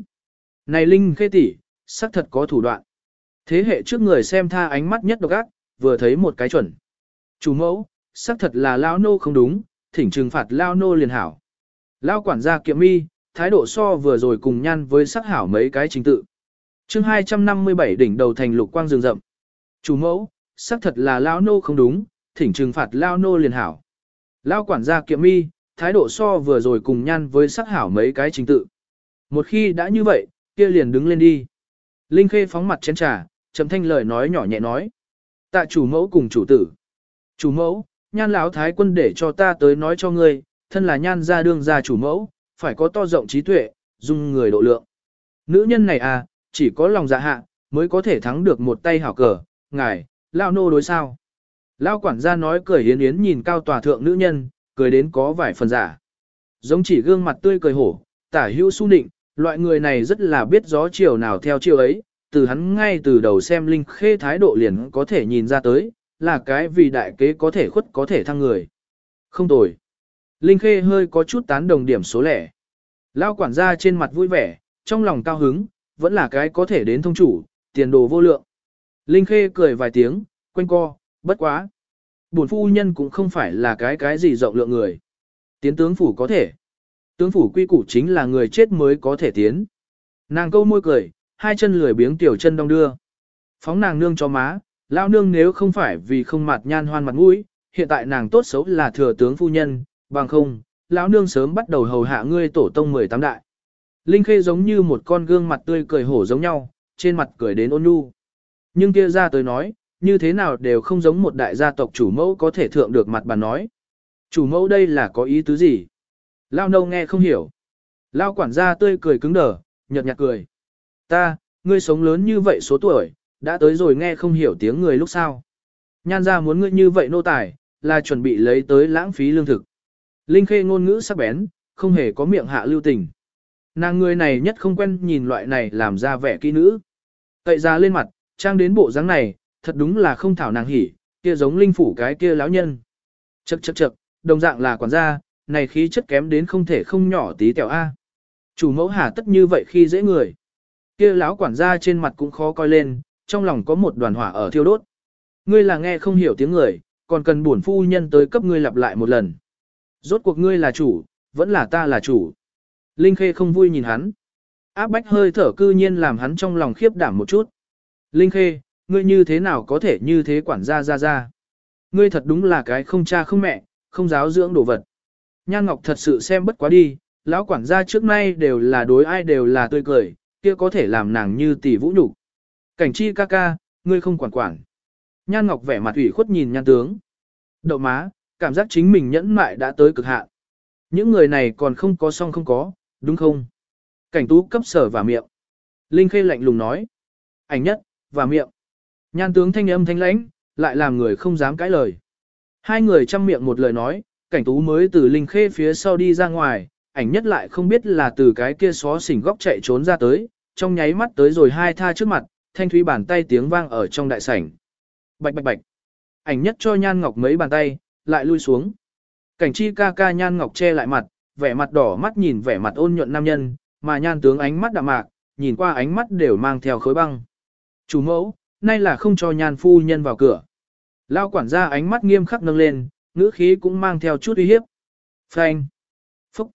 Này Linh khê tỷ, xác thật có thủ đoạn. Thế hệ trước người xem tha ánh mắt nhất độc ác, vừa thấy một cái chuẩn. Chủ mẫu, xác thật là lao nô không đúng, thỉnh trừng phạt lao nô liền hảo. Lao quản gia kiệm mi, thái độ so vừa rồi cùng nhan với sắc hảo mấy cái trình tự. chương 257 đỉnh đầu thành lục quang rừng rậm. Chủ mẫu, xác thật là lao nô không đúng, thỉnh trừng phạt lao nô liền hảo. Lao quản gia kiệm mi, thái độ so vừa rồi cùng nhan với sắc hảo mấy cái trình tự. Một khi đã như vậy, kia liền đứng lên đi. Linh Khê phóng mặt chén trà, trầm thanh lời nói nhỏ nhẹ nói. Tạ chủ mẫu cùng chủ tử. Chủ mẫu, nhan lão thái quân để cho ta tới nói cho ngươi, thân là nhan gia đương gia chủ mẫu, phải có to rộng trí tuệ, dung người độ lượng. Nữ nhân này à, chỉ có lòng dạ hạ, mới có thể thắng được một tay hảo cờ, ngài, lao nô đối sao. Lao quản gia nói cười yến yến nhìn cao tòa thượng nữ nhân, cười đến có vài phần giả. Giống chỉ gương mặt tươi cười hổ, tả hữu su nịnh, loại người này rất là biết gió chiều nào theo chiều ấy, từ hắn ngay từ đầu xem Linh Khê thái độ liền có thể nhìn ra tới, là cái vì đại kế có thể khuất có thể thăng người. Không tồi. Linh Khê hơi có chút tán đồng điểm số lẻ. Lao quản gia trên mặt vui vẻ, trong lòng cao hứng, vẫn là cái có thể đến thông chủ, tiền đồ vô lượng. Linh Khê cười vài tiếng, quanh co, bất quá. Bổn phu nhân cũng không phải là cái cái gì rộng lượng người. Tiến tướng phủ có thể. Tướng phủ quy củ chính là người chết mới có thể tiến. Nàng câu môi cười, hai chân lười biếng tiểu chân đong đưa. Phóng nàng nương cho má, lao nương nếu không phải vì không mặt nhan hoan mặt mũi, hiện tại nàng tốt xấu là thừa tướng phu nhân, bằng không, lão nương sớm bắt đầu hầu hạ ngươi tổ tông 18 đại. Linh Khê giống như một con gương mặt tươi cười hổ giống nhau, trên mặt cười đến ôn nhu. Nhưng kia ra tới nói, như thế nào đều không giống một đại gia tộc chủ mẫu có thể thượng được mặt bà nói. Chủ mẫu đây là có ý tứ gì? Lao nâu nghe không hiểu. Lao quản gia tươi cười cứng đờ, nhợt nhạt cười. Ta, ngươi sống lớn như vậy số tuổi, đã tới rồi nghe không hiểu tiếng người lúc sau. Nhan ra muốn ngươi như vậy nô tài, là chuẩn bị lấy tới lãng phí lương thực. Linh khê ngôn ngữ sắc bén, không hề có miệng hạ lưu tình. Nàng người này nhất không quen nhìn loại này làm ra vẻ kỹ nữ. Cậy ra lên mặt, trang đến bộ dáng này, thật đúng là không thảo nàng hỉ, kia giống linh phủ cái kia lão nhân. Chậc chậc chậc, đồng dạng là quản gia, này khí chất kém đến không thể không nhỏ tí tẹo A. Chủ mẫu hà tất như vậy khi dễ người. Kia lão quản gia trên mặt cũng khó coi lên, trong lòng có một đoàn hỏa ở thiêu đốt. Ngươi là nghe không hiểu tiếng người, còn cần bổn phu nhân tới cấp ngươi lặp lại một lần. Rốt cuộc ngươi là chủ, vẫn là ta là chủ. Linh Khê không vui nhìn hắn. Áp bách hơi thở cư nhiên làm hắn trong lòng khiếp đảm một chút. Linh Khê, ngươi như thế nào có thể như thế quản gia ra ra. Ngươi thật đúng là cái không cha không mẹ, không giáo dưỡng đồ vật. Nhan Ngọc thật sự xem bất quá đi, lão quản gia trước nay đều là đối ai đều là tươi cười, kia có thể làm nàng như tỷ vũ nhục. Cảnh chi ca ca, ngươi không quản quản. Nhan Ngọc vẻ mặt ủy khuất nhìn nhan tướng. Đậu má, cảm giác chính mình nhẫn mại đã tới cực hạn. Những người này còn không có song không có, đúng không? Cảnh tú cấp sở và miệng. Linh Khê lạnh lùng nói. Ảnh nhất, và miệng. Nhan tướng thanh âm thanh lãnh, lại làm người không dám cãi lời. Hai người chăm miệng một lời nói, cảnh tú mới từ Linh Khê phía sau đi ra ngoài, ảnh nhất lại không biết là từ cái kia xó xỉnh góc chạy trốn ra tới, trong nháy mắt tới rồi hai tha trước mặt, thanh thúy bàn tay tiếng vang ở trong đại sảnh. Bạch bạch bạch. Ảnh nhất cho Nhan Ngọc mấy bàn tay, lại lui xuống. Cảnh chi ca ca Nhan Ngọc che lại mặt, vẻ mặt đỏ mắt nhìn vẻ mặt ôn nhuận nam nhân, mà Nhan tướng ánh mắt đạm mạc, nhìn qua ánh mắt đều mang theo khối băng. Chủ mẫu, nay là không cho Nhan phu nhân vào cửa. Lao quản gia ánh mắt nghiêm khắc nâng lên, ngữ khí cũng mang theo chút uy hiếp. Phanh. Phúc.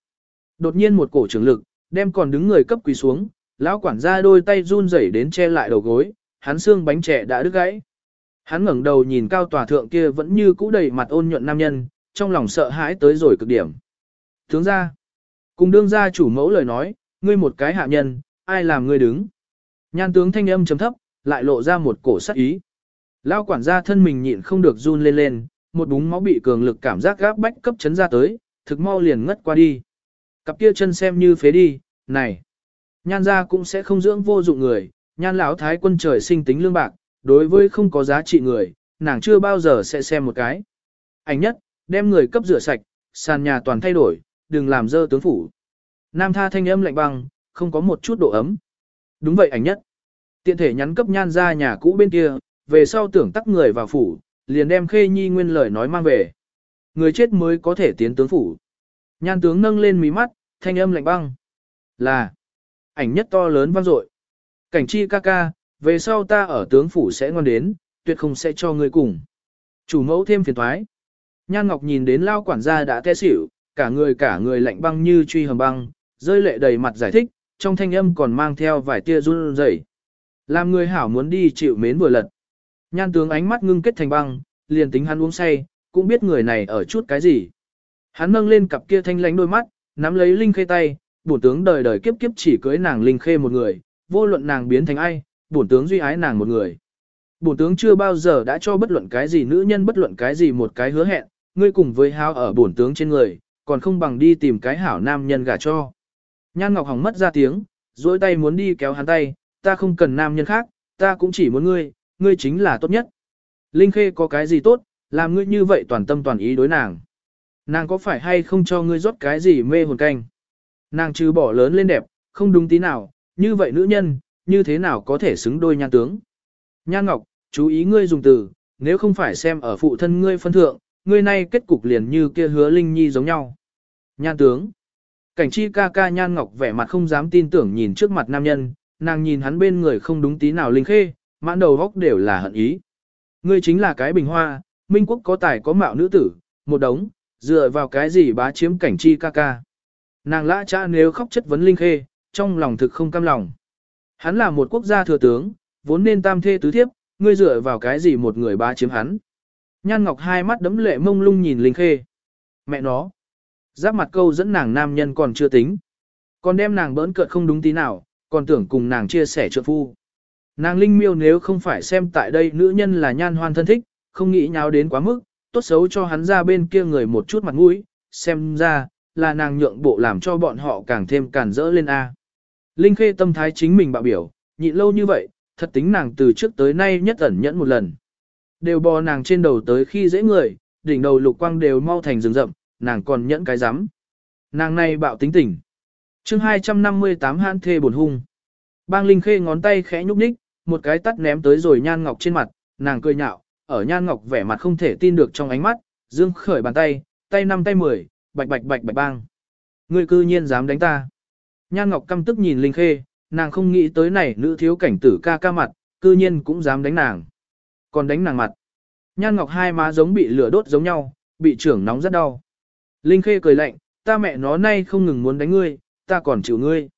Đột nhiên một cổ trưởng lực, đem còn đứng người cấp quỳ xuống, lão quản gia đôi tay run rẩy đến che lại đầu gối, hắn xương bánh trẻ đã đứt gãy. Hắn ngẩng đầu nhìn cao tòa thượng kia vẫn như cũ đầy mặt ôn nhuận nam nhân, trong lòng sợ hãi tới rồi cực điểm. Tướng ra, cùng đương gia chủ mẫu lời nói, ngươi một cái hạ nhân, ai làm ngươi đứng. Nhan tướng thanh âm chấm thấp, lại lộ ra một cổ sắc ý. Lao quản gia thân mình nhịn không được run lên lên, một búng máu bị cường lực cảm giác gáp bách cấp chấn ra tới, thực mau liền ngất qua đi. Cặp kia chân xem như phế đi, này. Nhan gia cũng sẽ không dưỡng vô dụng người, nhan lão thái quân trời sinh tính lương bạc, đối với không có giá trị người, nàng chưa bao giờ sẽ xem một cái. Ảnh nhất, đem người cấp rửa sạch, sàn nhà toàn thay đổi, đừng làm dơ tướng phủ. Nam tha thanh âm lạnh băng, không có một chút độ ấm. Đúng vậy ảnh nhất. Tiện thể nhắn cấp nhan ra nhà cũ bên kia, về sau tưởng tắc người vào phủ, liền đem khê nhi nguyên lời nói mang về. Người chết mới có thể tiến tướng phủ. Nhan tướng nâng lên mí mắt, thanh âm lạnh băng. Là, ảnh nhất to lớn vang dội. Cảnh chi ca ca, về sau ta ở tướng phủ sẽ ngoan đến, tuyệt không sẽ cho ngươi cùng. Chủ mẫu thêm phiền thoái. Nhan Ngọc nhìn đến lao quản gia đã té xỉu, cả người cả người lạnh băng như truy hầm băng, rơi lệ đầy mặt giải thích, trong thanh âm còn mang theo vài tia run rẩy. Làm người hảo muốn đi chịu mến vừa lật. Nhan tướng ánh mắt ngưng kết thành băng, liền tính hắn uống say, cũng biết người này ở chút cái gì. Hắn nâng lên cặp kia thanh lánh đôi mắt, nắm lấy Linh Khê tay, bổ tướng đời đời kiếp kiếp chỉ cưới nàng Linh Khê một người, vô luận nàng biến thành ai, bổn tướng duy ái nàng một người. Bổn tướng chưa bao giờ đã cho bất luận cái gì nữ nhân bất luận cái gì một cái hứa hẹn, ngươi cùng với hao ở bổn tướng trên người, còn không bằng đi tìm cái hảo nam nhân gả cho. Nhan Ngọc Hồng mất ra tiếng, duỗi tay muốn đi kéo hắn tay, ta không cần nam nhân khác, ta cũng chỉ muốn ngươi, ngươi chính là tốt nhất. Linh Khê có cái gì tốt, làm ngươi như vậy toàn tâm toàn ý đối nàng. Nàng có phải hay không cho ngươi rót cái gì mê hồn canh? Nàng trừ bỏ lớn lên đẹp, không đúng tí nào, như vậy nữ nhân, như thế nào có thể xứng đôi nhan tướng? Nhan Ngọc, chú ý ngươi dùng từ, nếu không phải xem ở phụ thân ngươi phân thượng, ngươi nay kết cục liền như kia hứa Linh Nhi giống nhau. Nhan tướng. Cảnh chi ca ca Nhan Ngọc vẻ mặt không dám tin tưởng nhìn trước mặt nam nhân, nàng nhìn hắn bên người không đúng tí nào linh khê, mãn đầu góc đều là hận ý. Ngươi chính là cái bình hoa, minh quốc có tài có mạo nữ tử, một đống, dựa vào cái gì bá chiếm cảnh chi ca ca. Nàng lã cha nếu khóc chất vấn linh khê, trong lòng thực không cam lòng. Hắn là một quốc gia thừa tướng, vốn nên tam thê tứ thiếp, ngươi dựa vào cái gì một người ba chiếm hắn. Nhan Ngọc hai mắt đấm lệ mông lung nhìn Linh Khê. Mẹ nó. Giáp mặt câu dẫn nàng nam nhân còn chưa tính. Còn đem nàng bỡn cợt không đúng tí nào, còn tưởng cùng nàng chia sẻ trượng phu. Nàng Linh miêu nếu không phải xem tại đây nữ nhân là nhan hoan thân thích, không nghĩ nháo đến quá mức, tốt xấu cho hắn ra bên kia người một chút mặt mũi, xem ra, là nàng nhượng bộ làm cho bọn họ càng thêm càn rỡ lên A. Linh khê tâm thái chính mình bạo biểu, nhịn lâu như vậy, thật tính nàng từ trước tới nay nhất ẩn nhẫn một lần. Đều bò nàng trên đầu tới khi dễ người, đỉnh đầu lục quang đều mau thành rừng rậm, nàng còn nhẫn cái rắm Nàng này bạo tính tỉnh. chương 258 hãn thê buồn hung. Bang Linh Khê ngón tay khẽ nhúc nhích, một cái tắt ném tới rồi Nhan Ngọc trên mặt, nàng cười nhạo, ở Nhan Ngọc vẻ mặt không thể tin được trong ánh mắt, dương khởi bàn tay, tay năm tay mười, bạch bạch bạch bạch bang. Ngươi cư nhiên dám đánh ta. Nhan Ngọc căm tức nhìn Linh Khê, nàng không nghĩ tới này nữ thiếu cảnh tử ca ca mặt, cư nhiên cũng dám đánh nàng. Còn đánh nàng mặt. Nhan Ngọc hai má giống bị lửa đốt giống nhau, bị trưởng nóng rất đau. Linh Khê cười lạnh, ta mẹ nó nay không ngừng muốn đánh ngươi, ta còn chịu ngươi.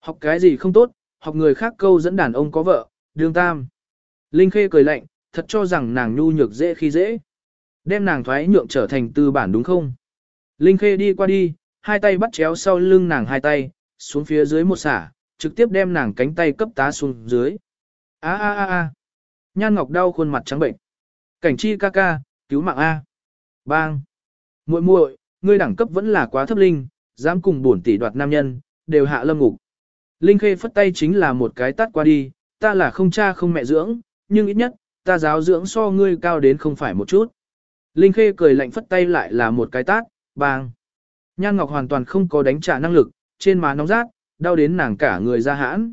Học cái gì không tốt, học người khác câu dẫn đàn ông có vợ, đương tam. Linh Khê cười lạnh, thật cho rằng nàng nhu nhược dễ khi dễ. Đem nàng thoái nhượng trở thành tư bản đúng không? Linh Khê đi qua đi, hai tay bắt chéo sau lưng nàng hai tay, xuống phía dưới một xả, trực tiếp đem nàng cánh tay cấp tá xuống dưới. A a a a. Nhan Ngọc đau khuôn mặt trắng bệnh. Cảnh chi ca ca, cứu mạng A. Bang. muội muội, ngươi đẳng cấp vẫn là quá thấp linh, dám cùng bổn tỷ đoạt nam nhân, đều hạ lâm ngục. Linh Khê phất tay chính là một cái tát qua đi, ta là không cha không mẹ dưỡng, nhưng ít nhất, ta giáo dưỡng so ngươi cao đến không phải một chút. Linh Khê cười lạnh phất tay lại là một cái tát, bang. Nhan Ngọc hoàn toàn không có đánh trả năng lực, trên má nóng rát, đau đến nàng cả người ra hãn.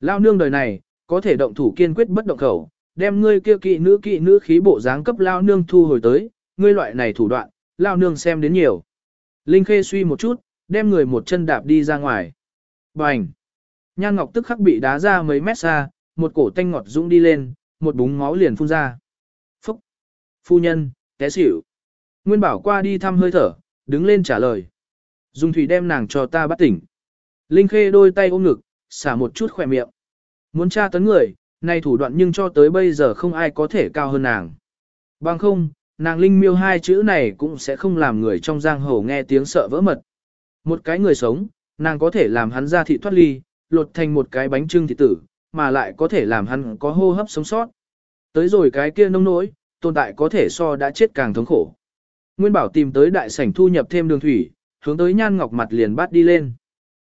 Lao nương đời này, có thể động thủ kiên quyết bất động khẩu, đem ngươi kia kỵ nữ kỵ nữ khí bộ dáng cấp lao nương thu hồi tới, ngươi loại này thủ đoạn, lao nương xem đến nhiều. Linh Khê suy một chút, đem người một chân đạp đi ra ngoài. Bành! Nhan Ngọc tức khắc bị đá ra mấy mét xa, một cổ tanh ngọt dũng đi lên, một búng máu liền phun ra. Phúc! Phu nhân, té xỉu. Nguyên bảo qua đi thăm hơi thở, đứng lên trả lời. Dung thủy đem nàng cho ta bắt tỉnh. Linh Khê đôi tay ôm ngực, xả một chút khỏe miệng. Muốn tra tấn người, nay thủ đoạn nhưng cho tới bây giờ không ai có thể cao hơn nàng. Bằng không, nàng Linh miêu hai chữ này cũng sẽ không làm người trong giang hồ nghe tiếng sợ vỡ mật. Một cái người sống, nàng có thể làm hắn ra thị thoát ly, lột thành một cái bánh trưng thịt tử, mà lại có thể làm hắn có hô hấp sống sót. Tới rồi cái kia nông nỗi, tồn tại có thể so đã chết càng thống khổ. Nguyên bảo tìm tới đại sảnh thu nhập thêm đường thủy, hướng tới nhan ngọc mặt liền bát đi lên.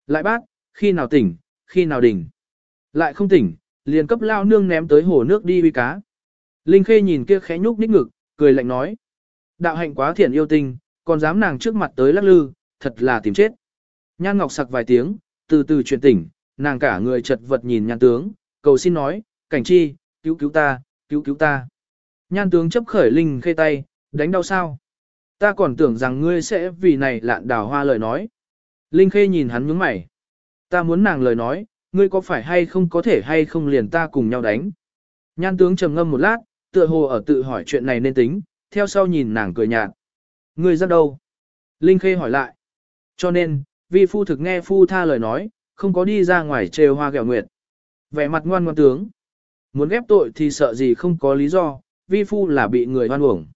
Lại bát, khi nào tỉnh, khi nào đỉnh. Lại không tỉnh, liền cấp lao nương ném tới hồ nước đi uy cá. Linh Khê nhìn kia khẽ nhúc nhích ngực, cười lạnh nói. Đạo hạnh quá thiện yêu tinh, còn dám nàng trước mặt tới lắc lư, thật là tìm chết. Nhan Ngọc sặc vài tiếng, từ từ chuyển tỉnh, nàng cả người chật vật nhìn nhan tướng, cầu xin nói, cảnh chi, cứu cứu ta, cứu cứu ta. Nhan tướng chấp khởi Linh Khê tay, đánh đau sao? Ta còn tưởng rằng ngươi sẽ vì này lạn đào hoa lời nói. Linh Khê nhìn hắn nhướng mày. Ta muốn nàng lời nói, ngươi có phải hay không có thể hay không liền ta cùng nhau đánh. Nhan tướng trầm ngâm một lát, tựa hồ ở tự hỏi chuyện này nên tính, theo sau nhìn nàng cười nhạt. Ngươi ra đâu? Linh Khê hỏi lại. Cho nên, vi phu thực nghe phu tha lời nói, không có đi ra ngoài trêu hoa gẹo nguyệt. Vẻ mặt ngoan ngoan tướng. Muốn ghép tội thì sợ gì không có lý do, vi phu là bị người hoan uổng.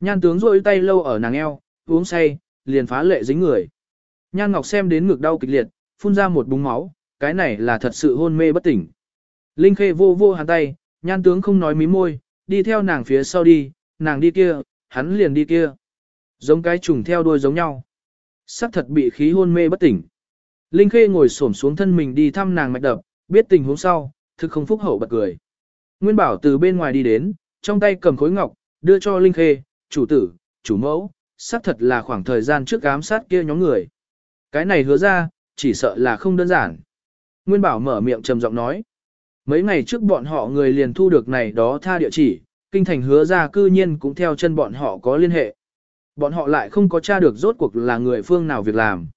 Nhan tướng rôi tay lâu ở nàng eo, uống say, liền phá lệ dính người. Nhan Ngọc xem đến ngực đau kịch liệt, phun ra một búng máu, cái này là thật sự hôn mê bất tỉnh. Linh Khê vô vô hắn tay, nhan tướng không nói mí môi, đi theo nàng phía sau đi, nàng đi kia, hắn liền đi kia. Giống cái trùng theo đuôi giống nhau. Sắc thật bị khí hôn mê bất tỉnh. Linh Khê ngồi xổm xuống thân mình đi thăm nàng mạch đập, biết tình huống sau, thực không phúc hậu bật cười. Nguyên Bảo từ bên ngoài đi đến, trong tay cầm khối ngọc, đưa cho Linh Khê, chủ tử, chủ mẫu, xác thật là khoảng thời gian trước ám sát kia nhóm người. Cái này hứa ra, chỉ sợ là không đơn giản. Nguyên Bảo mở miệng trầm giọng nói. Mấy ngày trước bọn họ người liền thu được này đó tha địa chỉ, kinh thành hứa ra cư nhiên cũng theo chân bọn họ có liên hệ. Bọn họ lại không có tra được rốt cuộc là người phương nào việc làm.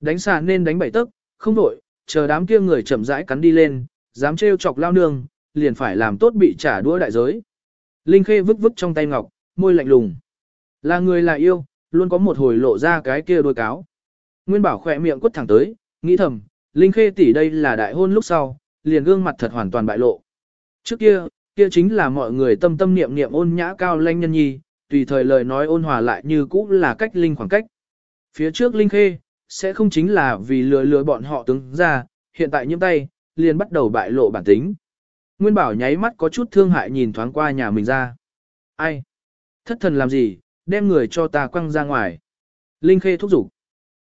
Đánh xà nên đánh bảy tức, không đổi, chờ đám kia người chậm rãi cắn đi lên, dám trêu chọc lao nương, liền phải làm tốt bị trả đũa đại giới. Linh Khê vứt vứt trong tay ngọc, môi lạnh lùng. Là người là yêu, luôn có một hồi lộ ra cái kia đôi cáo. Nguyên bảo khỏe miệng quất thẳng tới, nghĩ thầm, Linh Khê tỷ đây là đại hôn lúc sau, liền gương mặt thật hoàn toàn bại lộ. Trước kia, kia chính là mọi người tâm tâm niệm niệm ôn nhã cao lanh nhân nhi, tùy thời lời nói ôn hòa lại như cũ là cách linh khoảng cách. Phía trước Linh Khê, sẽ không chính là vì lừa lừa bọn họ tướng ra, hiện tại nhiễm tay, liền bắt đầu bại lộ bản tính. Nguyên bảo nháy mắt có chút thương hại nhìn thoáng qua nhà mình ra. Ai? Thất thần làm gì, đem người cho ta quăng ra ngoài. Linh Khê thúc giục.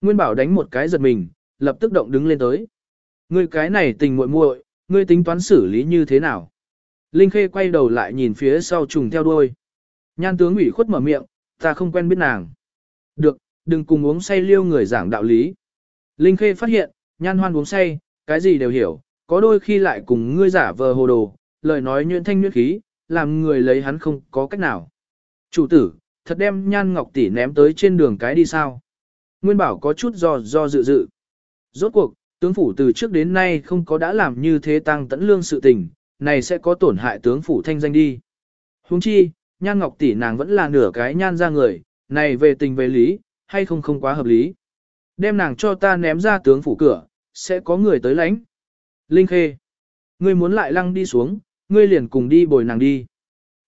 Nguyên bảo đánh một cái giật mình, lập tức động đứng lên tới. Ngươi cái này tình muội muội, ngươi tính toán xử lý như thế nào? Linh Khê quay đầu lại nhìn phía sau trùng theo đuôi. Nhan tướng ủy khuất mở miệng, ta không quen biết nàng. Được, đừng cùng uống say liêu người giảng đạo lý. Linh Khê phát hiện, nhan hoan uống say, cái gì đều hiểu, có đôi khi lại cùng ngươi giả vờ hồ đồ, lời nói nhuyễn thanh nhuyễn khí, làm người lấy hắn không có cách nào. Chủ tử, thật đem nhan ngọc tỷ ném tới trên đường cái đi sao? Nguyên bảo có chút do do dự dự. Rốt cuộc, Tướng phủ từ trước đến nay không có đã làm như thế tăng tẫn lương sự tình, này sẽ có tổn hại tướng phủ thanh danh đi. Huống chi, nhan ngọc tỷ nàng vẫn là nửa cái nhan ra người, này về tình về lý, hay không không quá hợp lý. Đem nàng cho ta ném ra tướng phủ cửa, sẽ có người tới lãnh. Linh Khê, ngươi muốn lại lăng đi xuống, ngươi liền cùng đi bồi nàng đi.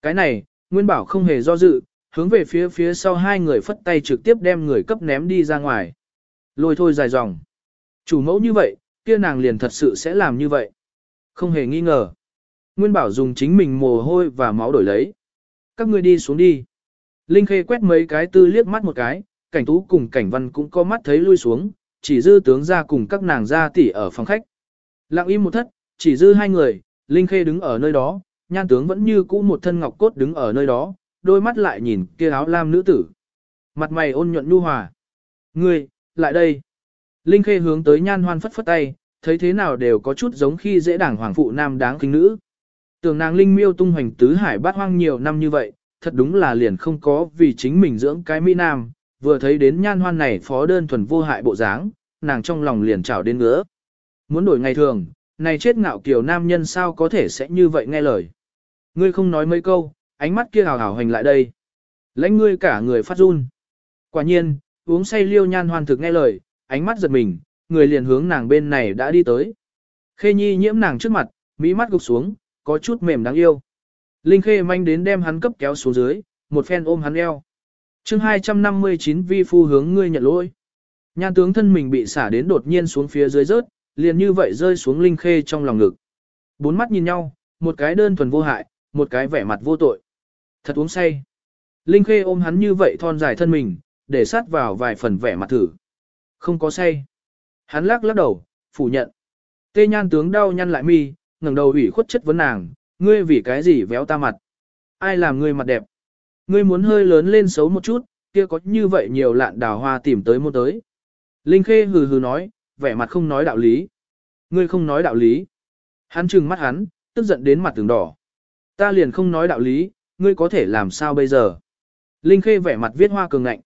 Cái này, Nguyên Bảo không hề do dự, hướng về phía phía sau hai người phất tay trực tiếp đem người cấp ném đi ra ngoài. Lôi thôi dài dòng. Chủ mẫu như vậy, kia nàng liền thật sự sẽ làm như vậy. Không hề nghi ngờ. Nguyên Bảo dùng chính mình mồ hôi và máu đổi lấy. Các ngươi đi xuống đi. Linh Khê quét mấy cái tư liếc mắt một cái, cảnh tú cùng cảnh văn cũng có mắt thấy lui xuống, chỉ dư tướng ra cùng các nàng ra tỉ ở phòng khách. Lặng im một thất, chỉ dư hai người, Linh Khê đứng ở nơi đó, nhan tướng vẫn như cũ một thân ngọc cốt đứng ở nơi đó, đôi mắt lại nhìn kia áo lam nữ tử. Mặt mày ôn nhuận nhu hòa. Ngươi, lại đây. Linh Khê hướng tới nhan hoan phất phất tay, thấy thế nào đều có chút giống khi dễ đảng hoàng phụ nam đáng kính nữ. Tưởng nàng Linh miêu tung hoành tứ hải bát hoang nhiều năm như vậy, thật đúng là liền không có vì chính mình dưỡng cái Mỹ Nam, vừa thấy đến nhan hoan này phó đơn thuần vô hại bộ dáng, nàng trong lòng liền trào đến ngứa. Muốn đổi ngày thường, này chết ngạo kiều nam nhân sao có thể sẽ như vậy nghe lời. Ngươi không nói mấy câu, ánh mắt kia hào hào hành lại đây. Lãnh ngươi cả người phát run. Quả nhiên, uống say liêu nhan hoàn thực nghe lời, ánh mắt giật mình, người liền hướng nàng bên này đã đi tới. Khê nhi nhiễm nàng trước mặt, mỹ mắt gục xuống, có chút mềm đáng yêu. Linh khê manh đến đem hắn cấp kéo xuống dưới, một phen ôm hắn eo. chương 259 vi phu hướng ngươi nhận lỗi. Nhan tướng thân mình bị xả đến đột nhiên xuống phía dưới rớt, liền như vậy rơi xuống Linh khê trong lòng ngực. Bốn mắt nhìn nhau, một cái đơn thuần vô hại, một cái vẻ mặt vô tội. Thật uống say. Linh khê ôm hắn như vậy thon dài thân mình, để sát vào vài phần vẻ mặt thử. Không có say. Hắn lắc lắc đầu, phủ nhận. Tê nhan tướng đau nhăn lại mi, ngẩng đầu ủy khuất chất vấn nàng, ngươi vì cái gì véo ta mặt? Ai làm ngươi mặt đẹp? Ngươi muốn hơi lớn lên xấu một chút, kia có như vậy nhiều lạn đào hoa tìm tới mua tới. Linh Khê hừ hừ nói, vẻ mặt không nói đạo lý. Ngươi không nói đạo lý. Hắn trừng mắt hắn, tức giận đến mặt tường đỏ. Ta liền không nói đạo lý, ngươi có thể làm sao bây giờ? Linh Khê vẻ mặt viết hoa cường ngạnh.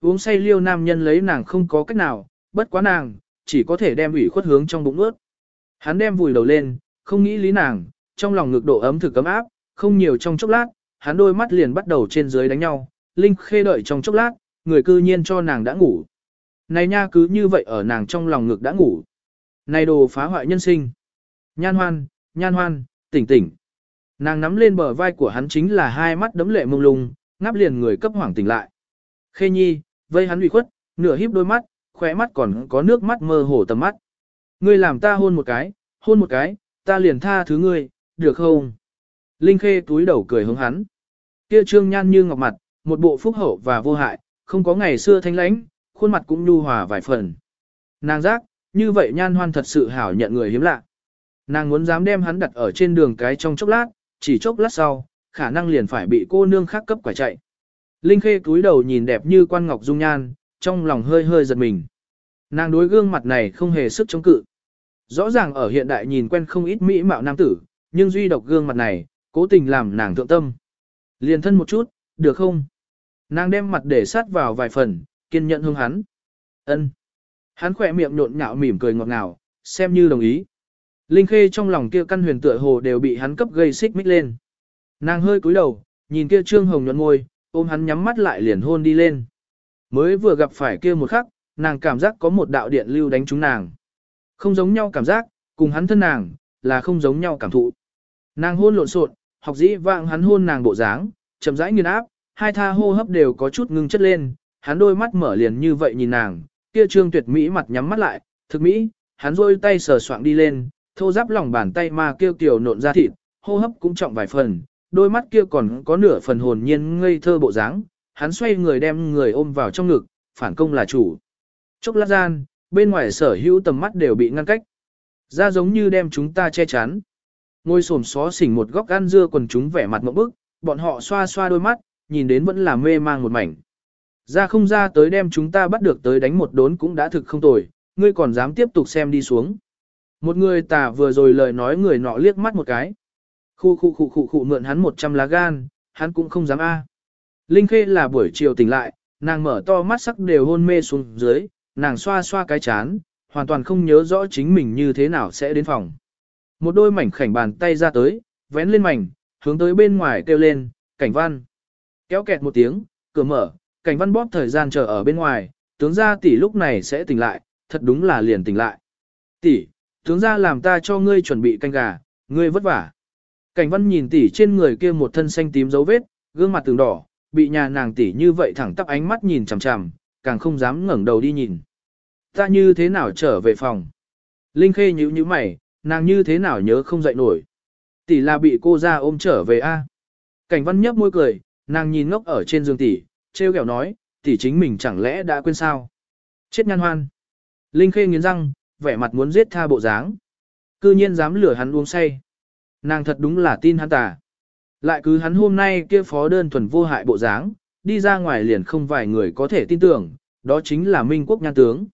Uống say liêu nam nhân lấy nàng không có cách nào, bất quá nàng, chỉ có thể đem ủy khuất hướng trong bụng ướt. Hắn đem vùi đầu lên, không nghĩ lý nàng, trong lòng ngực độ ấm thử cấm áp, không nhiều trong chốc lát, hắn đôi mắt liền bắt đầu trên dưới đánh nhau, Linh Khê đợi trong chốc lát, người cư nhiên cho nàng đã ngủ. Này nha cứ như vậy ở nàng trong lòng ngực đã ngủ. Này đồ phá hoại nhân sinh. Nhan hoan, nhan hoan, tỉnh tỉnh. Nàng nắm lên bờ vai của hắn chính là hai mắt đấm lệ mông lung, ngáp liền người cấp hoảng tỉnh lại. Khê nhi, vây hắn ủy khuất, nửa híp đôi mắt, khóe mắt còn có nước mắt mơ hồ tầm mắt. Ngươi làm ta hôn một cái, hôn một cái, ta liền tha thứ ngươi, được không? Linh Khê túi đầu cười hướng hắn. Kia trương nhan như ngọc mặt, một bộ phúc hậu và vô hại, không có ngày xưa thanh lãnh, khuôn mặt cũng nhu hòa vài phần. Nàng giác, như vậy nhan hoan thật sự hảo nhận người hiếm lạ. Nàng muốn dám đem hắn đặt ở trên đường cái trong chốc lát, chỉ chốc lát sau, khả năng liền phải bị cô nương khác cấp quả chạy. Linh Khê cúi đầu nhìn đẹp như quan ngọc dung nhan, trong lòng hơi hơi giật mình. Nàng đối gương mặt này không hề sức chống cự. Rõ ràng ở hiện đại nhìn quen không ít mỹ mạo nam tử, nhưng duy độc gương mặt này, cố tình làm nàng thượng tâm. Liền thân một chút, được không? Nàng đem mặt để sát vào vài phần, kiên nhận hương hắn. ân Hắn khỏe miệng nhộn nhạo mỉm cười ngọt ngào, xem như đồng ý. Linh Khê trong lòng kia căn huyền tựa hồ đều bị hắn cấp gây xích mích lên. Nàng hơi cúi đầu, nhìn kia trương hồng nhuận môi, ôm hắn nhắm mắt lại liền hôn đi lên. Mới vừa gặp phải kia một khắc, nàng cảm giác có một đạo điện lưu đánh trúng nàng. Không giống nhau cảm giác, cùng hắn thân nàng, là không giống nhau cảm thụ. Nàng hôn lộn xộn, học dĩ vạng hắn hôn nàng bộ dáng, chậm rãi nghiền áp, hai tha hô hấp đều có chút ngưng chất lên, hắn đôi mắt mở liền như vậy nhìn nàng, kia trương tuyệt mỹ mặt nhắm mắt lại, thực mỹ, hắn rôi tay sờ soạng đi lên, thô giáp lòng bàn tay mà kêu kiều nộn ra thịt, hô hấp cũng trọng vài phần, đôi mắt kia còn có nửa phần hồn nhiên ngây thơ bộ dáng, hắn xoay người đem người ôm vào trong ngực, phản công là chủ. Chốc lát gian, bên ngoài sở hữu tầm mắt đều bị ngăn cách. Ra giống như đem chúng ta che chắn. Ngôi xổm xó xỉnh một góc ăn dưa quần chúng vẻ mặt mộng bức, bọn họ xoa xoa đôi mắt, nhìn đến vẫn là mê mang một mảnh. Ra không ra tới đem chúng ta bắt được tới đánh một đốn cũng đã thực không tồi, ngươi còn dám tiếp tục xem đi xuống. Một người tà vừa rồi lời nói người nọ liếc mắt một cái. Khu khu khu khu khu mượn hắn 100 lá gan, hắn cũng không dám a. Linh Khê là buổi chiều tỉnh lại, nàng mở to mắt sắc đều hôn mê xuống dưới, nàng xoa xoa cái chán, hoàn toàn không nhớ rõ chính mình như thế nào sẽ đến phòng. Một đôi mảnh khảnh bàn tay ra tới, vén lên mảnh, hướng tới bên ngoài kêu lên, cảnh văn. Kéo kẹt một tiếng, cửa mở, cảnh văn bóp thời gian chờ ở bên ngoài, tướng ra tỷ lúc này sẽ tỉnh lại, thật đúng là liền tỉnh lại. Tỷ, tướng ra làm ta cho ngươi chuẩn bị canh gà, ngươi vất vả. Cảnh văn nhìn tỷ trên người kia một thân xanh tím dấu vết, gương mặt từng đỏ, bị nhà nàng tỷ như vậy thẳng tắp ánh mắt nhìn chằm chằm, càng không dám ngẩng đầu đi nhìn. Ta như thế nào trở về phòng? Linh Khê nhíu nhíu mày, nàng như thế nào nhớ không dậy nổi. Tỷ là bị cô ra ôm trở về a. Cảnh văn nhấp môi cười, nàng nhìn ngốc ở trên giường tỷ, treo kẹo nói, tỷ chính mình chẳng lẽ đã quên sao? Chết nhan hoan. Linh Khê nghiến răng, vẻ mặt muốn giết tha bộ dáng. Cư nhiên dám lửa hắn uống say. Nàng thật đúng là tin hắn tà. Lại cứ hắn hôm nay kia phó đơn thuần vô hại bộ dáng, đi ra ngoài liền không vài người có thể tin tưởng, đó chính là Minh Quốc Nhan Tướng.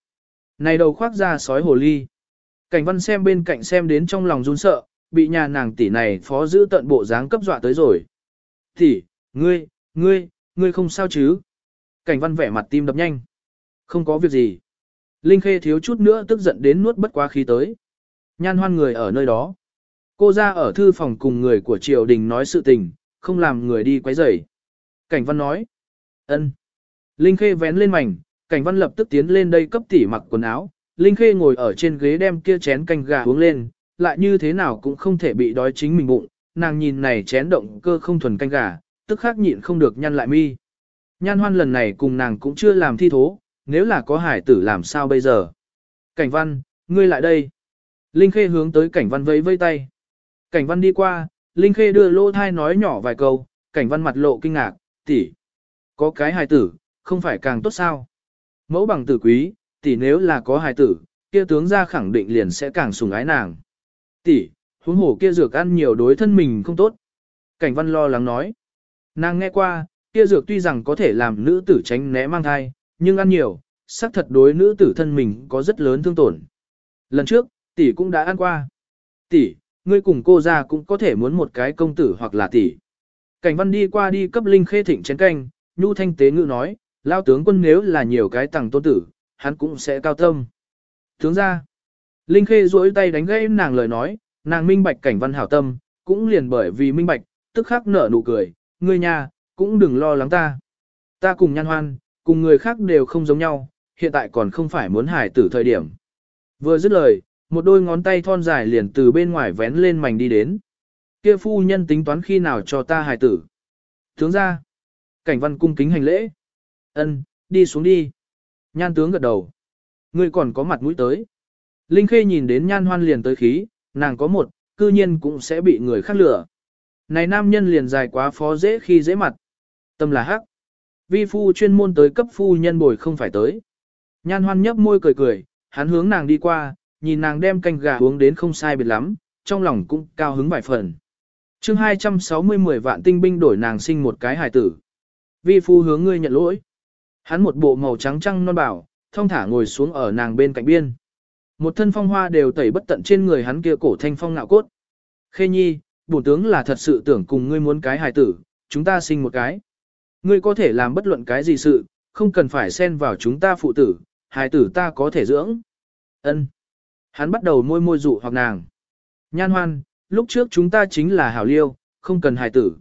Này đầu khoác ra sói hồ ly. Cảnh văn xem bên cạnh xem đến trong lòng run sợ, bị nhà nàng tỷ này phó giữ tận bộ dáng cấp dọa tới rồi. Tỷ, ngươi, ngươi, ngươi không sao chứ? Cảnh văn vẻ mặt tim đập nhanh. Không có việc gì. Linh Khê thiếu chút nữa tức giận đến nuốt bất quá khí tới. Nhan hoan người ở nơi đó. Cô ra ở thư phòng cùng người của triều đình nói sự tình, không làm người đi quấy rầy. Cảnh văn nói. ân. Linh Khê vén lên mảnh, cảnh văn lập tức tiến lên đây cấp tỷ mặc quần áo. Linh Khê ngồi ở trên ghế đem kia chén canh gà uống lên, lại như thế nào cũng không thể bị đói chính mình bụng. Nàng nhìn này chén động cơ không thuần canh gà, tức khắc nhịn không được nhăn lại mi. Nhan hoan lần này cùng nàng cũng chưa làm thi thố, nếu là có hải tử làm sao bây giờ? Cảnh văn, ngươi lại đây. Linh Khê hướng tới cảnh văn vẫy vây tay. Cảnh văn đi qua, Linh Khê đưa lô thai nói nhỏ vài câu, cảnh văn mặt lộ kinh ngạc, tỷ, Có cái hài tử, không phải càng tốt sao? Mẫu bằng tử quý, tỷ nếu là có hài tử, kia tướng gia khẳng định liền sẽ càng sủng ái nàng. Tỷ, huống hổ kia dược ăn nhiều đối thân mình không tốt. Cảnh văn lo lắng nói. Nàng nghe qua, kia dược tuy rằng có thể làm nữ tử tránh né mang thai, nhưng ăn nhiều, xác thật đối nữ tử thân mình có rất lớn thương tổn. Lần trước, tỷ cũng đã ăn qua. Tỷ, ngươi cùng cô ra cũng có thể muốn một cái công tử hoặc là tỷ. Cảnh văn đi qua đi cấp linh khê thịnh chén canh, nhu thanh tế ngữ nói, lao tướng quân nếu là nhiều cái tàng tôn tử, hắn cũng sẽ cao tâm. Tướng ra, linh khê duỗi tay đánh gãy nàng lời nói, nàng minh bạch cảnh văn hảo tâm, cũng liền bởi vì minh bạch, tức khắc nở nụ cười, ngươi nhà, cũng đừng lo lắng ta. Ta cùng nhan hoan, cùng người khác đều không giống nhau, hiện tại còn không phải muốn hài tử thời điểm. Vừa dứt lời, một đôi ngón tay thon dài liền từ bên ngoài vén lên mảnh đi đến. Kia phu nhân tính toán khi nào cho ta hài tử. Tướng ra. Cảnh văn cung kính hành lễ. ân đi xuống đi. Nhan tướng gật đầu. Ngươi còn có mặt mũi tới. Linh Khê nhìn đến nhan hoan liền tới khí, nàng có một, cư nhiên cũng sẽ bị người khác lửa. Này nam nhân liền dài quá phó dễ khi dễ mặt. Tâm là hắc. Vi phu chuyên môn tới cấp phu nhân bồi không phải tới. Nhan hoan nhấp môi cười cười, hắn hướng nàng đi qua, nhìn nàng đem canh gà uống đến không sai biệt lắm, trong lòng cũng cao hứng vài phần. chương 260 mười vạn tinh binh đổi nàng sinh một cái hài tử. Vi phu hướng ngươi nhận lỗi. Hắn một bộ màu trắng trăng non bảo, thông thả ngồi xuống ở nàng bên cạnh biên. Một thân phong hoa đều tẩy bất tận trên người hắn kia cổ thanh phong ngạo cốt. Khê nhi, bổn tướng là thật sự tưởng cùng ngươi muốn cái hài tử, chúng ta sinh một cái. Ngươi có thể làm bất luận cái gì sự, không cần phải xen vào chúng ta phụ tử, hài tử ta có thể dưỡng. Ân. Hắn bắt đầu môi môi dụ hoặc nàng. Nhan hoan, lúc trước chúng ta chính là hảo liêu, không cần hài tử.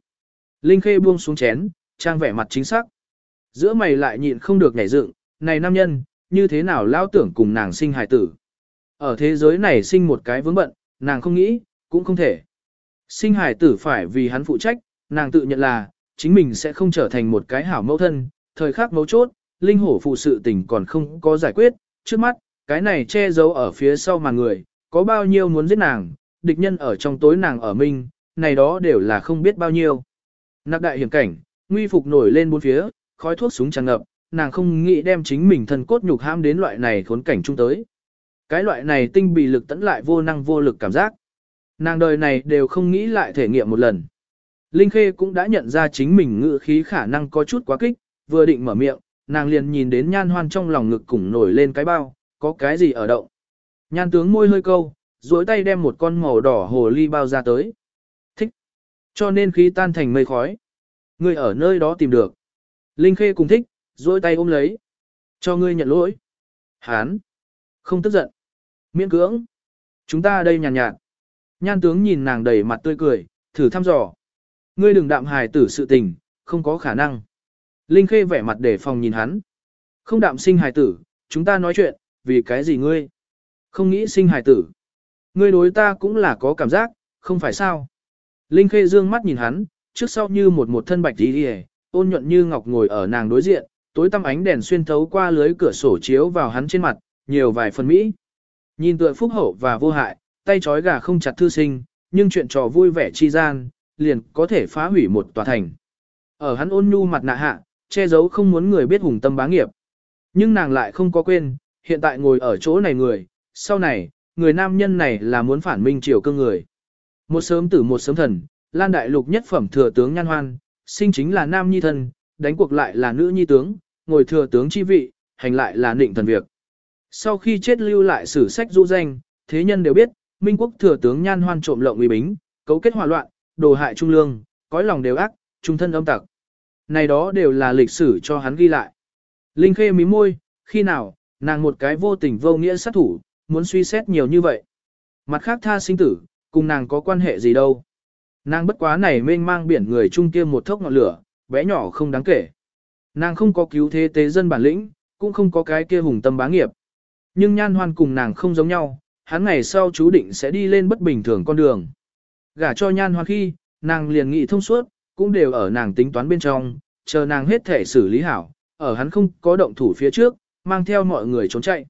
Linh Khê buông xuống chén, trang vẻ mặt chính xác. Giữa mày lại nhịn không được nhảy dựng, này nam nhân, như thế nào lao tưởng cùng nàng sinh hài tử. Ở thế giới này sinh một cái vướng bận, nàng không nghĩ, cũng không thể. Sinh hài tử phải vì hắn phụ trách, nàng tự nhận là, chính mình sẽ không trở thành một cái hảo mẫu thân, thời khắc mấu chốt, linh hổ phụ sự tình còn không có giải quyết, trước mắt, cái này che giấu ở phía sau mà người, có bao nhiêu muốn giết nàng, địch nhân ở trong tối nàng ở minh, này đó đều là không biết bao nhiêu. Nạc đại hiểm cảnh, nguy phục nổi lên bốn phía, khói thuốc súng tràn ngập, nàng không nghĩ đem chính mình thân cốt nhục ham đến loại này khốn cảnh chung tới. Cái loại này tinh bị lực tẫn lại vô năng vô lực cảm giác. Nàng đời này đều không nghĩ lại thể nghiệm một lần. Linh Khê cũng đã nhận ra chính mình ngự khí khả năng có chút quá kích, vừa định mở miệng, nàng liền nhìn đến nhan hoan trong lòng ngực cùng nổi lên cái bao, có cái gì ở động. Nhan tướng môi hơi câu, duỗi tay đem một con màu đỏ hồ ly bao ra tới. Thích. Cho nên khí tan thành mây khói. Ngươi ở nơi đó tìm được. Linh Khê cùng thích, duỗi tay ôm lấy. Cho ngươi nhận lỗi. Hán. Không tức giận. Miễn cưỡng. Chúng ta đây nhàn nhạt, nhạt. Nhan tướng nhìn nàng đầy mặt tươi cười, thử thăm dò. Ngươi đừng đạm hài tử sự tình, không có khả năng. Linh Khê vẻ mặt để phòng nhìn hắn. Không đạm sinh hài tử, chúng ta nói chuyện, vì cái gì ngươi? Không nghĩ sinh hài tử. Ngươi đối ta cũng là có cảm giác, không phải sao? Linh Khê dương mắt nhìn hắn, trước sau như một một thân bạch tí đi ôn nhuận như ngọc ngồi ở nàng đối diện, tối tăm ánh đèn xuyên thấu qua lưới cửa sổ chiếu vào hắn trên mặt, nhiều vài phần mỹ. Nhìn tựa phúc hậu và vô hại, tay trói gà không chặt thư sinh, nhưng chuyện trò vui vẻ chi gian, liền có thể phá hủy một tòa thành. Ở hắn ôn nhu mặt nạ hạ, che giấu không muốn người biết hùng tâm bá nghiệp. Nhưng nàng lại không có quên, hiện tại ngồi ở chỗ này người, sau này, người nam nhân này là muốn phản minh triều cương người. Một sớm tử một sớm thần, Lan Đại Lục nhất phẩm thừa tướng Nhan Hoan, sinh chính là nam nhi thân, đánh cuộc lại là nữ nhi tướng, ngồi thừa tướng chi vị, hành lại là nịnh thần việc. Sau khi chết lưu lại sử sách du danh, thế nhân đều biết, Minh quốc thừa tướng Nhan Hoan trộm lộng uy bính, cấu kết hòa loạn, đồ hại trung lương, cõi lòng đều ác, trung thân âm tặc. Này đó đều là lịch sử cho hắn ghi lại. Linh Khê mí môi, khi nào, nàng một cái vô tình vô nghĩa sát thủ, muốn suy xét nhiều như vậy. Mặt khác tha sinh tử, cùng nàng có quan hệ gì đâu. Nàng bất quá này mênh mang biển người trung kia một thốc ngọn lửa, bé nhỏ không đáng kể. Nàng không có cứu thế tế dân bản lĩnh, cũng không có cái kia hùng tâm bá nghiệp. Nhưng nhan hoan cùng nàng không giống nhau, hắn ngày sau chú định sẽ đi lên bất bình thường con đường. Gả cho nhan hoan khi, nàng liền nghị thông suốt, cũng đều ở nàng tính toán bên trong, chờ nàng hết thể xử lý hảo, ở hắn không có động thủ phía trước, mang theo mọi người trốn chạy.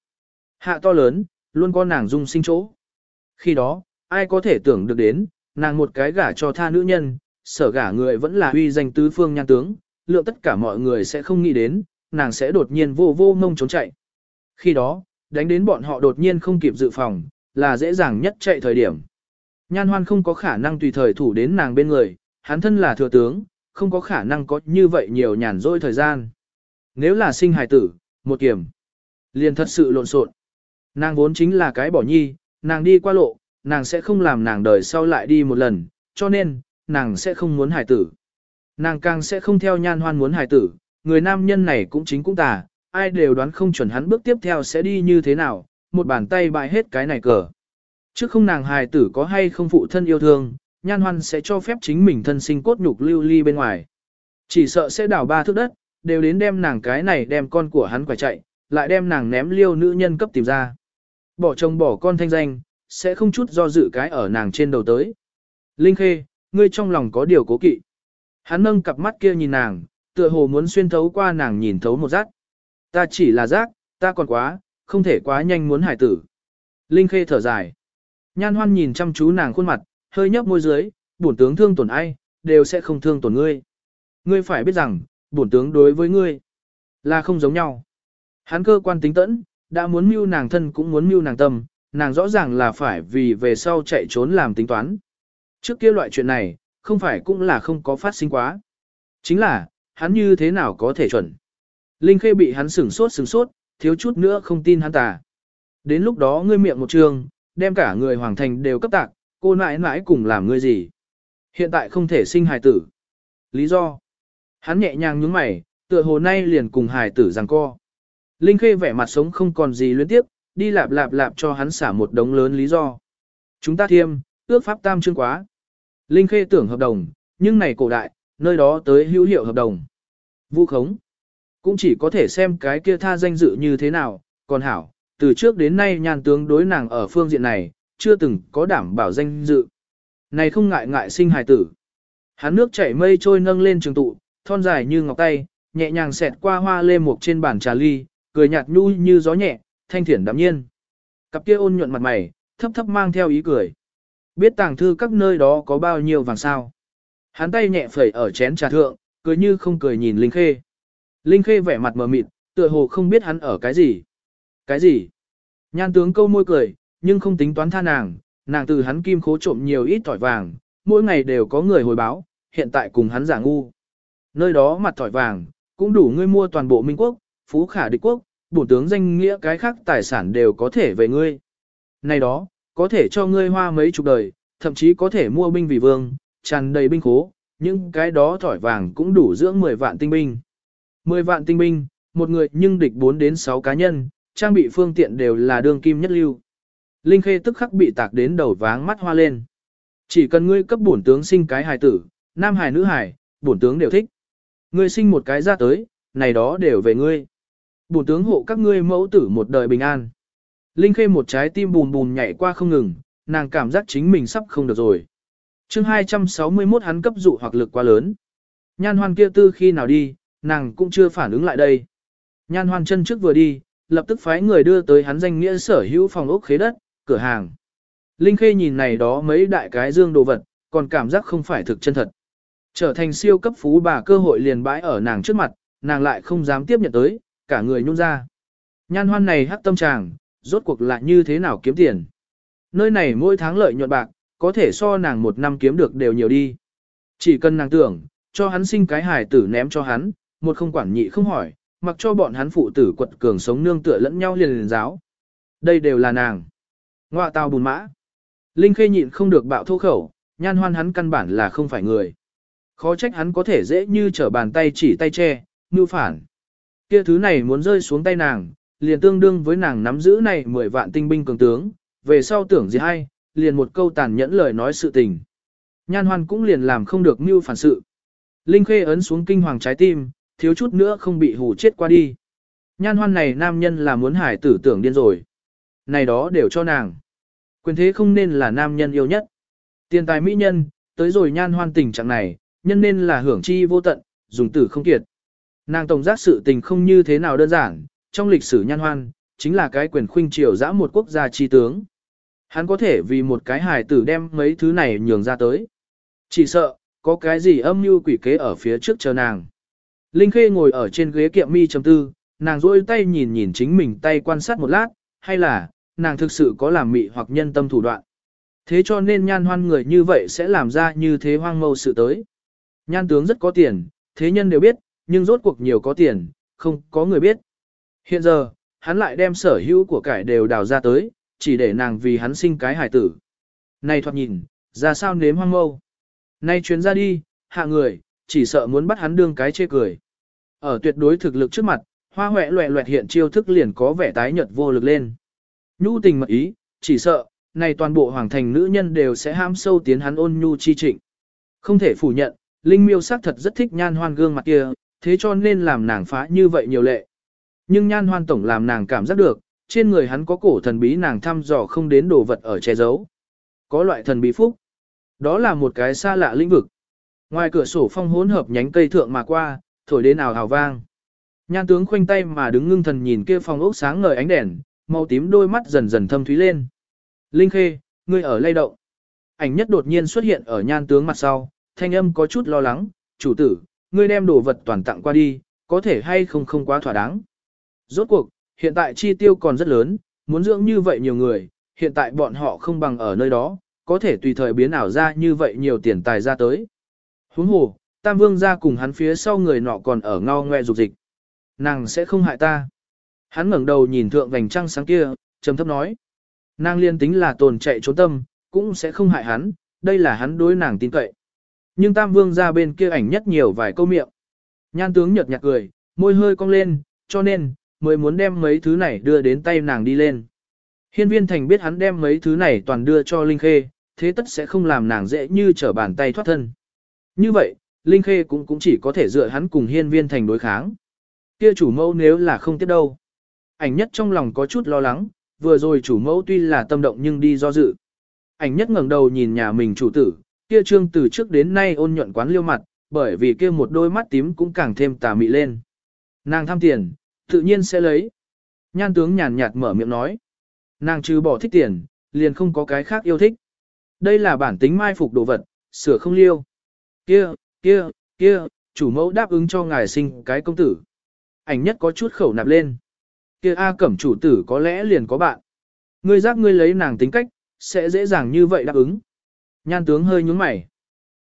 Hạ to lớn, luôn có nàng dung sinh chỗ. Khi đó, ai có thể tưởng được đến, nàng một cái gả cho tha nữ nhân, sở gả người vẫn là uy danh tứ phương nhan tướng, lượng tất cả mọi người sẽ không nghĩ đến, nàng sẽ đột nhiên vô vô ngông trốn chạy. Khi đó, đánh đến bọn họ đột nhiên không kịp dự phòng, là dễ dàng nhất chạy thời điểm. Nhan hoan không có khả năng tùy thời thủ đến nàng bên người, hắn thân là thừa tướng, không có khả năng có như vậy nhiều nhàn rỗi thời gian. Nếu là sinh hài tử, một kiểm, liền thật sự lộn xộn. Nàng vốn chính là cái bỏ nhi, nàng đi qua lộ, nàng sẽ không làm nàng đời sau lại đi một lần, cho nên, nàng sẽ không muốn hài tử. Nàng càng sẽ không theo nhan hoan muốn hài tử, người nam nhân này cũng chính cũng tà, ai đều đoán không chuẩn hắn bước tiếp theo sẽ đi như thế nào, một bàn tay bại hết cái này cờ. Trước không nàng hài tử có hay không phụ thân yêu thương, nhan hoan sẽ cho phép chính mình thân sinh cốt nhục lưu ly bên ngoài. Chỉ sợ sẽ đảo ba thước đất, đều đến đem nàng cái này đem con của hắn quải chạy, lại đem nàng ném liêu nữ nhân cấp tìm ra. Bỏ chồng bỏ con thanh danh, sẽ không chút do dự cái ở nàng trên đầu tới. Linh Khê, ngươi trong lòng có điều cố kỵ. Hắn nâng cặp mắt kia nhìn nàng, tựa hồ muốn xuyên thấu qua nàng nhìn thấu một giác. Ta chỉ là giác ta còn quá, không thể quá nhanh muốn hải tử. Linh Khê thở dài. Nhan hoan nhìn chăm chú nàng khuôn mặt, hơi nhấp môi dưới, bổn tướng thương tổn ai, đều sẽ không thương tổn ngươi. Ngươi phải biết rằng, bổn tướng đối với ngươi, là không giống nhau. Hắn cơ quan tính tẫn, đã muốn mưu nàng thân cũng muốn mưu nàng tâm, nàng rõ ràng là phải vì về sau chạy trốn làm tính toán. Trước kia loại chuyện này, không phải cũng là không có phát sinh quá. Chính là, hắn như thế nào có thể chuẩn. Linh Khê bị hắn sửng sốt sửng sốt, thiếu chút nữa không tin hắn tà. Đến lúc đó ngươi miệng một trường, đem cả người hoàng thành đều cấp tạc, cô nãi nãi cùng làm ngươi gì. Hiện tại không thể sinh hài tử. Lý do? Hắn nhẹ nhàng nhướng mày, tựa hồ nay liền cùng hài tử giằng co. Linh Khê vẻ mặt sống không còn gì luyến tiếp, đi lạp lạp lạp cho hắn xả một đống lớn lý do. Chúng ta thiêm, ước pháp tam chương quá. Linh Khê tưởng hợp đồng, nhưng này cổ đại, nơi đó tới hữu hiệu hợp đồng. Vu khống. Cũng chỉ có thể xem cái kia tha danh dự như thế nào, còn hảo, từ trước đến nay nhàn tướng đối nàng ở phương diện này, chưa từng có đảm bảo danh dự. Này không ngại ngại sinh hài tử. Hắn nước chảy mây trôi nâng lên trường tụ, thon dài như ngọc tay, nhẹ nhàng xẹt qua hoa lê mục trên bàn trà ly, cười nhạt nhu như gió nhẹ, thanh thiển đạm nhiên. Cặp kia ôn nhuận mặt mày, thấp thấp mang theo ý cười. Biết tàng thư các nơi đó có bao nhiêu vàng sao. Hắn tay nhẹ phẩy ở chén trà thượng, cười như không cười nhìn Linh Khê. Linh Khê vẻ mặt mờ mịt, tựa hồ không biết hắn ở cái gì. Cái gì? Nhan tướng câu môi cười, nhưng không tính toán tha nàng, nàng từ hắn kim khố trộm nhiều ít tỏi vàng, mỗi ngày đều có người hồi báo, hiện tại cùng hắn giả ngu. Nơi đó mặt tỏi vàng, cũng đủ ngươi mua toàn bộ Minh Quốc, Phú Khả địch quốc, bổ tướng danh nghĩa cái khác tài sản đều có thể về ngươi. Này đó, có thể cho ngươi hoa mấy chục đời, thậm chí có thể mua binh vì vương, tràn đầy binh khố, nhưng cái đó thỏi vàng cũng đủ dưỡng 10 vạn tinh binh. 10 vạn tinh binh, một người nhưng địch 4 đến 6 cá nhân, trang bị phương tiện đều là đương kim nhất lưu. Linh Khê tức khắc bị tạc đến đầu váng mắt hoa lên. Chỉ cần ngươi cấp bổn tướng sinh cái hài tử, nam hài nữ hài, bổn tướng đều thích. Ngươi sinh một cái ra tới, này đó đều về ngươi. Bổn tướng hộ các ngươi mẫu tử một đời bình an. Linh Khê một trái tim bùn bùn nhảy qua không ngừng, nàng cảm giác chính mình sắp không được rồi. chương 261 hắn cấp dụ hoặc lực quá lớn. Nhan hoan kia tư khi nào đi, nàng cũng chưa phản ứng lại đây. Nhan hoan chân trước vừa đi, lập tức phái người đưa tới hắn danh nghĩa sở hữu phòng ốc khế đất, cửa hàng. Linh Khê nhìn này đó mấy đại cái dương đồ vật, còn cảm giác không phải thực chân thật. Trở thành siêu cấp phú bà cơ hội liền bãi ở nàng trước mặt, nàng lại không dám tiếp nhận tới, cả người nhún ra. Nhan hoan này hắc tâm tràng, rốt cuộc lại như thế nào kiếm tiền. Nơi này mỗi tháng lợi nhuận bạc, có thể so nàng một năm kiếm được đều nhiều đi. Chỉ cần nàng tưởng, cho hắn sinh cái hài tử ném cho hắn, một không quản nhị không hỏi, mặc cho bọn hắn phụ tử quật cường sống nương tựa lẫn nhau liền liền giáo. Đây đều là nàng. Ngoạ tao bùn mã. Linh khê nhịn không được bạo thô khẩu, nhan hoan hắn căn bản là không phải người. Khó trách hắn có thể dễ như trở bàn tay chỉ tay che, như phản. Kia thứ này muốn rơi xuống tay nàng, liền tương đương với nàng nắm giữ này 10 vạn tinh binh cường tướng, về sau tưởng gì hay, liền một câu tàn nhẫn lời nói sự tình. Nhan hoan cũng liền làm không được mưu phản sự. Linh khê ấn xuống kinh hoàng trái tim, thiếu chút nữa không bị hù chết qua đi. Nhan hoan này nam nhân là muốn hải tử tưởng điên rồi. Này đó đều cho nàng. Quyền thế không nên là nam nhân yêu nhất. Tiền tài mỹ nhân, tới rồi nhan hoan tình trạng này, nhân nên là hưởng chi vô tận, dùng tử không kiệt. Nàng tổng giác sự tình không như thế nào đơn giản, trong lịch sử nhan hoan, chính là cái quyền khuynh triều dã một quốc gia chi tướng. Hắn có thể vì một cái hài tử đem mấy thứ này nhường ra tới. Chỉ sợ, có cái gì âm mưu quỷ kế ở phía trước chờ nàng. Linh Khê ngồi ở trên ghế kiệm mi chấm tư, nàng rôi tay nhìn nhìn chính mình tay quan sát một lát, hay là, nàng thực sự có làm mị hoặc nhân tâm thủ đoạn. Thế cho nên nhan hoan người như vậy sẽ làm ra như thế hoang mâu sự tới. Nhan tướng rất có tiền, thế nhân đều biết, nhưng rốt cuộc nhiều có tiền, không có người biết. Hiện giờ, hắn lại đem sở hữu của cải đều đào ra tới, chỉ để nàng vì hắn sinh cái hài tử. Này thoạt nhìn, ra sao nếm hoang mâu. Nay chuyến ra đi, hạ người, chỉ sợ muốn bắt hắn đương cái chê cười. Ở tuyệt đối thực lực trước mặt, hoa hoẹ loẹ loẹt hiện chiêu thức liền có vẻ tái nhợt vô lực lên. Nhu tình mật ý, chỉ sợ, này toàn bộ hoàng thành nữ nhân đều sẽ ham sâu tiến hắn ôn nhu chi trịnh. Không thể phủ nhận, Linh miêu sắc thật rất thích nhan hoan gương mặt kia, thế cho nên làm nàng phá như vậy nhiều lệ. Nhưng nhan hoan tổng làm nàng cảm giác được, trên người hắn có cổ thần bí nàng thăm dò không đến đồ vật ở che giấu. Có loại thần bí phúc. Đó là một cái xa lạ lĩnh vực. Ngoài cửa sổ phong hỗn hợp nhánh cây thượng mà qua, thổi đến ào hào vang. Nhan tướng khoanh tay mà đứng ngưng thần nhìn kia phòng ốc sáng ngời ánh đèn, màu tím đôi mắt dần dần thâm thúy lên. Linh Khê, ngươi ở lay động. Ảnh nhất đột nhiên xuất hiện ở nhan tướng mặt sau, thanh âm có chút lo lắng, chủ tử, ngươi đem đồ vật toàn tặng qua đi, có thể hay không không quá thỏa đáng. Rốt cuộc, hiện tại chi tiêu còn rất lớn, muốn dưỡng như vậy nhiều người, hiện tại bọn họ không bằng ở nơi đó, có thể tùy thời biến ảo ra như vậy nhiều tiền tài ra tới. Huống hồ, Tam Vương ra cùng hắn phía sau người nọ còn ở ngao ngoe dục dịch. Nàng sẽ không hại ta. Hắn ngẩng đầu nhìn thượng vành trăng sáng kia, trầm thấp nói. Nàng liên tính là tồn chạy trốn tâm, cũng sẽ không hại hắn, đây là hắn đối nàng tin cậy. Nhưng Tam Vương ra bên kia ảnh nhất nhiều vài câu miệng. Nhan tướng nhợt nhạt cười, môi hơi cong lên, cho nên, mới muốn đem mấy thứ này đưa đến tay nàng đi lên. Hiên viên thành biết hắn đem mấy thứ này toàn đưa cho Linh Khê, thế tất sẽ không làm nàng dễ như trở bàn tay thoát thân. Như vậy, Linh Khê cũng cũng chỉ có thể dựa hắn cùng hiên viên thành đối kháng. Kia chủ mẫu nếu là không tiếp đâu. Ảnh nhất trong lòng có chút lo lắng, vừa rồi chủ mẫu tuy là tâm động nhưng đi do dự. Ảnh nhất ngẩng đầu nhìn nhà mình chủ tử, kia trương từ trước đến nay ôn nhuận quán liêu mặt, bởi vì kia một đôi mắt tím cũng càng thêm tà mị lên. Nàng tham tiền, tự nhiên sẽ lấy. Nhan tướng nhàn nhạt mở miệng nói. Nàng trừ bỏ thích tiền, liền không có cái khác yêu thích. Đây là bản tính mai phục đồ vật, sửa không liêu. Kia, kia, kia, chủ mẫu đáp ứng cho ngài sinh cái công tử. Ảnh nhất có chút khẩu nạp lên. Kia A cẩm chủ tử có lẽ liền có bạn. Ngươi giác ngươi lấy nàng tính cách, sẽ dễ dàng như vậy đáp ứng. Nhan tướng hơi nhúng mày.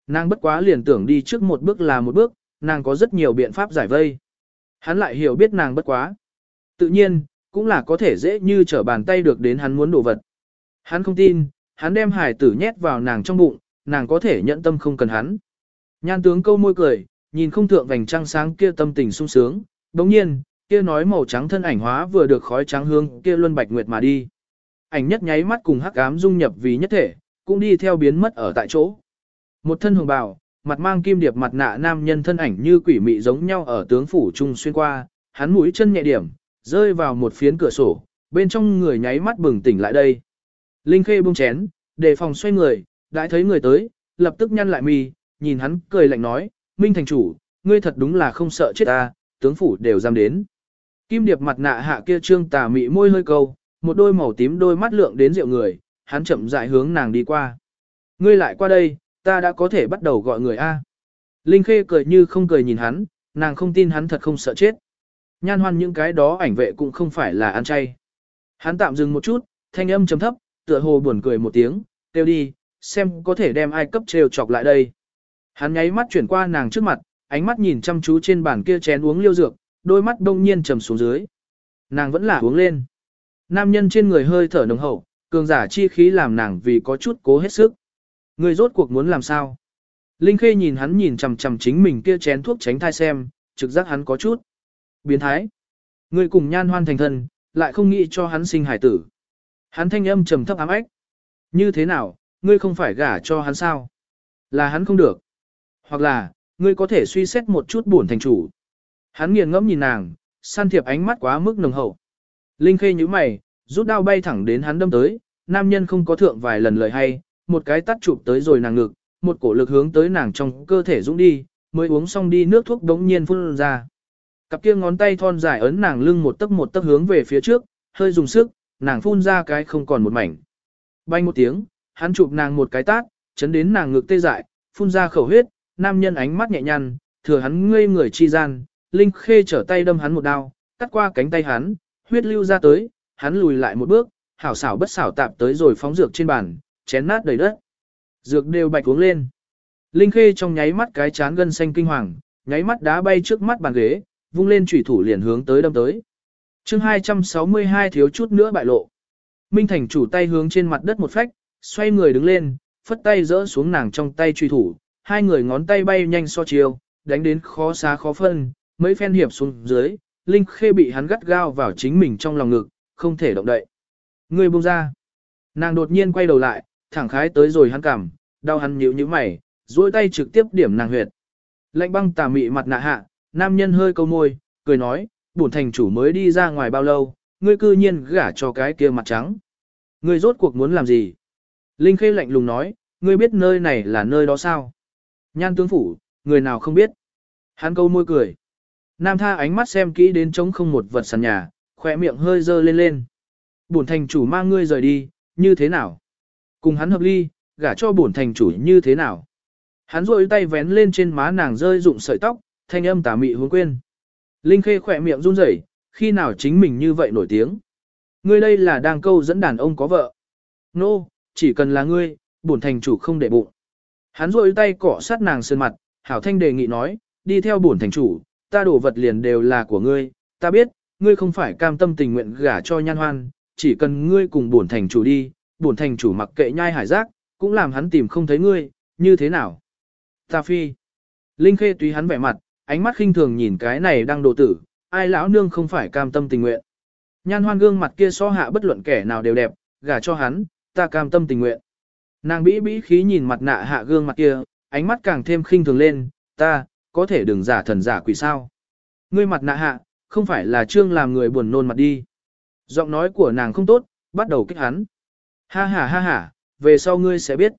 Nàng bất quá liền tưởng đi trước một bước là một bước, nàng có rất nhiều biện pháp giải vây. Hắn lại hiểu biết nàng bất quá. Tự nhiên, cũng là có thể dễ như trở bàn tay được đến hắn muốn đồ vật. Hắn không tin, hắn đem hải tử nhét vào nàng trong bụng, nàng có thể nhận tâm không cần hắn. Nhan tướng câu môi cười, nhìn không thượng vành trăng sáng kia tâm tình sung sướng, đồng nhiên, kia nói màu trắng thân ảnh hóa vừa được khói trắng hương kia luân bạch nguyệt mà đi. Ảnh nhất nháy mắt cùng hắc ám dung nhập vì nhất thể, cũng đi theo biến mất ở tại chỗ. Một thân hồng bào, mặt mang kim điệp mặt nạ nam nhân thân ảnh như quỷ mị giống nhau ở tướng phủ trung xuyên qua, hắn mũi chân nhẹ điểm, rơi vào một phiến cửa sổ, bên trong người nháy mắt bừng tỉnh lại đây. Linh Khê buông chén, đề phòng xoay người, đã thấy người tới, lập tức nhăn lại mi, nhìn hắn cười lạnh nói, Minh thành chủ, ngươi thật đúng là không sợ chết ta, tướng phủ đều dám đến. Kim điệp mặt nạ hạ kia trương tà mị môi hơi câu, một đôi màu tím đôi mắt lượng đến rượu người, hắn chậm rãi hướng nàng đi qua. Ngươi lại qua đây, ta đã có thể bắt đầu gọi người A. Linh Khê cười như không cười nhìn hắn, nàng không tin hắn thật không sợ chết. Nhan hoan những cái đó ảnh vệ cũng không phải là ăn chay. Hắn tạm dừng một chút, thanh âm chấm thấp, tựa hồ buồn cười một tiếng, kêu đi, xem có thể đem ai cấp trêu chọc lại đây. Hắn nháy mắt chuyển qua nàng trước mặt, ánh mắt nhìn chăm chú trên bàn kia chén uống liêu dược, đôi mắt đông nhiên trầm xuống dưới. Nàng vẫn là uống lên. Nam nhân trên người hơi thở nồng hậu, cường giả chi khí làm nàng vì có chút cố hết sức. Người rốt cuộc muốn làm sao? Linh Khê nhìn hắn nhìn chằm chằm chính mình kia chén thuốc tránh thai xem, trực giác hắn có chút. Biến thái. Người cùng nhan hoan thành thân, lại không nghĩ cho hắn sinh hải tử. Hắn thanh âm trầm thấp ám ách. Như thế nào, ngươi không phải gả cho hắn sao? Là hắn không được. Hoặc là, ngươi có thể suy xét một chút buồn thành chủ. Hắn nghiền ngẫm nhìn nàng, san thiệp ánh mắt quá mức nồng hậu. Linh khê như mày, rút đao bay thẳng đến hắn đâm tới, nam nhân không có thượng vài lần lời hay, một cái tắt chụp tới rồi nàng ngực, một cổ lực hướng tới nàng trong cơ thể dũng đi, mới uống xong đi nước thuốc đống nhiên phun ra. Cặp kia ngón tay thon dài ấn nàng lưng một tấc một tấc hướng về phía trước, hơi dùng sức, nàng phun ra cái không còn một mảnh. Bay một tiếng, hắn chụp nàng một cái tát, chấn đến nàng ngực tê dại, phun ra khẩu huyết, nam nhân ánh mắt nhẹ nhăn, thừa hắn ngây người chi gian, Linh Khê trở tay đâm hắn một đao, cắt qua cánh tay hắn, huyết lưu ra tới, hắn lùi lại một bước, hảo xảo bất xảo tạp tới rồi phóng dược trên bàn, chén nát đầy đất. Dược đều bạch uống lên. Linh Khê trong nháy mắt cái chán gân xanh kinh hoàng, nháy mắt đá bay trước mắt bàn ghế, vung lên chủy thủ liền hướng tới đâm tới. chương 262 thiếu chút nữa bại lộ. Minh Thành chủ tay hướng trên mặt đất một phách, xoay người đứng lên, phất tay rỡ xuống nàng trong tay truy thủ, hai người ngón tay bay nhanh so chiều, đánh đến khó xá khó phân, mấy phen hiệp xuống dưới, Linh Khê bị hắn gắt gao vào chính mình trong lòng ngực, không thể động đậy. Người buông ra. Nàng đột nhiên quay đầu lại, thẳng khái tới rồi hắn cảm, đau hắn nhíu nhíu mày, duỗi tay trực tiếp điểm nàng huyệt. Lạnh băng tà mị mặt nạ hạ, nam nhân hơi câu môi, cười nói, bổn thành chủ mới đi ra ngoài bao lâu, ngươi cư nhiên gả cho cái kia mặt trắng. Ngươi rốt cuộc muốn làm gì? Linh Khê lạnh lùng nói, ngươi biết nơi này là nơi đó sao? Nhan tướng phủ, người nào không biết. Hắn câu môi cười. Nam tha ánh mắt xem kỹ đến trống không một vật sàn nhà, khỏe miệng hơi dơ lên lên. Bổn thành chủ mang ngươi rời đi, như thế nào? Cùng hắn hợp ly, gả cho bổn thành chủ như thế nào? Hắn rôi tay vén lên trên má nàng rơi rụng sợi tóc, thanh âm tà mị hướng quên. Linh Khê khỏe miệng run rẩy, khi nào chính mình như vậy nổi tiếng? Ngươi đây là đang câu dẫn đàn ông có vợ. Nô, no, chỉ cần là ngươi, bổn thành chủ không để bụng. Hắn rôi tay cỏ sát nàng sơn mặt, hảo thanh đề nghị nói, đi theo bổn thành chủ, ta đổ vật liền đều là của ngươi, ta biết, ngươi không phải cam tâm tình nguyện gả cho nhan hoan, chỉ cần ngươi cùng bổn thành chủ đi, bổn thành chủ mặc kệ nhai hải giác, cũng làm hắn tìm không thấy ngươi, như thế nào? Ta phi. Linh Khê tùy hắn vẻ mặt, ánh mắt khinh thường nhìn cái này đang đồ tử, ai lão nương không phải cam tâm tình nguyện. Nhan hoan gương mặt kia so hạ bất luận kẻ nào đều đẹp, gả cho hắn, ta cam tâm tình nguyện. Nàng bĩ bĩ khí nhìn mặt nạ hạ gương mặt kia, ánh mắt càng thêm khinh thường lên, ta, có thể đừng giả thần giả quỷ sao. Ngươi mặt nạ hạ, không phải là trương làm người buồn nôn mặt đi. Giọng nói của nàng không tốt, bắt đầu kích hắn. Ha ha ha ha, về sau ngươi sẽ biết.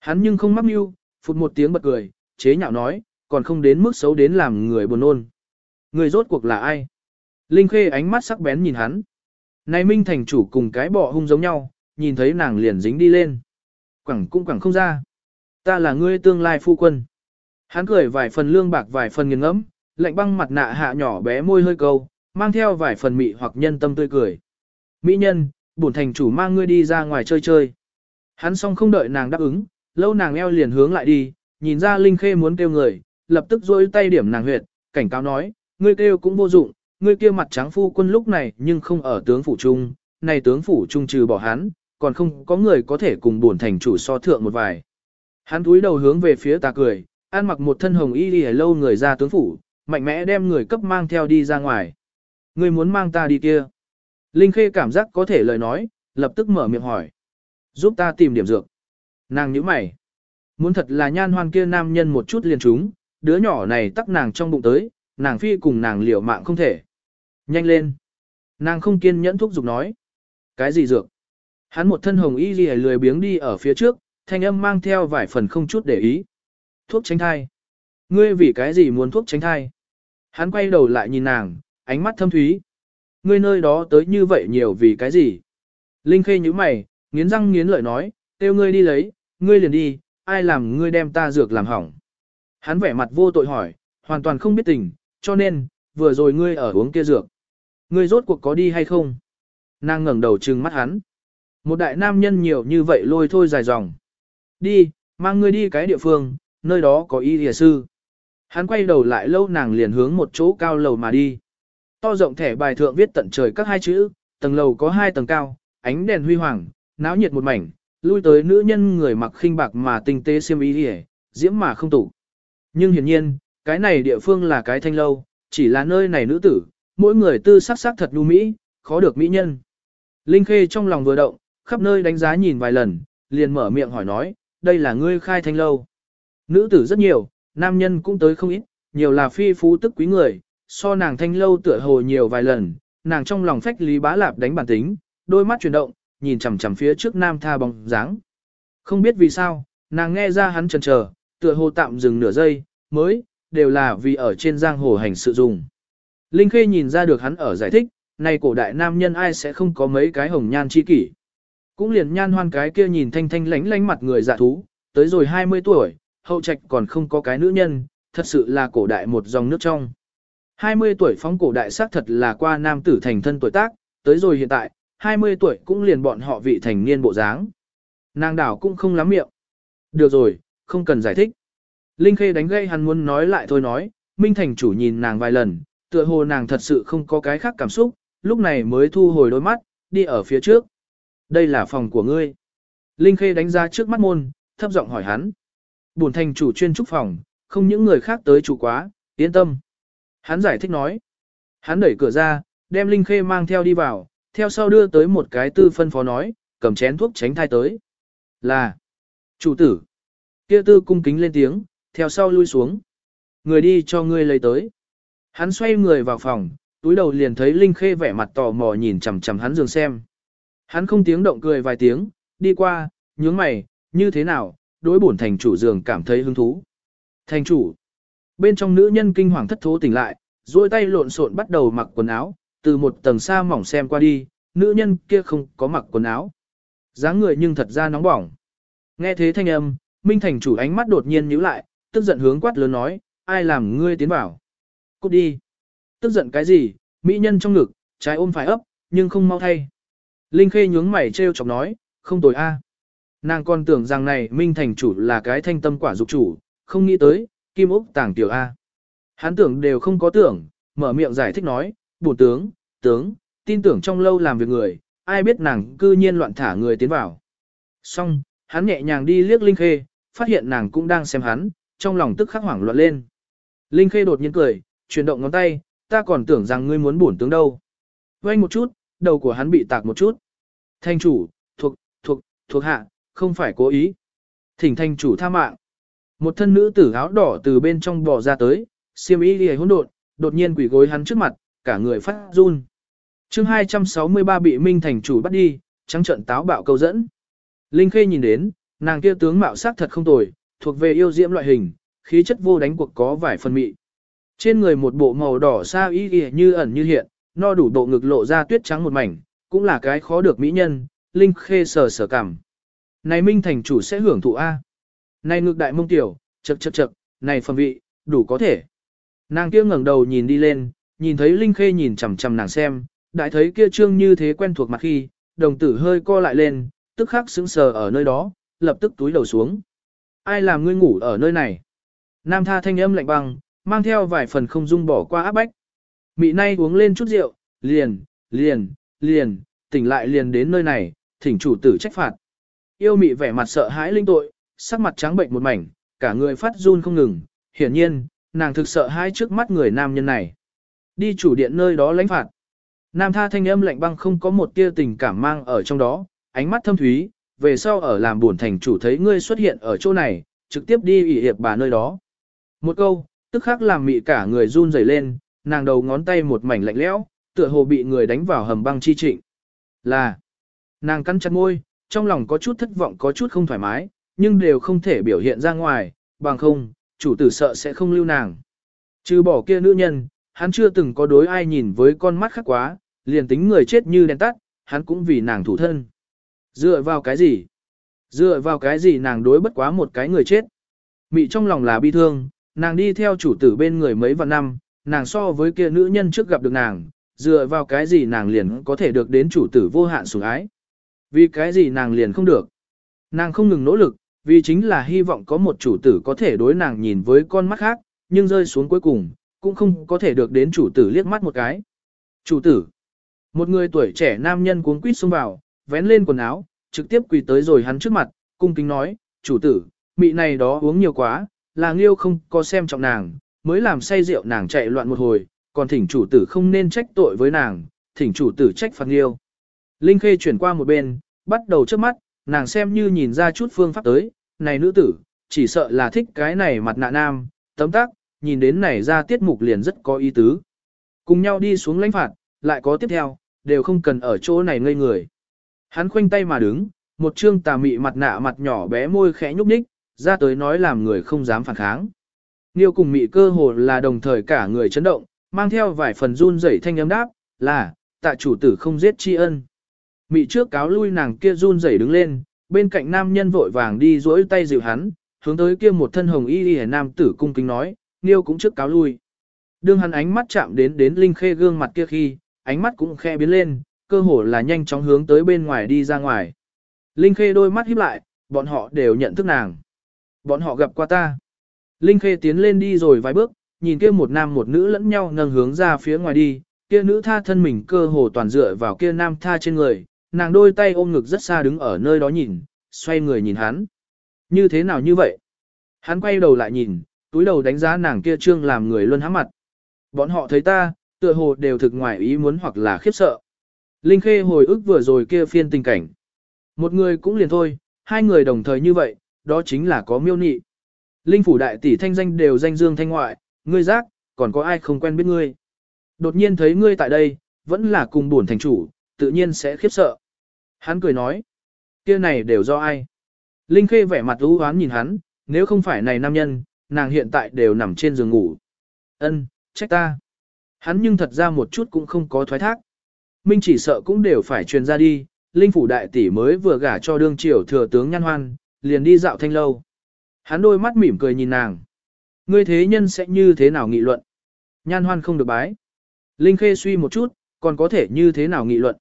Hắn nhưng không mắc mưu, phụt một tiếng bật cười, chế nhạo nói, còn không đến mức xấu đến làm người buồn nôn. Người rốt cuộc là ai? Linh Khê ánh mắt sắc bén nhìn hắn. Này Minh thành chủ cùng cái bọ hung giống nhau, nhìn thấy nàng liền dính đi lên. Quẳng cũng quẳng không ra. Ta là ngươi tương lai phu quân. Hắn cười vài phần lương bạc vài phần nghiền ngẫm, lạnh băng mặt nạ hạ nhỏ bé môi hơi câu, mang theo vài phần mị hoặc nhân tâm tươi cười. Mỹ nhân, bổn thành chủ mang ngươi đi ra ngoài chơi chơi. Hắn xong không đợi nàng đáp ứng, lâu nàng eo liền hướng lại đi, nhìn ra Linh Khê muốn kêu người, lập tức rôi tay điểm nàng huyệt, cảnh cáo nói, ngươi kêu cũng vô dụng, ngươi kia mặt trắng phu quân lúc này nhưng không ở tướng phủ trung, này tướng phủ trung trừ bỏ hắn, còn không có người có thể cùng buồn thành chủ so thượng một vài. Hắn túi đầu hướng về phía ta cười, ăn mặc một thân hồng y đi lâu người ra tướng phủ, mạnh mẽ đem người cấp mang theo đi ra ngoài. Ngươi muốn mang ta đi kia. Linh Khê cảm giác có thể lời nói, lập tức mở miệng hỏi. Giúp ta tìm điểm dược. Nàng nhíu mày. Muốn thật là nhan hoan kia nam nhân một chút liền trúng, đứa nhỏ này tắc nàng trong bụng tới, nàng phi cùng nàng liều mạng không thể. Nhanh lên. Nàng không kiên nhẫn thúc giục nói. Cái gì dược? Hắn một thân hồng y gì lười biếng đi ở phía trước, thanh âm mang theo vài phần không chút để ý. Thuốc tránh thai. Ngươi vì cái gì muốn thuốc tránh thai? Hắn quay đầu lại nhìn nàng, ánh mắt thâm thúy. Ngươi nơi đó tới như vậy nhiều vì cái gì? Linh khê như mày, nghiến răng nghiến lợi nói, kêu ngươi đi lấy, ngươi liền đi, ai làm ngươi đem ta dược làm hỏng. Hắn vẻ mặt vô tội hỏi, hoàn toàn không biết tình, cho nên, vừa rồi ngươi ở uống kia dược. Ngươi rốt cuộc có đi hay không? Nàng ngẩng đầu trừng mắt hắn. Một đại nam nhân nhiều như vậy lôi thôi dài dòng. Đi, mang ngươi đi cái địa phương, nơi đó có y địa sư. Hắn quay đầu lại lâu nàng liền hướng một chỗ cao lầu mà đi. To rộng thẻ bài thượng viết tận trời các hai chữ, tầng lầu có hai tầng cao, ánh đèn huy hoàng, náo nhiệt một mảnh, lui tới nữ nhân người mặc khinh bạc mà tinh tế xiêm y lìa, diễm mà không tủ. Nhưng hiển nhiên, cái này địa phương là cái thanh lâu, chỉ là nơi này nữ tử, mỗi người tư sắc sắc thật nhu mỹ, khó được mỹ nhân. Linh Khê trong lòng vừa động, khắp nơi đánh giá nhìn vài lần, liền mở miệng hỏi nói, đây là ngươi khai thanh lâu. Nữ tử rất nhiều, nam nhân cũng tới không ít, nhiều là phi phú tức quý người, so nàng thanh lâu tựa hồ nhiều vài lần, nàng trong lòng phách lý bá lạp đánh bản tính, đôi mắt chuyển động, nhìn chằm chằm phía trước nam tha bóng dáng. Không biết vì sao, nàng nghe ra hắn chần chờ, tựa hồ tạm dừng nửa giây, mới, đều là vì ở trên giang hồ hành sự dùng. Linh Khê nhìn ra được hắn ở giải thích, này cổ đại nam nhân ai sẽ không có mấy cái hồng nhan chi kỷ. Cũng liền nhan hoan cái kia nhìn thanh thanh lánh lánh mặt người dạ thú, tới rồi 20 tuổi, hậu trạch còn không có cái nữ nhân, thật sự là cổ đại một dòng nước trong. 20 tuổi phóng cổ đại xác thật là qua nam tử thành thân tuổi tác, tới rồi hiện tại, 20 tuổi cũng liền bọn họ vị thành niên bộ dáng. Nàng đảo cũng không lắm miệng. Được rồi, không cần giải thích. Linh Khê đánh gây hắn muốn nói lại thôi nói, Minh Thành chủ nhìn nàng vài lần, tựa hồ nàng thật sự không có cái khác cảm xúc, lúc này mới thu hồi đôi mắt, đi ở phía trước. Đây là phòng của ngươi. Linh Khê đánh ra trước mắt môn, thấp giọng hỏi hắn. Bổn thành chủ chuyên trúc phòng, không những người khác tới chủ quá, yên tâm. Hắn giải thích nói. Hắn đẩy cửa ra, đem Linh Khê mang theo đi vào, theo sau đưa tới một cái tư phân phó nói, cầm chén thuốc tránh thai tới. Là, chủ tử. Kia tư cung kính lên tiếng, theo sau lui xuống. Người đi cho ngươi lấy tới. Hắn xoay người vào phòng, túi đầu liền thấy Linh Khê vẻ mặt tò mò nhìn chằm chằm hắn giường xem. Hắn không tiếng động cười vài tiếng, đi qua, nhướng mày, như thế nào, đối bổn thành chủ giường cảm thấy hứng thú. Thành chủ. Bên trong nữ nhân kinh hoàng thất thố tỉnh lại, duỗi tay lộn xộn bắt đầu mặc quần áo, từ một tầng xa mỏng xem qua đi, nữ nhân kia không có mặc quần áo. dáng người nhưng thật ra nóng bỏng. Nghe thế thanh âm, Minh thành chủ ánh mắt đột nhiên nhíu lại, tức giận hướng quát lớn nói, ai làm ngươi tiến vào. Cút đi. Tức giận cái gì, mỹ nhân trong ngực, trái ôm phải ấp, nhưng không mau thay. Linh Khê nhướng mày treo chọc nói, không tồi a. Nàng còn tưởng rằng này Minh thành chủ là cái thanh tâm quả dục chủ, không nghĩ tới, kim úc tàng tiểu A. Hắn tưởng đều không có tưởng, mở miệng giải thích nói, bổ tướng, tướng, tin tưởng trong lâu làm việc người, ai biết nàng cư nhiên loạn thả người tiến vào. Xong, hắn nhẹ nhàng đi liếc Linh Khê, phát hiện nàng cũng đang xem hắn, trong lòng tức khắc hoảng loạn lên. Linh Khê đột nhiên cười, chuyển động ngón tay, ta còn tưởng rằng ngươi muốn bổn tướng đâu. Quay một chút, đầu của hắn bị tạc một chút. Thanh chủ, thuộc, thuộc, thuộc hạ, không phải cố ý. Thỉnh thanh chủ tha mạng. Một thân nữ tử áo đỏ từ bên trong bò ra tới, xiêm y lìa hỗn độn, đột nhiên quỷ gối hắn trước mặt, cả người phát run. chương 263 bị Minh thành chủ bắt đi, trắng trận táo bạo câu dẫn. Linh Khê nhìn đến, nàng kia tướng mạo sắc thật không tồi, thuộc về yêu diễm loại hình, khí chất vô đánh cuộc có vài phần mị. Trên người một bộ màu đỏ sa y y như ẩn như hiện, no đủ độ ngực lộ ra tuyết trắng một mảnh, cũng là cái khó được mỹ nhân, Linh Khê sờ sờ cảm. Này Minh thành chủ sẽ hưởng thụ A. Này ngực đại mông tiểu, chật chật chật, này phẩm vị, đủ có thể. Nàng kia ngẩng đầu nhìn đi lên, nhìn thấy Linh Khê nhìn chằm chằm nàng xem, đại thấy kia trương như thế quen thuộc mặt khi, đồng tử hơi co lại lên, tức khắc sững sờ ở nơi đó, lập tức túi đầu xuống. Ai làm ngươi ngủ ở nơi này? Nam tha thanh âm lạnh băng, mang theo vài phần không dung bỏ qua áp bách. Mị nay uống lên chút rượu, liền, liền, liền, tỉnh lại liền đến nơi này, thỉnh chủ tử trách phạt. Yêu mị vẻ mặt sợ hãi linh tội, sắc mặt trắng bệnh một mảnh, cả người phát run không ngừng, hiển nhiên, nàng thực sợ hãi trước mắt người nam nhân này. Đi chủ điện nơi đó lãnh phạt. Nam tha thanh âm lạnh băng không có một tia tình cảm mang ở trong đó, ánh mắt thâm thúy, về sau ở làm buồn thành chủ thấy ngươi xuất hiện ở chỗ này, trực tiếp đi ủy hiệp bà nơi đó. Một câu, tức khắc làm mị cả người run rẩy lên, nàng đầu ngón tay một mảnh lạnh lẽo, tựa hồ bị người đánh vào hầm băng chi trịnh. Là, nàng cắn chặt môi, trong lòng có chút thất vọng có chút không thoải mái, nhưng đều không thể biểu hiện ra ngoài, bằng không, chủ tử sợ sẽ không lưu nàng. Trừ bỏ kia nữ nhân, hắn chưa từng có đối ai nhìn với con mắt khác quá, liền tính người chết như đèn tắt, hắn cũng vì nàng thủ thân. Dựa vào cái gì? Dựa vào cái gì nàng đối bất quá một cái người chết? Mị trong lòng là bi thương, nàng đi theo chủ tử bên người mấy vạn năm, nàng so với kia nữ nhân trước gặp được nàng, dựa vào cái gì nàng liền có thể được đến chủ tử vô hạn sủng ái. Vì cái gì nàng liền không được. Nàng không ngừng nỗ lực, vì chính là hy vọng có một chủ tử có thể đối nàng nhìn với con mắt khác, nhưng rơi xuống cuối cùng, cũng không có thể được đến chủ tử liếc mắt một cái. Chủ tử. Một người tuổi trẻ nam nhân cuống quýt xông vào, vén lên quần áo, trực tiếp quỳ tới rồi hắn trước mặt, cung kính nói, chủ tử, mị này đó uống nhiều quá, là nghiêu không có xem trọng nàng, mới làm say rượu nàng chạy loạn một hồi, còn thỉnh chủ tử không nên trách tội với nàng, thỉnh chủ tử trách phạt nghiêu. Linh Khê chuyển qua một bên, bắt đầu trước mắt, nàng xem như nhìn ra chút phương pháp tới, này nữ tử, chỉ sợ là thích cái này mặt nạ nam, tấm tác, nhìn đến này ra tiết mục liền rất có ý tứ. Cùng nhau đi xuống lãnh phạt, lại có tiếp theo, đều không cần ở chỗ này ngây người. Hắn khoanh tay mà đứng, một trương tà mị mặt nạ mặt nhỏ bé môi khẽ nhúc nhích, ra tới nói làm người không dám phản kháng. Niêu cùng mị cơ hồ là đồng thời cả người chấn động, mang theo vài phần run rẩy thanh âm đáp, là, tạ chủ tử không giết tri ân. Mị trước cáo lui nàng kia run rẩy đứng lên, bên cạnh nam nhân vội vàng đi duỗi tay dịu hắn, hướng tới kia một thân hồng y y nam tử cung kính nói, Niêu cũng trước cáo lui. Đương hắn ánh mắt chạm đến đến Linh Khê gương mặt kia khi, ánh mắt cũng khe biến lên, cơ hồ là nhanh chóng hướng tới bên ngoài đi ra ngoài. Linh Khê đôi mắt híp lại, bọn họ đều nhận thức nàng. Bọn họ gặp qua ta. Linh Khê tiến lên đi rồi vài bước, nhìn kia một nam một nữ lẫn nhau nâng hướng ra phía ngoài đi, kia nữ tha thân mình cơ hồ toàn dựa vào kia nam tha trên người, nàng đôi tay ôm ngực rất xa đứng ở nơi đó nhìn, xoay người nhìn hắn. Như thế nào như vậy? Hắn quay đầu lại nhìn, túi đầu đánh giá nàng kia trương làm người luôn hám mặt. Bọn họ thấy ta, tựa hồ đều thực ngoài ý muốn hoặc là khiếp sợ. Linh Khê hồi ức vừa rồi kia phiên tình cảnh. Một người cũng liền thôi, hai người đồng thời như vậy, đó chính là có miêu nị. Linh phủ đại tỷ thanh danh đều danh dương thanh ngoại, ngươi giác, còn có ai không quen biết ngươi. Đột nhiên thấy ngươi tại đây, vẫn là cùng buồn thành chủ, tự nhiên sẽ khiếp sợ. Hắn cười nói, kia này đều do ai. Linh Khê vẻ mặt u hoán nhìn hắn, nếu không phải này nam nhân, nàng hiện tại đều nằm trên giường ngủ. Ân, trách ta. Hắn nhưng thật ra một chút cũng không có thoái thác. Minh chỉ sợ cũng đều phải truyền ra đi, Linh phủ đại tỷ mới vừa gả cho đương triều thừa tướng Nhan Hoan, liền đi dạo thanh lâu. Hắn đôi mắt mỉm cười nhìn nàng. Ngươi thế nhân sẽ như thế nào nghị luận? Nhan Hoan không được bái. Linh Khê suy một chút, còn có thể như thế nào nghị luận?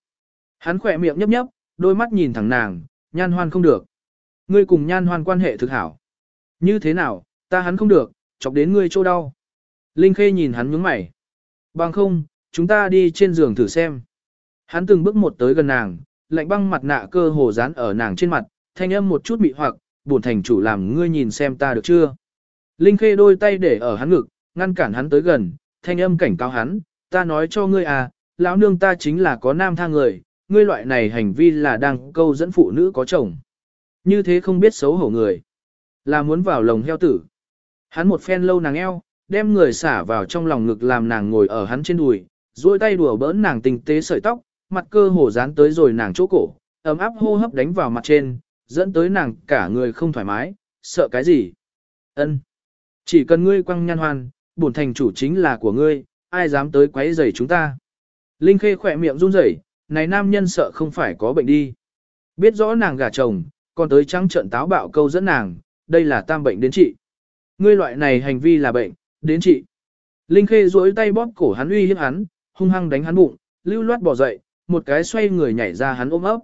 Hắn khỏe miệng nhấp nhấp, đôi mắt nhìn thẳng nàng, Nhan Hoan không được. Ngươi cùng Nhan Hoan quan hệ thực hảo. Như thế nào, ta hắn không được, chọc đến ngươi chỗ đau. Linh Khê nhìn hắn nhướng mày. Bằng không, chúng ta đi trên giường thử xem. Hắn từng bước một tới gần nàng, lạnh băng mặt nạ cơ hồ dán ở nàng trên mặt, thanh âm một chút bị hoặc, buồn thành chủ làm ngươi nhìn xem ta được chưa. Linh Khê đôi tay để ở hắn ngực, ngăn cản hắn tới gần, thanh âm cảnh cáo hắn, ta nói cho ngươi à, lão nương ta chính là có nam tha người, ngươi loại này hành vi là đang câu dẫn phụ nữ có chồng. Như thế không biết xấu hổ người, là muốn vào lồng heo tử. Hắn một phen lâu nàng eo, đem người xả vào trong lòng ngực làm nàng ngồi ở hắn trên đùi, duỗi tay đùa bỡn nàng tinh tế sợi tóc, mặt cơ hồ dán tới rồi nàng chỗ cổ, ấm áp hô hấp đánh vào mặt trên, dẫn tới nàng cả người không thoải mái, sợ cái gì? Ân, Chỉ cần ngươi quăng nhan hoan, bổn thành chủ chính là của ngươi, ai dám tới quấy rầy chúng ta. Linh Khê khỏe miệng run rẩy, này nam nhân sợ không phải có bệnh đi. Biết rõ nàng gả chồng, còn tới trắng trận táo bạo câu dẫn nàng, đây là tam bệnh đến trị. Ngươi loại này hành vi là bệnh, đến trị. Linh Khê duỗi tay bóp cổ hắn uy hiếp hắn, hung hăng đánh hắn bụng, lưu loát bỏ dậy, một cái xoay người nhảy ra hắn ôm ấp.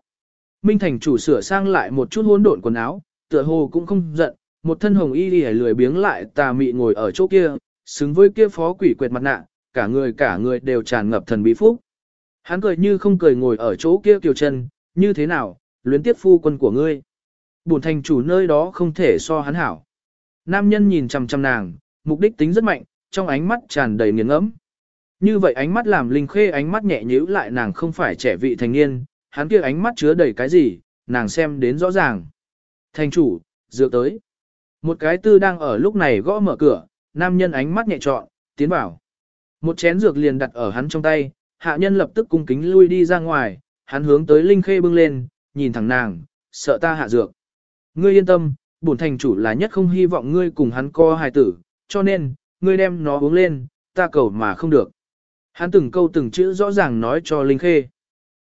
Minh Thành chủ sửa sang lại một chút hỗn độn quần áo, tựa hồ cũng không giận, một thân hồng y đi lười biếng lại tà mị ngồi ở chỗ kia, xứng với kia phó quỷ quệt mặt nạ, cả người cả người đều tràn ngập thần bí phúc. Hắn cười như không cười ngồi ở chỗ kia kiều chân, như thế nào, luyến tiếp phu quân của ngươi. Bổn thành chủ nơi đó không thể so hắn hảo. Nam nhân nhìn chằm chằm nàng, mục đích tính rất mạnh, trong ánh mắt tràn đầy nghiền ngẫm. Như vậy ánh mắt làm Linh Khê ánh mắt nhẹ nhíu lại nàng không phải trẻ vị thành niên, hắn kia ánh mắt chứa đầy cái gì, nàng xem đến rõ ràng. Thành chủ, dựa tới. Một cái tư đang ở lúc này gõ mở cửa, nam nhân ánh mắt nhẹ trọn, tiến vào. Một chén dược liền đặt ở hắn trong tay, hạ nhân lập tức cung kính lui đi ra ngoài, hắn hướng tới Linh Khê bưng lên, nhìn thẳng nàng, sợ ta hạ dược. Ngươi yên tâm, bổn thành chủ là nhất không hy vọng ngươi cùng hắn co hài tử, cho nên, ngươi đem nó uống lên, ta cầu mà không được. Hắn từng câu từng chữ rõ ràng nói cho Linh Khê.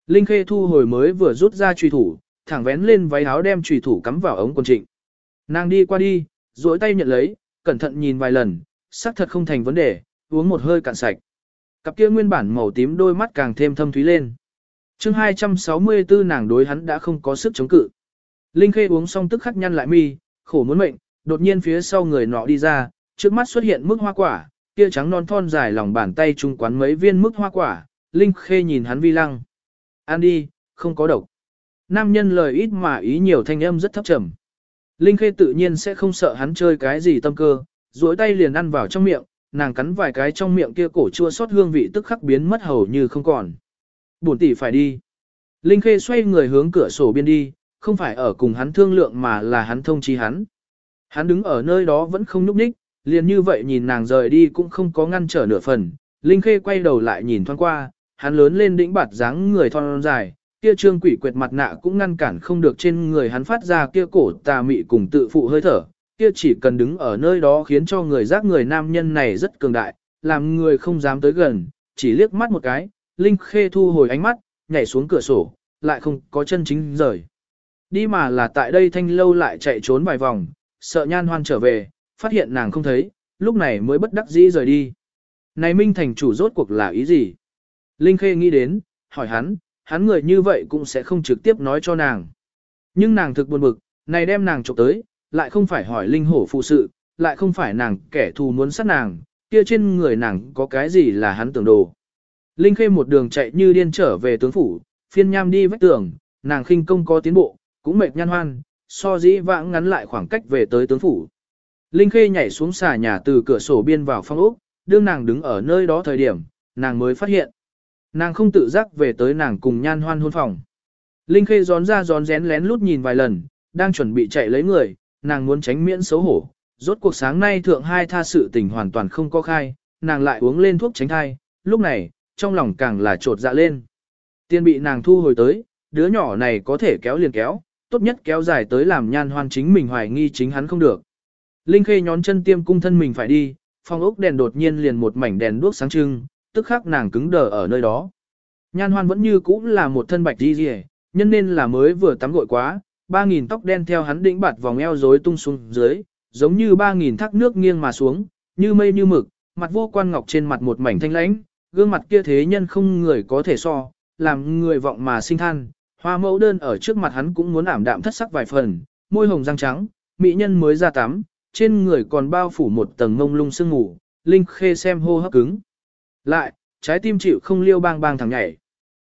Linh Khê thu hồi mới vừa rút ra chùy thủ, thẳng vén lên váy áo đem chùy thủ cắm vào ống quần trịnh. Nàng đi qua đi, duỗi tay nhận lấy, cẩn thận nhìn vài lần, xác thật không thành vấn đề, uống một hơi cạn sạch. Cặp kia nguyên bản màu tím đôi mắt càng thêm thâm thúy lên. chương 264 nàng đối hắn đã không có sức chống cự. Linh Khê uống xong tức khắc nhăn lại mi, khổ muốn mệnh, đột nhiên phía sau người nọ đi ra, trước mắt xuất hiện mức hoa quả, kia trắng non thon dài lòng bàn tay trung quán mấy viên mức hoa quả, Linh Khê nhìn hắn vi lăng. Ăn đi, không có độc. Nam nhân lời ít mà ý nhiều thanh âm rất thấp trầm. Linh Khê tự nhiên sẽ không sợ hắn chơi cái gì tâm cơ, duỗi tay liền ăn vào trong miệng, nàng cắn vài cái trong miệng kia cổ chua xót hương vị tức khắc biến mất hầu như không còn. Buồn tỷ phải đi. Linh Khê xoay người hướng cửa sổ biên đi, không phải ở cùng hắn thương lượng mà là hắn thông chí hắn. Hắn đứng ở nơi đó vẫn không nhúc nhích, liền như vậy nhìn nàng rời đi cũng không có ngăn trở nửa phần. Linh Khê quay đầu lại nhìn thoáng qua, hắn lớn lên đỉnh bạt dáng người thon dài, kia trương quỷ quyệt mặt nạ cũng ngăn cản không được trên người hắn phát ra kia cổ tà mị cùng tự phụ hơi thở, kia chỉ cần đứng ở nơi đó khiến cho người giác người nam nhân này rất cường đại, làm người không dám tới gần, chỉ liếc mắt một cái, Linh Khê thu hồi ánh mắt, nhảy xuống cửa sổ, lại không có chân chính rời. Đi mà là tại đây thanh lâu lại chạy trốn vài vòng, sợ nhan hoan trở về, phát hiện nàng không thấy, lúc này mới bất đắc dĩ rời đi. Này Minh Thành chủ rốt cuộc là ý gì? Linh Khê nghĩ đến, hỏi hắn, hắn người như vậy cũng sẽ không trực tiếp nói cho nàng. Nhưng nàng thực buồn bực, này đem nàng chụp tới, lại không phải hỏi linh hổ phụ sự, lại không phải nàng kẻ thù muốn sát nàng, kia trên người nàng có cái gì là hắn tưởng đồ. Linh Khê một đường chạy như điên trở về tướng phủ, phiên nham đi vách tường, nàng khinh công có tiến bộ, cũng mệt nhan hoan, so dĩ vãng ngắn lại khoảng cách về tới tướng phủ. Linh Khê nhảy xuống xà nhà từ cửa sổ biên vào phong ốc, đương nàng đứng ở nơi đó thời điểm, nàng mới phát hiện. Nàng không tự giác về tới nàng cùng nhan hoan hôn phòng. Linh Khê gión ra gión rén lén lút nhìn vài lần, đang chuẩn bị chạy lấy người, nàng muốn tránh miễn xấu hổ. Rốt cuộc sáng nay thượng hai tha sự tình hoàn toàn không có khai, nàng lại uống lên thuốc tránh thai, lúc này, trong lòng càng là trột dạ lên. Tiên bị nàng thu hồi tới, đứa nhỏ này có thể kéo liền kéo, tốt nhất kéo dài tới làm nhan hoan chính mình hoài nghi chính hắn không được. Linh Khê nhón chân tiêm cung thân mình phải đi, phòng ốc đèn đột nhiên liền một mảnh đèn đuốc sáng trưng, tức khắc nàng cứng đờ ở nơi đó. Nhan hoan vẫn như cũ là một thân bạch đi rìa, nhân nên là mới vừa tắm gội quá, ba nghìn tóc đen theo hắn đĩnh bạt vòng eo rối tung xuống dưới, giống như ba nghìn thác nước nghiêng mà xuống, như mây như mực, mặt vô quan ngọc trên mặt một mảnh thanh lãnh, gương mặt kia thế nhân không người có thể so, làm người vọng mà sinh than. Hoa mẫu đơn ở trước mặt hắn cũng muốn ảm đạm thất sắc vài phần, môi hồng răng trắng, mỹ nhân mới ra tắm, trên người còn bao phủ một tầng ngông lung sương ngủ, linh khê xem hô hấp cứng. Lại, trái tim chịu không liêu bang bang thằng nhảy.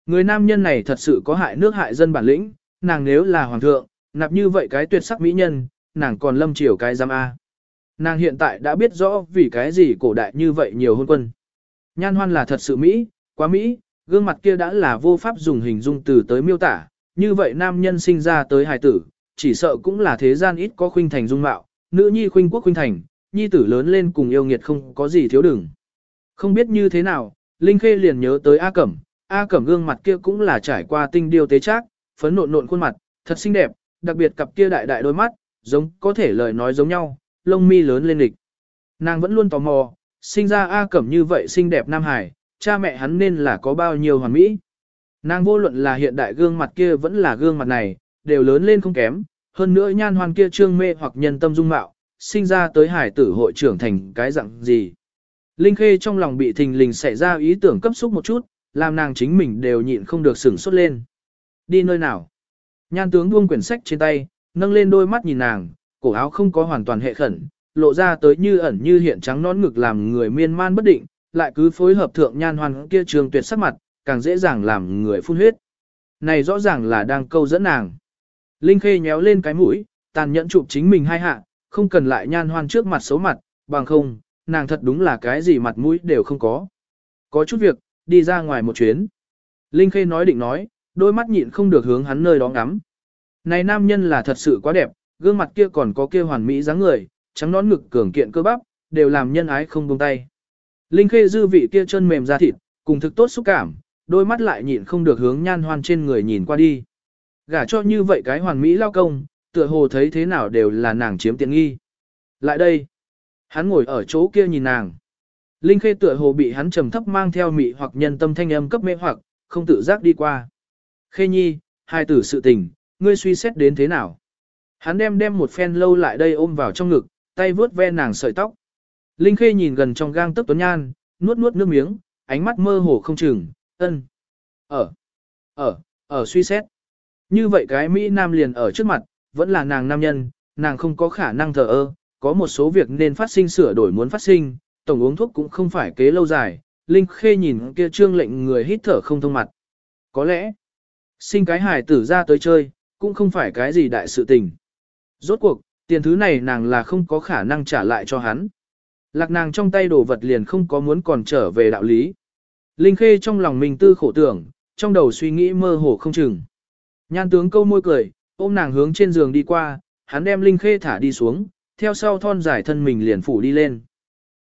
Người nam nhân này thật sự có hại nước hại dân bản lĩnh, nàng nếu là hoàng thượng, nạp như vậy cái tuyệt sắc mỹ nhân, nàng còn lâm chiều cái giam A. Nàng hiện tại đã biết rõ vì cái gì cổ đại như vậy nhiều hôn quân. Nhan hoan là thật sự Mỹ, quá Mỹ, gương mặt kia đã là vô pháp dùng hình dung từ tới miêu tả, như vậy nam nhân sinh ra tới hài tử, chỉ sợ cũng là thế gian ít có khuynh thành dung mạo, nữ nhi khuynh quốc khuynh thành, nhi tử lớn lên cùng yêu nghiệt không có gì thiếu đừng. Không biết như thế nào, Linh Khê liền nhớ tới A Cẩm, A Cẩm gương mặt kia cũng là trải qua tinh điêu tế trác, phấn nộn nộn khuôn mặt, thật xinh đẹp, đặc biệt cặp kia đại đại đôi mắt, giống có thể lời nói giống nhau, lông mi lớn lên lịch. Nàng vẫn luôn tò mò, sinh ra A Cẩm như vậy xinh đẹp Nam Hải, cha mẹ hắn nên là có bao nhiêu hoàn mỹ. Nàng vô luận là hiện đại gương mặt kia vẫn là gương mặt này, đều lớn lên không kém, hơn nữa nhan hoàn kia trương mê hoặc nhân tâm dung mạo, sinh ra tới hải tử hội trưởng thành cái dạng gì. Linh Khê trong lòng bị thình lình xảy ra ý tưởng cấp xúc một chút, làm nàng chính mình đều nhịn không được sửng sốt lên. Đi nơi nào? Nhan tướng buông quyển sách trên tay, nâng lên đôi mắt nhìn nàng, cổ áo không có hoàn toàn hệ khẩn, lộ ra tới như ẩn như hiện trắng nón ngực làm người miên man bất định, lại cứ phối hợp thượng nhan hoàn kia trường tuyệt sắc mặt, càng dễ dàng làm người phun huyết. Này rõ ràng là đang câu dẫn nàng. Linh Khê nhéo lên cái mũi, tàn nhẫn chụp chính mình hai hạ, không cần lại nhan hoan trước mặt xấu mặt, bằng không, nàng thật đúng là cái gì mặt mũi đều không có. có chút việc, đi ra ngoài một chuyến. Linh Khê nói định nói, đôi mắt nhịn không được hướng hắn nơi đó ngắm. Này nam nhân là thật sự quá đẹp, gương mặt kia còn có kia hoàn mỹ dáng người, trắng nón ngực cường kiện cơ bắp, đều làm nhân ái không buông tay. Linh Khê dư vị kia chân mềm da thịt, cùng thực tốt xúc cảm, đôi mắt lại nhịn không được hướng nhan hoan trên người nhìn qua đi. Gả cho như vậy cái hoàn mỹ lao công, tựa hồ thấy thế nào đều là nàng chiếm tiện nghi. Lại đây, hắn ngồi ở chỗ kia nhìn nàng. Linh Khê tựa hồ bị hắn trầm thấp mang theo mị hoặc nhân tâm thanh âm cấp mê hoặc, không tự giác đi qua. Khê nhi, hai tử sự tình, ngươi suy xét đến thế nào? Hắn đem đem một phen lâu lại đây ôm vào trong ngực, tay vướt ve nàng sợi tóc. Linh Khê nhìn gần trong gang tấc tuấn nhan, nuốt nuốt nước miếng, ánh mắt mơ hồ không chừng, ân. Ở, ở, ở suy xét. Như vậy cái Mỹ Nam liền ở trước mặt, vẫn là nàng nam nhân, nàng không có khả năng thờ ơ, có một số việc nên phát sinh sửa đổi muốn phát sinh, tổng uống thuốc cũng không phải kế lâu dài. Linh Khê nhìn kia trương lệnh người hít thở không thông mặt. Có lẽ, sinh cái hài tử ra tới chơi, cũng không phải cái gì đại sự tình. Rốt cuộc, tiền thứ này nàng là không có khả năng trả lại cho hắn. Lạc nàng trong tay đồ vật liền không có muốn còn trở về đạo lý. Linh Khê trong lòng mình tư khổ tưởng, trong đầu suy nghĩ mơ hồ không chừng. Nhan tướng câu môi cười, ôm nàng hướng trên giường đi qua, hắn đem Linh Khê thả đi xuống, theo sau thon dài thân mình liền phủ đi lên.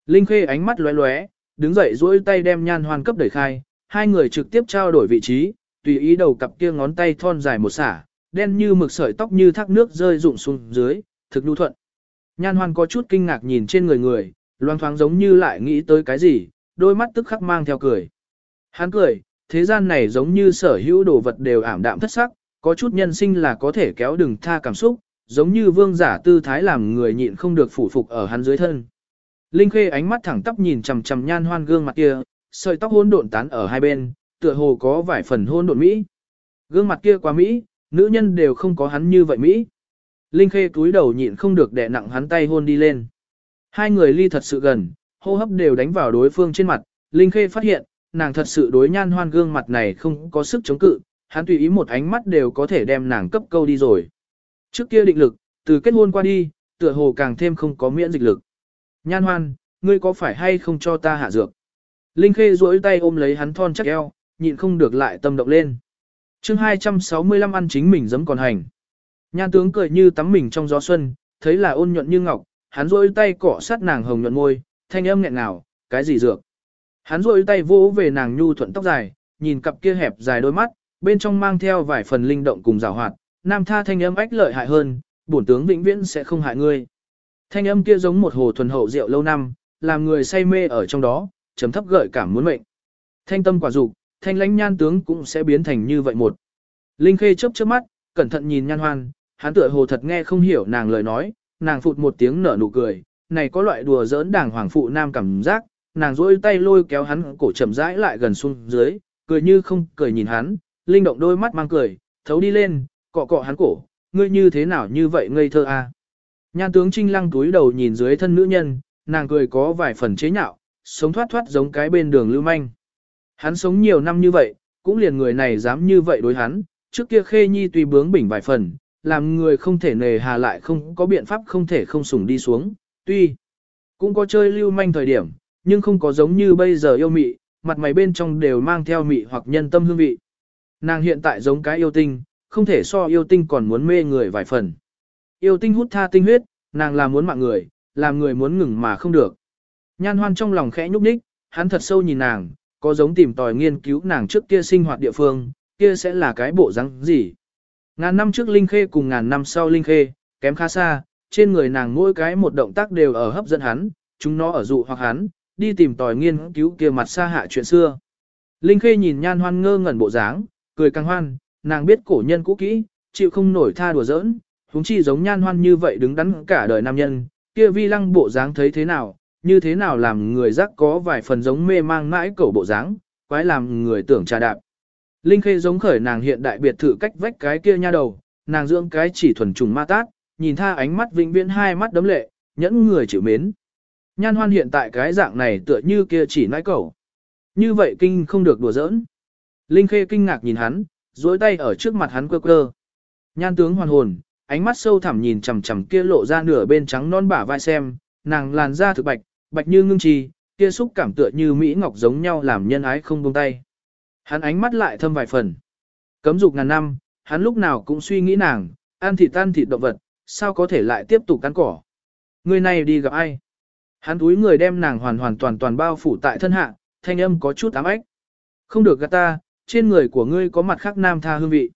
Linh Khê ánh mắt lóe lóe, đứng dậy duỗi tay đem nhan hoan cấp đẩy khai, hai người trực tiếp trao đổi vị trí, tùy ý đầu cặp kia ngón tay thon dài một xả, đen như mực sợi tóc như thác nước rơi rụng xuống dưới, thực nhu thuận. Nhan hoan có chút kinh ngạc nhìn trên người người, loang thoáng giống như lại nghĩ tới cái gì, đôi mắt tức khắc mang theo cười. Hắn cười, thế gian này giống như sở hữu đồ vật đều ảm đạm thất sắc, có chút nhân sinh là có thể kéo đừng tha cảm xúc, giống như vương giả tư thái làm người nhịn không được phủ phục ở hắn dưới thân. Linh Khê ánh mắt thẳng tắp nhìn chằm chằm nhan hoan gương mặt kia, sợi tóc hỗn độn tán ở hai bên, tựa hồ có vài phần hỗn độn mỹ. Gương mặt kia quá mỹ, nữ nhân đều không có hắn như vậy mỹ. Linh Khê cúi đầu nhịn không được đè nặng hắn tay hôn đi lên. Hai người ly thật sự gần, hô hấp đều đánh vào đối phương trên mặt, Linh Khê phát hiện, nàng thật sự đối nhan hoan gương mặt này không có sức chống cự, hắn tùy ý một ánh mắt đều có thể đem nàng cấp câu đi rồi. Trước kia định lực, từ kết hôn qua đi, tựa hồ càng thêm không có miễn dịch lực. Nhan hoan, ngươi có phải hay không cho ta hạ dược? Linh Khê duỗi tay ôm lấy hắn thon chắc eo, nhịn không được lại tâm động lên. chương 265 ăn chính mình giấm còn hành. Nhan tướng cười như tắm mình trong gió xuân, thấy là ôn nhuận như ngọc, hắn duỗi tay cọ sát nàng hồng nhuận môi, thanh âm nghẹn ngào, cái gì dược. Hắn duỗi tay vỗ về nàng nhu thuận tóc dài, nhìn cặp kia hẹp dài đôi mắt, bên trong mang theo vài phần linh động cùng rào hoạt, nam tha thanh âm ách lợi hại hơn, bổn tướng vĩnh viễn sẽ không hại ngươi. Thanh âm kia giống một hồ thuần hậu rượu lâu năm, làm người say mê ở trong đó, chấm thấp gợi cảm muốn mệnh. Thanh tâm quả dục, thanh lãnh nhan tướng cũng sẽ biến thành như vậy một. Linh Khê chớp chớp mắt, cẩn thận nhìn nhan hoan, hắn tựa hồ thật nghe không hiểu nàng lời nói, nàng phụt một tiếng nở nụ cười, này có loại đùa giỡn đảng hoàng phụ nam cảm giác, nàng duỗi tay lôi kéo hắn cổ chậm rãi lại gần xuống dưới, cười như không cười nhìn hắn, linh động đôi mắt mang cười, thấu đi lên, cọ cọ hắn cổ, ngươi như thế nào như vậy ngây thơ a? À? Nhan tướng trinh lăng túi đầu nhìn dưới thân nữ nhân, nàng cười có vài phần chế nhạo, sống thoát thoát giống cái bên đường lưu manh. Hắn sống nhiều năm như vậy, cũng liền người này dám như vậy đối hắn, trước kia khê nhi tùy bướng bỉnh vài phần, làm người không thể nề hà lại không có biện pháp không thể không sủng đi xuống, tuy cũng có chơi lưu manh thời điểm, nhưng không có giống như bây giờ yêu mị, mặt mày bên trong đều mang theo mị hoặc nhân tâm hương vị. Nàng hiện tại giống cái yêu tinh, không thể so yêu tinh còn muốn mê người vài phần. Yêu tinh hút tha tinh huyết, nàng là muốn mạng người, làm người muốn ngừng mà không được. Nhan hoan trong lòng khẽ nhúc nhích, hắn thật sâu nhìn nàng, có giống tìm tòi nghiên cứu nàng trước kia sinh hoạt địa phương, kia sẽ là cái bộ rắn gì. Ngàn năm trước Linh Khê cùng ngàn năm sau Linh Khê, kém khá xa, trên người nàng mỗi cái một động tác đều ở hấp dẫn hắn, chúng nó ở dụ hoặc hắn, đi tìm tòi nghiên cứu kia mặt xa hạ chuyện xưa. Linh Khê nhìn nhan hoan ngơ ngẩn bộ dáng, cười càng hoan, nàng biết cổ nhân cũ kỹ, chịu không nổi tha đùa giỡn, huống chi giống nhan hoan như vậy đứng đắn cả đời nam nhân, kia vi lăng bộ dáng thấy thế nào, như thế nào làm người giác có vài phần giống mê mang mãi cổ bộ dáng, quái làm người tưởng trà đạp. Linh Khê giống khởi nàng hiện đại biệt thự cách vách cái kia nha đầu, nàng dưỡng cái chỉ thuần trùng ma tát, nhìn tha ánh mắt vĩnh viễn hai mắt đấm lệ, nhẫn người chịu mến. Nhan hoan hiện tại cái dạng này tựa như kia chỉ nãi cẩu. Như vậy kinh không được đùa giỡn. Linh Khê kinh ngạc nhìn hắn, duỗi tay ở trước mặt hắn quơ quơ. Nhan tướng hoàn hồn, ánh mắt sâu thẳm nhìn chằm chằm kia lộ ra nửa bên trắng non bả vai xem, nàng làn da thực bạch, bạch như ngưng trì, kia xúc cảm tựa như Mỹ Ngọc giống nhau làm nhân ái không buông tay. Hắn ánh mắt lại thâm vài phần. Cấm dục ngàn năm, hắn lúc nào cũng suy nghĩ nàng, ăn thịt tan thịt động vật, sao có thể lại tiếp tục cắn cỏ. Người này đi gặp ai? Hắn túi người đem nàng hoàn hoàn toàn toàn bao phủ tại thân hạ, thanh âm có chút ám ách. Không được gạt ta, trên người của ngươi có mặt khác nam tha hương vị.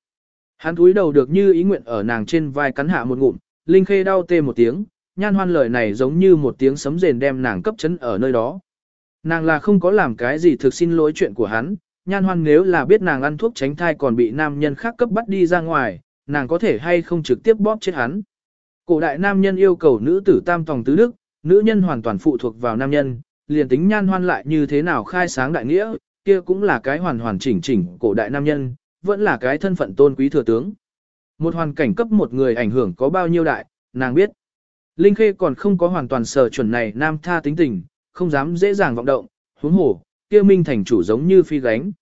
Hắn túi đầu được như ý nguyện ở nàng trên vai cắn hạ một ngụm, Linh Khê đau tê một tiếng, nhan hoan lời này giống như một tiếng sấm rền đem nàng cấp chấn ở nơi đó. Nàng là không có làm cái gì thực xin lỗi chuyện của hắn, nhan hoan nếu là biết nàng ăn thuốc tránh thai còn bị nam nhân khác cấp bắt đi ra ngoài, nàng có thể hay không trực tiếp bóp chết hắn. Cổ đại nam nhân yêu cầu nữ tử tam tòng tứ đức, nữ nhân hoàn toàn phụ thuộc vào nam nhân, liền tính nhan hoan lại như thế nào khai sáng đại nghĩa, kia cũng là cái hoàn hoàn chỉnh chỉnh cổ đại nam nhân, vẫn là cái thân phận tôn quý thừa tướng. Một hoàn cảnh cấp một người ảnh hưởng có bao nhiêu đại, nàng biết. Linh Khê còn không có hoàn toàn sở chuẩn này nam tha tính tình, không dám dễ dàng vọng động, huống hổ, kia minh thành chủ giống như phi gánh.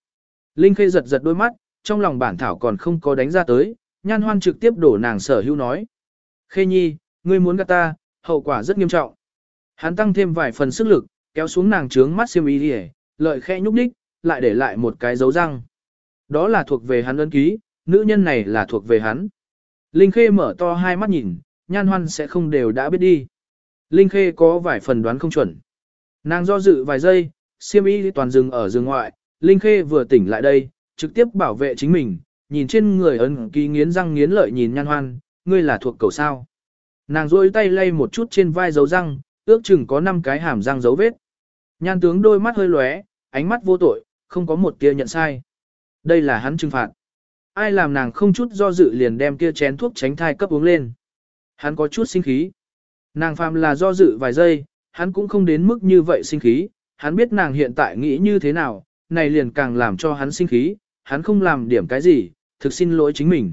Linh Khê giật giật đôi mắt, trong lòng bản thảo còn không có đánh ra tới, nhan hoan trực tiếp đổ nàng sở hưu nói. Khê nhi, ngươi muốn gạt ta, hậu quả rất nghiêm trọng. Hắn tăng thêm vài phần sức lực, kéo xuống nàng trướng mắt xiêm y đi lợi khẽ nhúc nhích lại để lại một cái dấu răng. Đó là thuộc về hắn ấn ký, nữ nhân này là thuộc về hắn. Linh Khê mở to hai mắt nhìn, nhan hoan sẽ không đều đã biết đi. Linh Khê có vài phần đoán không chuẩn. Nàng do dự vài giây, siêm y toàn dừng ở giường ngoại, Linh Khê vừa tỉnh lại đây, trực tiếp bảo vệ chính mình, nhìn trên người ấn ký nghiến răng nghiến lợi nhìn nhan hoan, ngươi là thuộc cầu sao. Nàng rôi tay lay một chút trên vai dấu răng, ước chừng có 5 cái hàm răng dấu vết. Nhan tướng đôi mắt hơi lóe, ánh mắt vô tội, không có một tia nhận sai. Đây là hắn trừng phạt. Ai làm nàng không chút do dự liền đem kia chén thuốc tránh thai cấp uống lên. Hắn có chút sinh khí. Nàng phàm là do dự vài giây, hắn cũng không đến mức như vậy sinh khí. Hắn biết nàng hiện tại nghĩ như thế nào, này liền càng làm cho hắn sinh khí. Hắn không làm điểm cái gì, thực xin lỗi chính mình.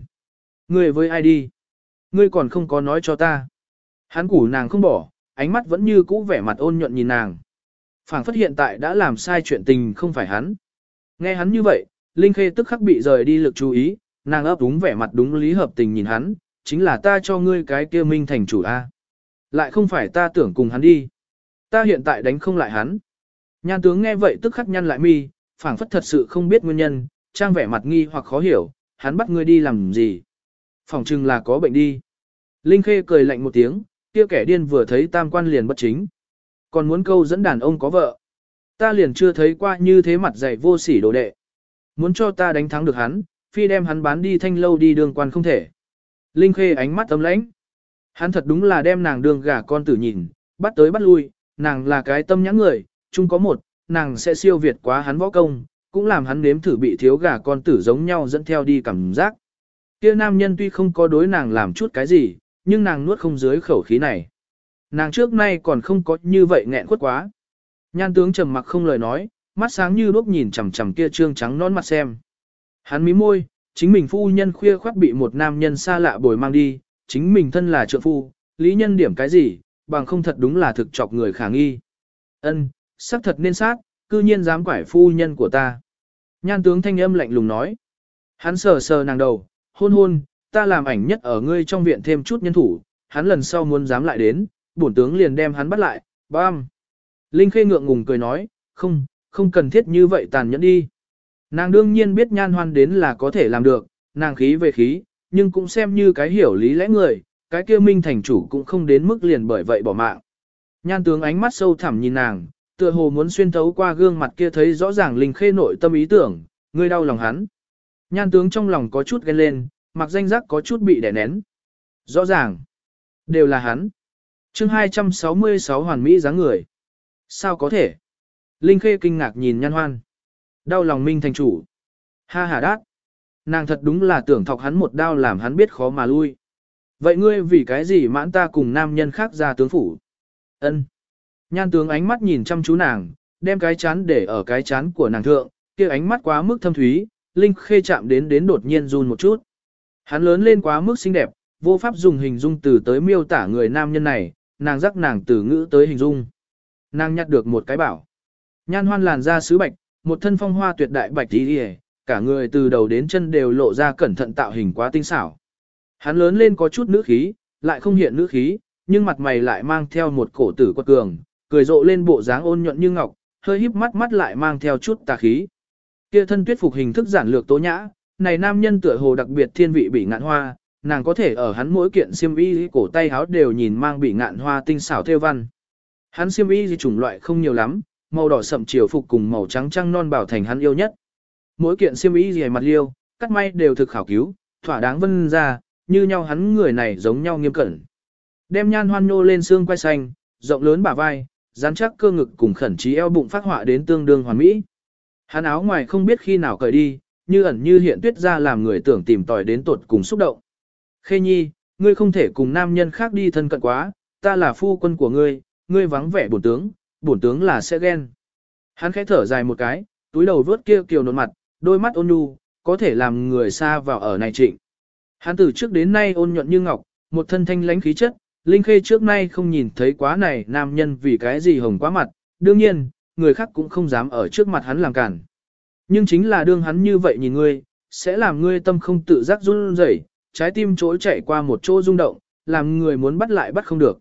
Ngươi với ai đi? Ngươi còn không có nói cho ta. Hắn củ nàng không bỏ, ánh mắt vẫn như cũ vẻ mặt ôn nhuận nhìn nàng. phảng phất hiện tại đã làm sai chuyện tình không phải hắn. Nghe hắn như vậy, Linh Khê tức khắc bị rời đi lực chú ý, nàng ấp đúng vẻ mặt đúng lý hợp tình nhìn hắn, chính là ta cho ngươi cái kia minh thành chủ A. Lại không phải ta tưởng cùng hắn đi. Ta hiện tại đánh không lại hắn. Nhan tướng nghe vậy tức khắc nhăn lại mi, phảng phất thật sự không biết nguyên nhân, trang vẻ mặt nghi hoặc khó hiểu, hắn bắt ngươi đi làm gì. Phòng chừng là có bệnh đi. Linh Khê cười lạnh một tiếng, kia kẻ điên vừa thấy tam quan liền bất chính. Còn muốn câu dẫn đàn ông có vợ. Ta liền chưa thấy qua như thế mặt dày vô sỉ đồ đệ. Muốn cho ta đánh thắng được hắn, phi đem hắn bán đi thanh lâu đi đường quan không thể. Linh Khê ánh mắt ấm lãnh. Hắn thật đúng là đem nàng đường gả con tử nhìn, bắt tới bắt lui, nàng là cái tâm nhãn người, chung có một, nàng sẽ siêu việt quá hắn võ công, cũng làm hắn nếm thử bị thiếu gả con tử giống nhau dẫn theo đi cảm giác. Kia nam nhân tuy không có đối nàng làm chút cái gì, nhưng nàng nuốt không dưới khẩu khí này. Nàng trước nay còn không có như vậy nghẹn quất quá. Nhan tướng trầm mặc không lời nói, mắt sáng như đuốc nhìn chằm chằm kia trương trắng non mặt xem. Hắn mí môi, chính mình phu nhân khuya khoát bị một nam nhân xa lạ bồi mang đi, chính mình thân là trượng phu, lý nhân điểm cái gì, bằng không thật đúng là thực chọc người khả nghi. Ân, xác thật nên sát, cư nhiên dám quải phu nhân của ta. Nhan tướng thanh âm lạnh lùng nói. Hắn sờ sờ nàng đầu, hôn hôn, ta làm ảnh nhất ở ngươi trong viện thêm chút nhân thủ, hắn lần sau muốn dám lại đến, bổn tướng liền đem hắn bắt lại, bam. Linh Khê ngượng ngùng cười nói, không, không cần thiết như vậy tàn nhẫn đi. Nàng đương nhiên biết nhan hoan đến là có thể làm được, nàng khí về khí, nhưng cũng xem như cái hiểu lý lẽ người, cái kia minh thành chủ cũng không đến mức liền bởi vậy bỏ mạng. Nhan tướng ánh mắt sâu thẳm nhìn nàng, tựa hồ muốn xuyên thấu qua gương mặt kia thấy rõ ràng linh khê nội tâm ý tưởng, người đau lòng hắn. Nhan tướng trong lòng có chút ghen lên, mặc danh giác có chút bị đè nén. Rõ ràng, đều là hắn. chương 266 hoàn mỹ dáng người. Sao có thể? Linh Khê kinh ngạc nhìn nhan hoan. Đau lòng minh thành chủ. Ha ha đát. Nàng thật đúng là tưởng thọc hắn một đao làm hắn biết khó mà lui. Vậy ngươi vì cái gì mãn ta cùng nam nhân khác ra tướng phủ? Ân. Nhan tướng ánh mắt nhìn chăm chú nàng, đem cái chán để ở cái chán của nàng thượng, kia ánh mắt quá mức thâm thúy, Linh Khê chạm đến đến đột nhiên run một chút. Hắn lớn lên quá mức xinh đẹp, vô pháp dùng hình dung từ tới miêu tả người nam nhân này, nàng rắc nàng từ ngữ tới hình dung. Nàng nhặt được một cái bảo. Nhan hoan làn da sứ bạch, một thân phong hoa tuyệt đại bạch tí đi cả người từ đầu đến chân đều lộ ra cẩn thận tạo hình quá tinh xảo. Hắn lớn lên có chút nữ khí, lại không hiện nữ khí, nhưng mặt mày lại mang theo một cổ tử quật cường, cười rộ lên bộ dáng ôn nhuận như ngọc, hơi híp mắt mắt lại mang theo chút tà khí. Kia thân tuyết phục hình thức giản lược tố nhã, này nam nhân tựa hồ đặc biệt thiên vị bị ngạn hoa, nàng có thể ở hắn mỗi kiện xiêm y cổ tay áo đều nhìn mang bị ngạn hoa tinh xảo theo văn. Hắn xiêm y chủng loại không nhiều lắm, màu đỏ sậm chiều phục cùng màu trắng trăng non bảo thành hắn yêu nhất. Mỗi kiện xiêm y gì mặt liêu, cắt may đều thực khảo cứu, thỏa đáng vân ra, như nhau hắn người này giống nhau nghiêm cẩn. Đem nhan hoan nô lên xương quay xanh, rộng lớn bả vai, dán chắc cơ ngực cùng khẩn trí eo bụng phát họa đến tương đương hoàn mỹ. Hắn áo ngoài không biết khi nào cởi đi, như ẩn như hiện tuyết ra làm người tưởng tìm tòi đến tột cùng xúc động. Khê nhi, ngươi không thể cùng nam nhân khác đi thân cận quá, ta là phu quân của ngươi, ngươi vắng vẻ bổn tướng, bổn tướng là sẽ ghen. Hắn khẽ thở dài một cái, túi đầu vớt kia kiều nộn mặt, đôi mắt ôn nhu, có thể làm người xa vào ở này trịnh. Hắn từ trước đến nay ôn nhuận như ngọc, một thân thanh lãnh khí chất, Linh Khê trước nay không nhìn thấy quá này nam nhân vì cái gì hồng quá mặt, đương nhiên, người khác cũng không dám ở trước mặt hắn làm cản. Nhưng chính là đương hắn như vậy nhìn ngươi, sẽ làm ngươi tâm không tự giác run rẩy, trái tim trỗi chạy qua một chỗ rung động, làm người muốn bắt lại bắt không được.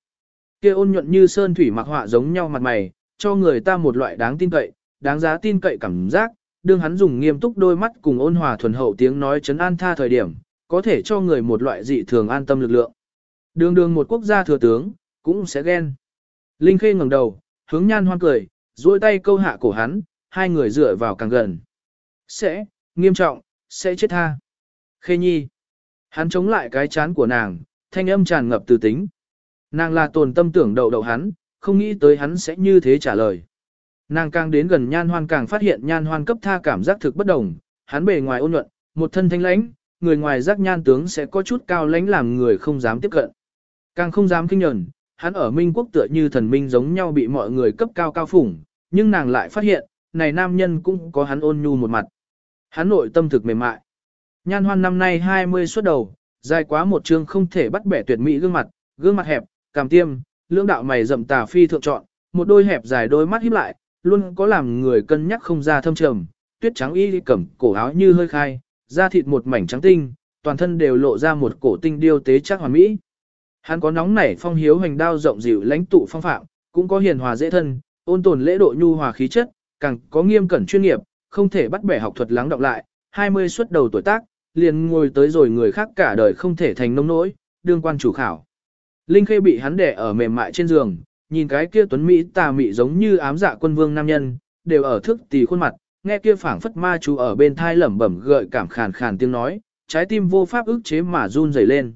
Kia ôn nhuận như sơn thủy mặc họa giống nhau mặt mày, cho người ta một loại đáng tin cậy, đáng giá tin cậy cảm giác, đương hắn dùng nghiêm túc đôi mắt cùng ôn hòa thuần hậu tiếng nói chấn an tha thời điểm, có thể cho người một loại dị thường an tâm lực lượng. Đường đường một quốc gia thừa tướng, cũng sẽ ghen. Linh Khê ngẩng đầu, hướng nhan hoan cười, duỗi tay câu hạ cổ hắn, hai người dựa vào càng gần. Sẽ, nghiêm trọng, sẽ chết tha. Khê nhi. Hắn chống lại cái chán của nàng, thanh âm tràn ngập từ tính. Nàng là tồn tâm tưởng đậu đậu hắn, không nghĩ tới hắn sẽ như thế trả lời. Nàng càng đến gần nhan hoan càng phát hiện nhan hoan cấp tha cảm giác thực bất đồng, hắn bề ngoài ôn nhuận, một thân thanh lãnh, người ngoài giác nhan tướng sẽ có chút cao lãnh làm người không dám tiếp cận. Càng không dám kinh nhẫn, hắn ở Minh quốc tựa như thần minh giống nhau bị mọi người cấp cao cao phủng, nhưng nàng lại phát hiện, này nam nhân cũng có hắn ôn nhu một mặt. Hắn nội tâm thực mềm mại. Nhan hoan năm nay 20 xuất đầu, dài quá một chương không thể bắt bẻ tuyệt mỹ gương mặt, gương mặt hẹp, cằm tiêm, lưỡng đạo mày rậm tà phi thượng chọn, một đôi hẹp dài đôi mắt híp lại, luôn có làm người cân nhắc không ra thâm trầm, tuyết trắng y cẩm cổ áo như hơi khai, da thịt một mảnh trắng tinh, toàn thân đều lộ ra một cổ tinh điêu tế chắc hoàn mỹ. Hắn có nóng nảy phong hiếu hành đao rộng dịu lãnh tụ phong phạm, cũng có hiền hòa dễ thân, ôn tồn lễ độ nhu hòa khí chất, càng có nghiêm cẩn chuyên nghiệp, không thể bắt bẻ học thuật lắng đọng lại, 20 xuất đầu tuổi tác, liền ngồi tới rồi người khác cả đời không thể thành nông nỗi, đương quan chủ khảo. Linh Khê bị hắn đè ở mềm mại trên giường, nhìn cái kia tuấn mỹ tà mị giống như ám dạ quân vương nam nhân, đều ở thức tỳ khuôn mặt, nghe kia phảng phất ma chú ở bên thai lẩm bẩm gợi cảm khàn khàn tiếng nói, trái tim vô pháp ức chế mà run rẩy lên.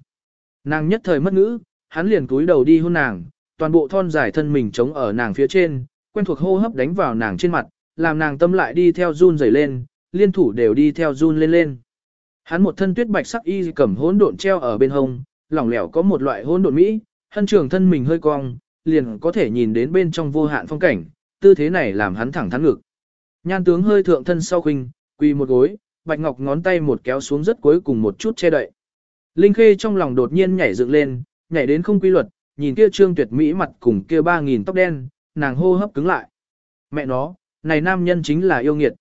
Nàng nhất thời mất ngữ, hắn liền cúi đầu đi hôn nàng, toàn bộ thon dài thân mình chống ở nàng phía trên, quen thuộc hô hấp đánh vào nàng trên mặt, làm nàng tâm lại đi theo run rẩy lên, liên thủ đều đi theo run lên lên. Hắn một thân tuyết bạch sắc y cầm hỗn độn treo ở bên hông, lỏng lẻo có một loại hỗn độn mỹ, hân trường thân mình hơi cong, liền có thể nhìn đến bên trong vô hạn phong cảnh, tư thế này làm hắn thẳng thắn ngực. Nhan tướng hơi thượng thân sau khinh, quỳ một gối, bạch ngọc ngón tay một kéo xuống rất cuối cùng một chút che đậy. Linh Khê trong lòng đột nhiên nhảy dựng lên, nhảy đến không quy luật, nhìn kia trương tuyệt mỹ mặt cùng kia ba nghìn tóc đen, nàng hô hấp cứng lại. Mẹ nó, này nam nhân chính là yêu nghiệt.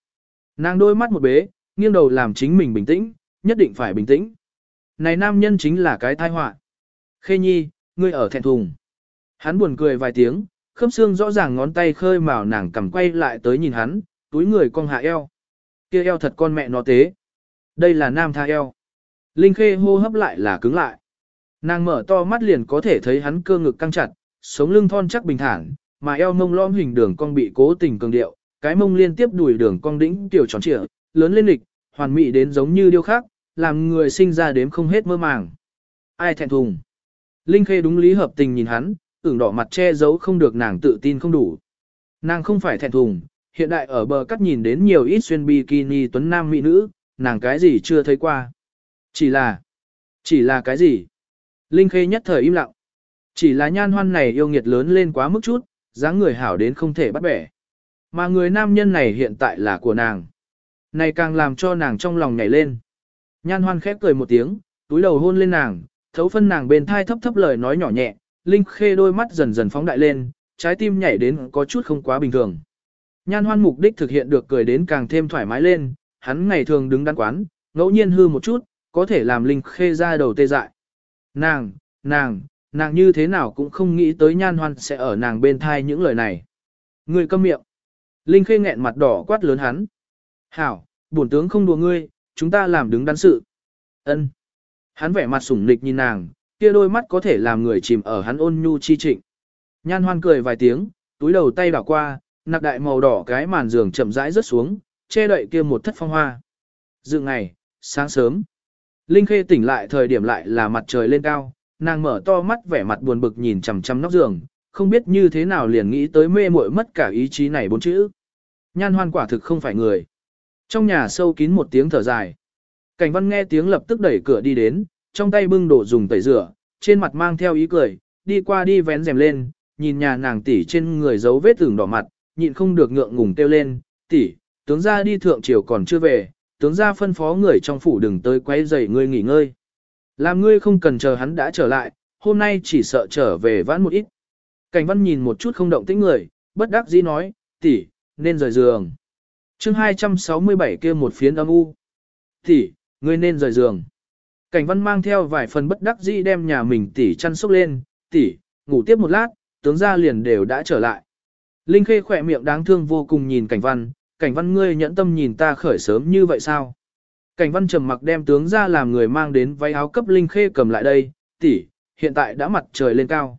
Nàng đôi mắt một bế, nghiêng đầu làm chính mình bình tĩnh, nhất định phải bình tĩnh. Này nam nhân chính là cái tai họa. Khê nhi, ngươi ở thẹn thùng. Hắn buồn cười vài tiếng, khớp xương rõ ràng ngón tay khơi mào nàng cầm quay lại tới nhìn hắn, túi người cong hạ eo. Kia eo thật con mẹ nó tế. Đây là nam tha eo. Linh Khê hô hấp lại là cứng lại. Nàng mở to mắt liền có thể thấy hắn cơ ngực căng chặt, sống lưng thon chắc bình thản, mà eo mông lõm hình đường cong bị cố tình cường điệu, cái mông liên tiếp đùi đường cong đỉnh tiểu tròn trịa, lớn lên lịch, hoàn mỹ đến giống như điêu khắc, làm người sinh ra đếm không hết mơ màng. Ai thẹn thùng? Linh Khê đúng lý hợp tình nhìn hắn, ửng đỏ mặt che giấu không được nàng tự tin không đủ. Nàng không phải thẹn thùng, hiện đại ở bờ cắt nhìn đến nhiều ít xuyên bikini tuấn nam mỹ nữ, nàng cái gì chưa thấy qua. Chỉ là, chỉ là cái gì? Linh Khê nhất thời im lặng. Chỉ là nhan hoan này yêu nghiệt lớn lên quá mức chút, dáng người hảo đến không thể bắt bẻ. Mà người nam nhân này hiện tại là của nàng. Này càng làm cho nàng trong lòng nhảy lên. Nhan hoan khép cười một tiếng, túi đầu hôn lên nàng, thấu phân nàng bên thai thấp thấp lời nói nhỏ nhẹ, Linh Khê đôi mắt dần dần phóng đại lên, trái tim nhảy đến có chút không quá bình thường. Nhan hoan mục đích thực hiện được cười đến càng thêm thoải mái lên, hắn ngày thường đứng đắn quán, ngẫu nhiên hư một chút, có thể làm Linh Khê ra đầu tê dại. Nàng, nàng, nàng như thế nào cũng không nghĩ tới nhan hoan sẽ ở nàng bên thai những lời này. người câm miệng. Linh khê nghẹn mặt đỏ quát lớn hắn. Hảo, bổn tướng không đùa ngươi, chúng ta làm đứng đắn sự. Ân. Hắn vẻ mặt sủng nịch nhìn nàng, kia đôi mắt có thể làm người chìm ở hắn ôn nhu chi trịnh. Nhan hoan cười vài tiếng, túi đầu tay đảo qua, nạc đại màu đỏ cái màn giường chậm rãi rớt xuống, che đậy kia một thất phong hoa. Dự ngày, sáng sớm. Linh Khê tỉnh lại thời điểm lại là mặt trời lên cao, nàng mở to mắt vẻ mặt buồn bực nhìn chằm chằm nóc giường, không biết như thế nào liền nghĩ tới mê muội mất cả ý chí này bốn chữ. Nhan hoan quả thực không phải người. Trong nhà sâu kín một tiếng thở dài. Cảnh văn nghe tiếng lập tức đẩy cửa đi đến, trong tay bưng đồ dùng tẩy rửa, trên mặt mang theo ý cười, đi qua đi vén rèm lên, nhìn nhà nàng tỷ trên người giấu vết tưởng đỏ mặt, nhịn không được ngượng ngùng kêu lên, tỷ, tướng gia đi thượng triều còn chưa về, tướng gia phân phó người trong phủ đừng tới quấy rầy ngươi nghỉ ngơi. Làm ngươi không cần chờ hắn đã trở lại, hôm nay chỉ sợ trở về vãn một ít. Cảnh văn nhìn một chút không động tĩnh người, bất đắc dĩ nói, tỷ, nên rời giường chương 267 kia một phiến âm u. Tỷ, ngươi nên rời giường. Cảnh văn mang theo vài phần bất đắc dĩ đem nhà mình tỷ chăn sốc lên, tỷ, ngủ tiếp một lát, tướng gia liền đều đã trở lại. Linh Khê khỏe miệng đáng thương vô cùng nhìn cảnh văn, cảnh văn ngươi nhẫn tâm nhìn ta khởi sớm như vậy sao? Cảnh văn trầm mặc đem tướng ra làm người mang đến váy áo cấp Linh Khê cầm lại đây, tỷ, hiện tại đã mặt trời lên cao.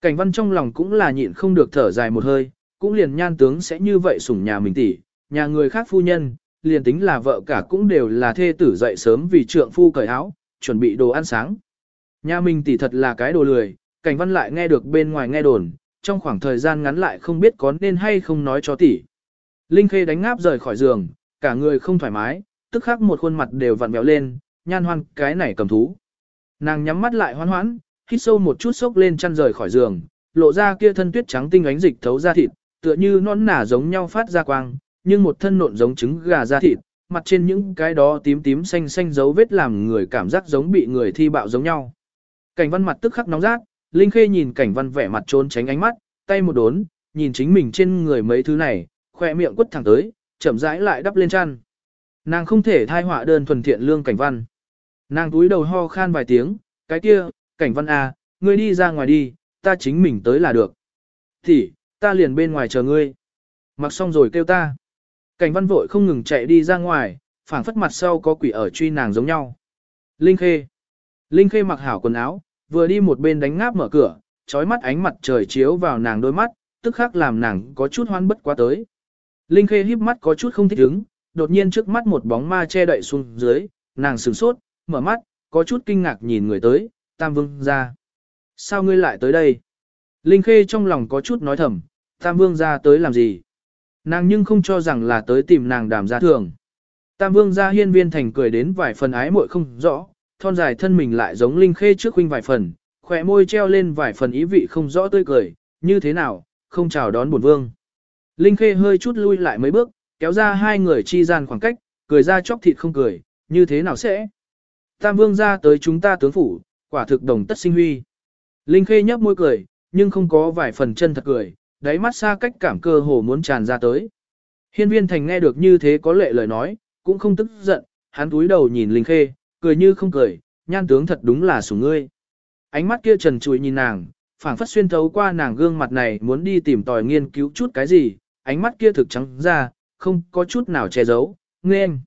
Cảnh văn trong lòng cũng là nhịn không được thở dài một hơi, cũng liền nhan tướng sẽ như vậy sủng nhà mình tỷ, nhà người khác phu nhân, liền tính là vợ cả cũng đều là thê tử dậy sớm vì trượng phu cởi áo, chuẩn bị đồ ăn sáng. Nhà mình tỷ thật là cái đồ lười, cảnh văn lại nghe được bên ngoài nghe đồn, trong khoảng thời gian ngắn lại không biết có nên hay không nói cho tỷ. Linh Khê đánh ngáp rời khỏi giường, cả người không thoải mái, tức khắc một khuôn mặt đều vặn vẹo lên, nhan hoan cái này cầm thú. Nàng nhắm mắt lại hoan hoãn, hít sâu một chút sốc lên chăn rời khỏi giường, lộ ra kia thân tuyết trắng tinh ánh dịch thấu ra thịt, tựa như non nả giống nhau phát ra quang, nhưng một thân nộn giống trứng gà da thịt, mặt trên những cái đó tím tím xanh xanh dấu vết làm người cảm giác giống bị người thi bạo giống nhau. Cảnh văn mặt tức khắc nóng rát, Linh Khê nhìn cảnh văn vẻ mặt trốn tránh ánh mắt, tay một đốn, nhìn chính mình trên người mấy thứ này, khoe miệng quất thẳng tới, chậm rãi lại đắp lên chăn. Nàng không thể thai họa đơn thuần thiện lương cảnh văn. Nàng túi đầu ho khan vài tiếng, cái kia, cảnh văn à, ngươi đi ra ngoài đi, ta chính mình tới là được. Thì, ta liền bên ngoài chờ ngươi. Mặc xong rồi kêu ta. Cảnh văn vội không ngừng chạy đi ra ngoài, phảng phất mặt sau có quỷ ở truy nàng giống nhau. Linh Khê. Linh Khê mặc hảo quần áo, vừa đi một bên đánh ngáp mở cửa, trói mắt ánh mặt trời chiếu vào nàng đôi mắt, tức khắc làm nàng có chút hoan bất quá tới. Linh Khê híp mắt có chút không thích ứng, đột nhiên trước mắt một bóng ma che đậy xuống dưới, nàng sửng sốt, mở mắt, có chút kinh ngạc nhìn người tới, Tam Vương ra. Sao ngươi lại tới đây? Linh Khê trong lòng có chút nói thầm, Tam Vương ra tới làm gì? Nàng nhưng không cho rằng là tới tìm nàng đàm gia thường. Tam Vương gia hiên viên thành cười đến vài phần ái muội không rõ, thon dài thân mình lại giống Linh Khê trước huynh vài phần, khỏe môi treo lên vài phần ý vị không rõ tươi cười, như thế nào, không chào đón bổn vương. Linh Khê hơi chút lui lại mấy bước, kéo ra hai người chi gian khoảng cách, cười ra chóc thịt không cười, như thế nào sẽ? Tam vương gia tới chúng ta tướng phủ, quả thực đồng tất sinh huy. Linh Khê nhấp môi cười, nhưng không có vài phần chân thật cười, đáy mắt xa cách cảm cơ hồ muốn tràn ra tới. Hiên viên thành nghe được như thế có lệ lời nói, cũng không tức giận, hắn túi đầu nhìn Linh Khê, cười như không cười, nhan tướng thật đúng là sủng ngươi. Ánh mắt kia trần trụi nhìn nàng, phảng phất xuyên thấu qua nàng gương mặt này muốn đi tìm tòi nghiên cứu chút cái gì, ánh mắt kia thực trắng ra, không có chút nào che giấu, nguyên.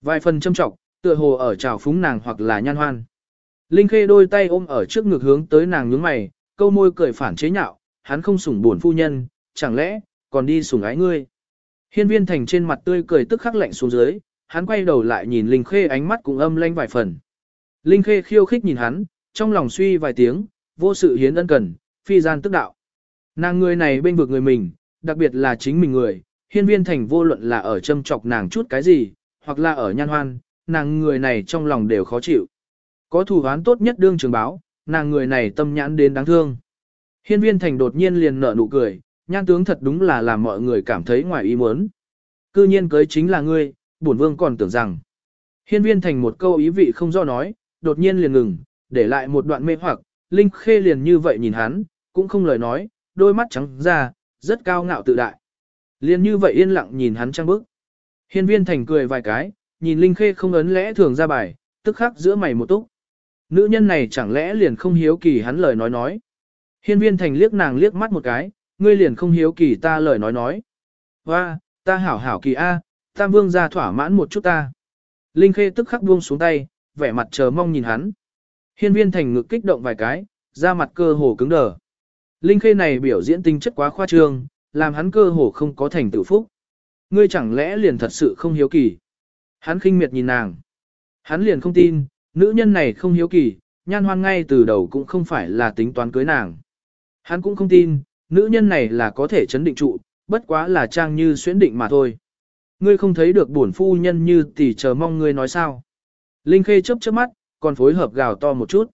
Vài phần châm trọng, tựa hồ ở trào phúng nàng hoặc là nhan hoan. Linh Khê đôi tay ôm ở trước ngực hướng tới nàng nhướng mày, câu môi cười phản chế nhạo, hắn không sủng buồn phu nhân, chẳng lẽ, còn đi sủng ái ngươi. Hiên viên thành trên mặt tươi cười tức khắc lạnh xuống dưới, hắn quay đầu lại nhìn Linh Khê ánh mắt cũng âm lanh vài phần. Linh Khê khiêu khích nhìn hắn, trong lòng suy vài tiếng, vô sự hiến ân cần, phi gian tức đạo. Nàng người này bên vực người mình, đặc biệt là chính mình người, hiên viên thành vô luận là ở châm chọc nàng chút cái gì, hoặc là ở nhan hoan, nàng người này trong lòng đều khó chịu. Có thủ án tốt nhất đương trường báo, nàng người này tâm nhãn đến đáng thương. Hiên viên thành đột nhiên liền nở nụ cười, nhan tướng thật đúng là làm mọi người cảm thấy ngoài ý muốn. Cư nhiên cưới chính là ngươi, bổn vương còn tưởng rằng. Hiên viên thành một câu ý vị không do nói, đột nhiên liền ngừng, để lại một đoạn mê hoặc, Linh Khê liền như vậy nhìn hắn, cũng không lời nói, đôi mắt trắng ra, rất cao ngạo tự đại. liền như vậy yên lặng nhìn hắn trăng bức. Hiên viên thành cười vài cái, nhìn Linh Khê không ấn lẽ thường ra bài, tức khắc giữa mày một túc. Nữ nhân này chẳng lẽ liền không hiếu kỳ hắn lời nói nói. Hiên viên thành liếc nàng liếc mắt một cái, ngươi liền không hiếu kỳ ta lời nói nói. Và, ta hảo hảo kỳ A, tam vương ra thỏa mãn một chút ta. Linh khê tức khắc buông xuống tay, vẻ mặt chờ mong nhìn hắn. Hiên viên thành ngực kích động vài cái, da mặt cơ hồ cứng đờ. Linh khê này biểu diễn tinh chất quá khoa trương, làm hắn cơ hồ không có thành tựu phúc. Ngươi chẳng lẽ liền thật sự không hiếu kỳ. Hắn khinh miệt nhìn nàng. Hắn liền không tin, nữ nhân này không hiếu kỳ, nhan hoan ngay từ đầu cũng không phải là tính toán cưới nàng. Hắn cũng không tin, nữ nhân này là có thể chấn định trụ, bất quá là trang như xuyến định mà thôi. Ngươi không thấy được bổn phu nhân như tỷ chờ mong ngươi nói sao. Linh Khê chớp chớp mắt, còn phối hợp gào to một chút.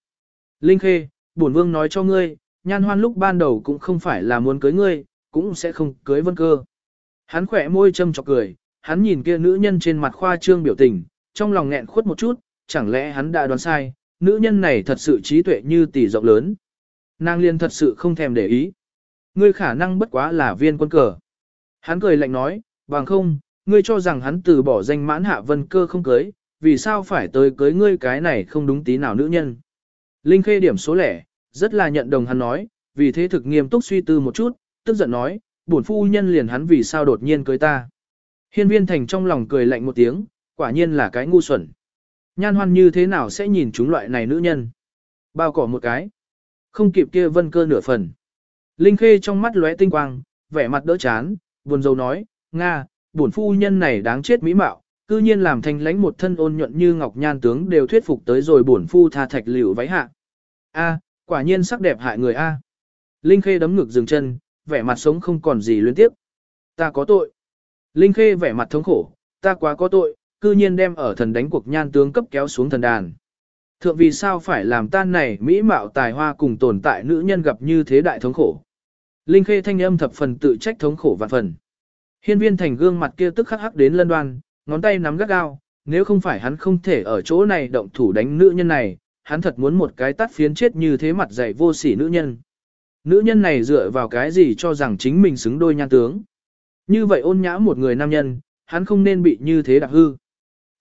Linh Khê, bổn vương nói cho ngươi, nhan hoan lúc ban đầu cũng không phải là muốn cưới ngươi, cũng sẽ không cưới vân cơ. Hắn khỏe môi châm chọc cười, hắn nhìn kia nữ nhân trên mặt khoa trương biểu tình, trong lòng nghẹn khuất một chút, chẳng lẽ hắn đã đoán sai, nữ nhân này thật sự trí tuệ như tỷ rộng lớn. Nàng liên thật sự không thèm để ý. Ngươi khả năng bất quá là viên quân cờ. Hắn cười lạnh nói, bằng không, ngươi cho rằng hắn từ bỏ danh mãn hạ vân cơ không cưới, vì sao phải tới cưới ngươi cái này không đúng tí nào nữ nhân. Linh khê điểm số lẻ, rất là nhận đồng hắn nói, vì thế thực nghiêm túc suy tư một chút, tức giận nói, bổn phu nhân liền hắn vì sao đột nhiên cưới ta. Hiên viên thành trong lòng cười lạnh một tiếng, quả nhiên là cái ngu xuẩn. Nhan hoan như thế nào sẽ nhìn chúng loại này nữ nhân? Bao cỏ một cái. Không kịp kia vân cơ nửa phần. Linh khê trong mắt lóe tinh quang, vẻ mặt đỡ chán, buồn rầu nói, Nga, bổn phu nhân này đáng chết mỹ mạo, cư nhiên làm thanh lãnh một thân ôn nhuận như ngọc nhan tướng đều thuyết phục tới rồi bổn phu tha thạch liễu váy hạ. A, quả nhiên sắc đẹp hại người A. Linh khê đấm ngực dừng chân, vẻ mặt sống không còn gì luyến tiếp. Ta có tội. Linh khê vẻ mặt thống khổ, ta quá có tội, cư nhiên đem ở thần đánh cuộc nhan tướng cấp kéo xuống thần đàn. Thượng vì sao phải làm tan này mỹ mạo tài hoa cùng tồn tại nữ nhân gặp như thế đại thống khổ. Linh khê thanh âm thập phần tự trách thống khổ vạn phần. Hiên viên thành gương mặt kia tức khắc hắc đến lân đoan, ngón tay nắm gắt gao, nếu không phải hắn không thể ở chỗ này động thủ đánh nữ nhân này, hắn thật muốn một cái tắt phiến chết như thế mặt dày vô sỉ nữ nhân. Nữ nhân này dựa vào cái gì cho rằng chính mình xứng đôi nhan tướng. Như vậy ôn nhã một người nam nhân, hắn không nên bị như thế đặc hư.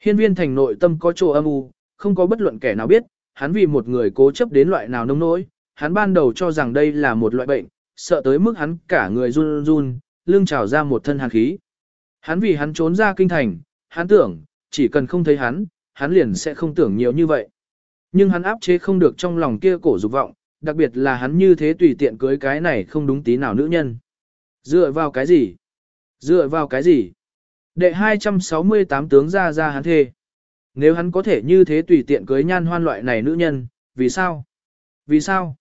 Hiên viên thành nội tâm có chỗ âm u, không có bất luận kẻ nào biết, hắn vì một người cố chấp đến loại nào nông nỗi, hắn ban đầu cho rằng đây là một loại bệnh, sợ tới mức hắn cả người run run, lưng trào ra một thân hàn khí. Hắn vì hắn trốn ra kinh thành, hắn tưởng, chỉ cần không thấy hắn, hắn liền sẽ không tưởng nhiều như vậy. Nhưng hắn áp chế không được trong lòng kia cổ dục vọng, đặc biệt là hắn như thế tùy tiện cưới cái này không đúng tí nào nữ nhân. Dựa vào cái gì? Dựa vào cái gì? Đệ 268 tướng ra ra hắn thề. Nếu hắn có thể như thế tùy tiện cưới nhan hoan loại này nữ nhân, vì sao? Vì sao?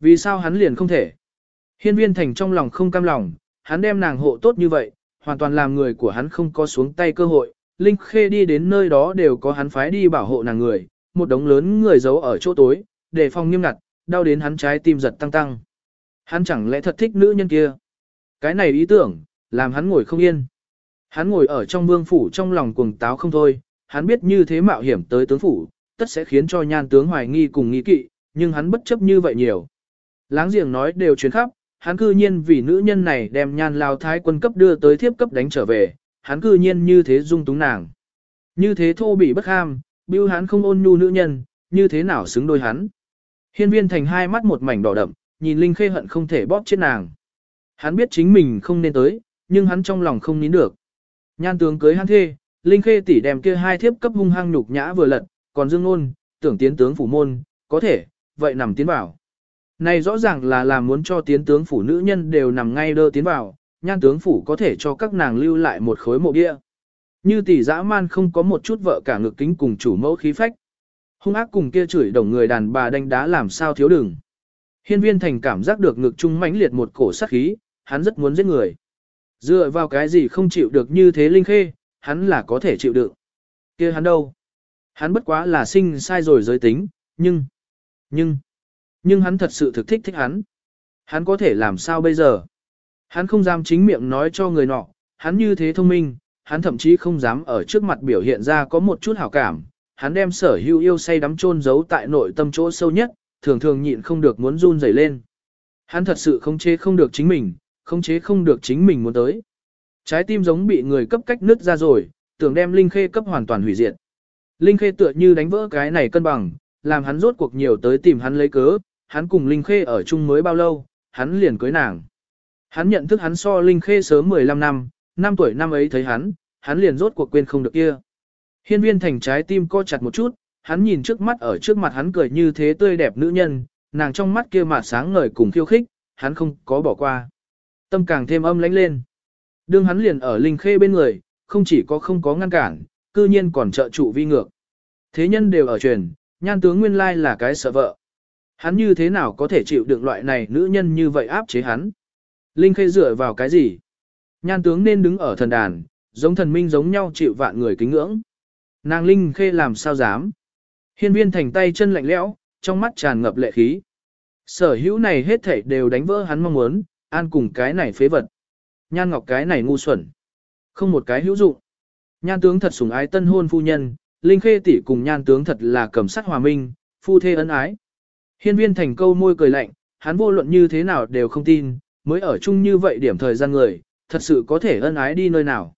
Vì sao hắn liền không thể? Hiên viên thành trong lòng không cam lòng, hắn đem nàng hộ tốt như vậy, hoàn toàn làm người của hắn không có xuống tay cơ hội. Linh Khê đi đến nơi đó đều có hắn phái đi bảo hộ nàng người, một đống lớn người giấu ở chỗ tối, để phòng nghiêm ngặt, đau đến hắn trái tim giật tăng tăng. Hắn chẳng lẽ thật thích nữ nhân kia? Cái này ý tưởng, làm hắn ngồi không yên. Hắn ngồi ở trong vương phủ trong lòng cuồng táo không thôi, hắn biết như thế mạo hiểm tới tướng phủ, tất sẽ khiến cho nhan tướng hoài nghi cùng nghi kỵ, nhưng hắn bất chấp như vậy nhiều. Láng giềng nói đều chuyến khắp, hắn cư nhiên vì nữ nhân này đem nhan lao thái quân cấp đưa tới thiếp cấp đánh trở về, hắn cư nhiên như thế dung túng nàng. Như thế thô bị bất ham, bưu hắn không ôn nhu nữ nhân, như thế nào xứng đôi hắn. Hiên viên thành hai mắt một mảnh đỏ đậm, nhìn Linh Khê hận không thể bóp chết nàng. Hắn biết chính mình không nên tới, nhưng hắn trong lòng không nín được. Nhan tướng cưới hắn thê, Linh Khê tỷ đem kia hai thiếp cấp hung hăng nhục nhã vừa lật, còn Dương Nôn, tưởng tiến tướng phủ môn, có thể, vậy nằm tiến vào. Này rõ ràng là làm muốn cho tiến tướng phủ nữ nhân đều nằm ngay đơ tiến vào, nhan tướng phủ có thể cho các nàng lưu lại một khối mộ địa. Như tỷ dã man không có một chút vợ cả ngực kính cùng chủ mẫu khí phách. Hung ác cùng kia chửi đồng người đàn bà đánh đá làm sao thiếu đừng. Hiên viên thành cảm giác được ngực trung mãnh liệt một cổ sát khí, hắn rất muốn giết người. Dựa vào cái gì không chịu được như thế linh khê, hắn là có thể chịu đựng, kia hắn đâu? Hắn bất quá là sinh sai rồi giới tính, nhưng, nhưng, nhưng hắn thật sự thực thích thích hắn. Hắn có thể làm sao bây giờ? Hắn không dám chính miệng nói cho người nọ, hắn như thế thông minh, hắn thậm chí không dám ở trước mặt biểu hiện ra có một chút hảo cảm. Hắn đem sở hữu yêu say đắm chôn giấu tại nội tâm chỗ sâu nhất, thường thường nhịn không được muốn run rẩy lên. Hắn thật sự không chế không được chính mình, không chế không được chính mình muốn tới. Trái tim giống bị người cấp cách nứt ra rồi, tưởng đem Linh Khê cấp hoàn toàn hủy diệt. Linh Khê tựa như đánh vỡ cái này cân bằng, làm hắn rốt cuộc nhiều tới tìm hắn lấy cớ, hắn cùng Linh Khê ở chung mới bao lâu, hắn liền cưới nàng. Hắn nhận thức hắn so Linh Khê sớm 15 năm, năm tuổi năm ấy thấy hắn, hắn liền rốt cuộc quên không được kia. Hiên viên thành trái tim co chặt một chút, hắn nhìn trước mắt ở trước mặt hắn cười như thế tươi đẹp nữ nhân, nàng trong mắt kia mà sáng ngời cùng khiêu khích, hắn không có bỏ qua. Tâm càng thêm âm lãnh lên. Đương hắn liền ở Linh Khê bên người, không chỉ có không có ngăn cản, cư nhiên còn trợ trụ vi ngược. Thế nhân đều ở truyền, nhan tướng nguyên lai là cái sợ vợ. Hắn như thế nào có thể chịu đựng loại này nữ nhân như vậy áp chế hắn? Linh Khê dựa vào cái gì? Nhan tướng nên đứng ở thần đàn, giống thần minh giống nhau chịu vạn người kính ngưỡng. Nàng Linh Khê làm sao dám? Hiên viên thành tay chân lạnh lẽo, trong mắt tràn ngập lệ khí. Sở hữu này hết thảy đều đánh vỡ hắn mong muốn, an cùng cái này phế vật. Nhan ngọc cái này ngu xuẩn. Không một cái hữu dụng. Nhan tướng thật sủng ái tân hôn phu nhân, Linh Khê tỷ cùng nhan tướng thật là cầm sắc hòa minh, phu thê ân ái. Hiên viên thành câu môi cười lạnh, hắn vô luận như thế nào đều không tin, mới ở chung như vậy điểm thời gian người, thật sự có thể ân ái đi nơi nào.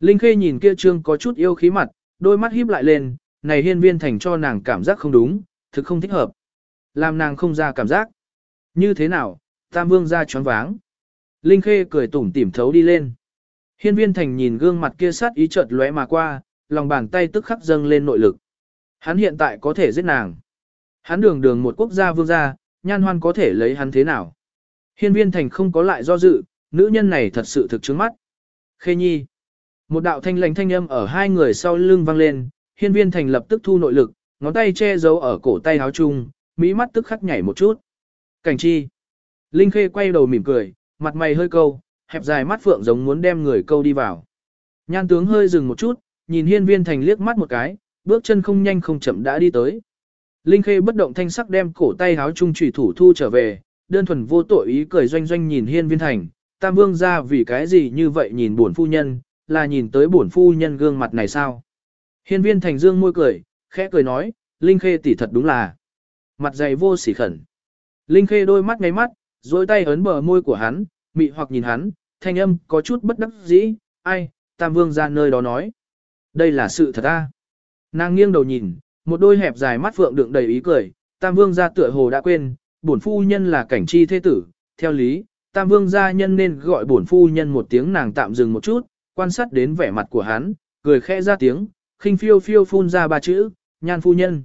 Linh Khê nhìn kia trương có chút yêu khí mặt, đôi mắt híp lại lên, này hiên viên thành cho nàng cảm giác không đúng, thực không thích hợp. Làm nàng không ra cảm giác. Như thế nào, Tam Vương ra choáng váng. Linh Khê cười tủm tỉm thấu đi lên. Hiên viên thành nhìn gương mặt kia sát ý chợt lóe mà qua, lòng bàn tay tức khắc dâng lên nội lực. Hắn hiện tại có thể giết nàng. Hắn đường đường một quốc gia vương gia, nhan hoan có thể lấy hắn thế nào. Hiên viên thành không có lại do dự, nữ nhân này thật sự thực chứng mắt. Khê nhi. Một đạo thanh lãnh thanh âm ở hai người sau lưng vang lên, hiên viên thành lập tức thu nội lực, ngón tay che giấu ở cổ tay áo chung, mỹ mắt tức khắc nhảy một chút. Cảnh chi. Linh khê quay đầu mỉm cười, mặt mày hơi câu, hẹp dài mắt phượng giống muốn đem người câu đi vào. Nhan tướng hơi dừng một chút, nhìn hiên viên thành liếc mắt một cái, bước chân không nhanh không chậm đã đi tới. Linh khê bất động thanh sắc đem cổ tay háo trung trùy thủ thu trở về, đơn thuần vô tội ý cười doanh doanh nhìn hiên viên thành, tam vương ra vì cái gì như vậy nhìn buồn phu nhân, là nhìn tới buồn phu nhân gương mặt này sao. Hiên viên thành dương môi cười, khẽ cười nói, Linh khê tỷ thật đúng là mặt dày vô sỉ khẩn. Linh khê đôi mắt ngay mắt, dối tay ấn bờ môi của hắn, mị hoặc nhìn hắn, thanh âm có chút bất đắc dĩ, ai, tam vương ra nơi đó nói. Đây là sự thật ta. Nàng nghiêng đầu nhìn, một đôi hẹp dài mắt phượng đựng đầy ý cười, tam vương ra tựa hồ đã quên, bổn phu nhân là cảnh chi thế tử, theo lý, tam vương gia nhân nên gọi bổn phu nhân một tiếng nàng tạm dừng một chút, quan sát đến vẻ mặt của hắn, cười khẽ ra tiếng, khinh phiêu phiêu phun ra ba chữ, nhan phu nhân.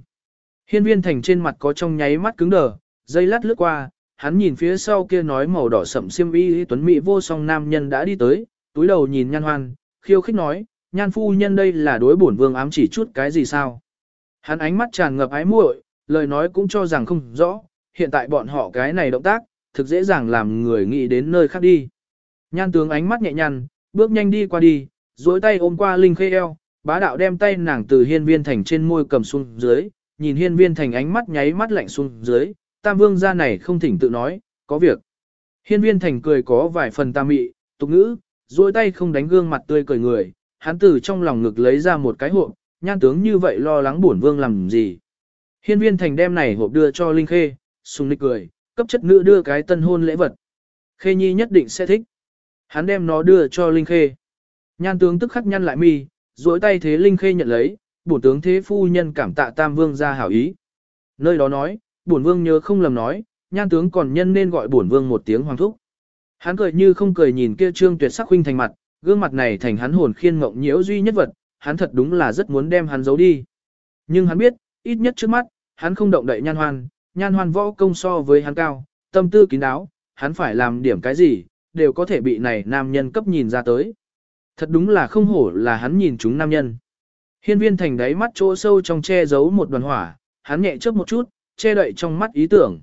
Hiên viên thành trên mặt có trong nháy mắt cứng đờ, dây lát lướt qua, hắn nhìn phía sau kia nói màu đỏ sậm xiêm y tuấn mỹ vô song nam nhân đã đi tới, túi đầu nhìn nhan hoan, khiêu khích nói, nhan phu nhân đây là đối bổn vương ám chỉ chút cái gì sao. Hắn ánh mắt tràn ngập ái muội, lời nói cũng cho rằng không rõ, hiện tại bọn họ cái này động tác, thực dễ dàng làm người nghĩ đến nơi khác đi. Nhan tướng ánh mắt nhẹ nhàng, bước nhanh đi qua đi, duỗi tay ôm qua Linh Khê eo, bá đạo đem tay nàng từ hiên viên thành trên môi cầm xuống dưới, nhìn hiên viên thành ánh mắt nháy mắt lạnh xuống dưới, tam vương gia này không thỉnh tự nói, có việc. Hiên viên thành cười có vài phần tam mị, tục ngữ, duỗi tay không đánh gương mặt tươi cười người, hắn từ trong lòng ngực lấy ra một cái hộp, nhan tướng như vậy lo lắng bổn vương làm gì. Hiên viên thành đem này hộp đưa cho Linh Khê, sung nịch cười, cấp chất nữ đưa cái tân hôn lễ vật. Khê Nhi nhất định sẽ thích. Hắn đem nó đưa cho Linh Khê. Nhan tướng tức khắc nhăn lại mi, duỗi tay thế Linh Khê nhận lấy, bổn tướng thế phu nhân cảm tạ Tam Vương gia hảo ý. Nơi đó nói, bổn vương nhớ không lầm nói, nhan tướng còn nhân nên gọi bổn vương một tiếng hoàng thúc. Hắn cười như không cười nhìn kia trương tuyệt sắc huynh thành mặt, gương mặt này thành hắn hồn khiên mộng nhiễu duy nhất vật, hắn thật đúng là rất muốn đem hắn giấu đi. Nhưng hắn biết, ít nhất trước mắt, hắn không động đậy nhan hoan, nhan hoan võ công so với hắn cao, tâm tư kín đáo, hắn phải làm điểm cái gì, đều có thể bị này nam nhân cấp nhìn ra tới. Thật đúng là không hổ là hắn nhìn chúng nam nhân. Hiên viên thành đáy mắt chỗ sâu trong che giấu một đoàn hỏa, hắn nhẹ chớp một chút, che đậy trong mắt ý tưởng.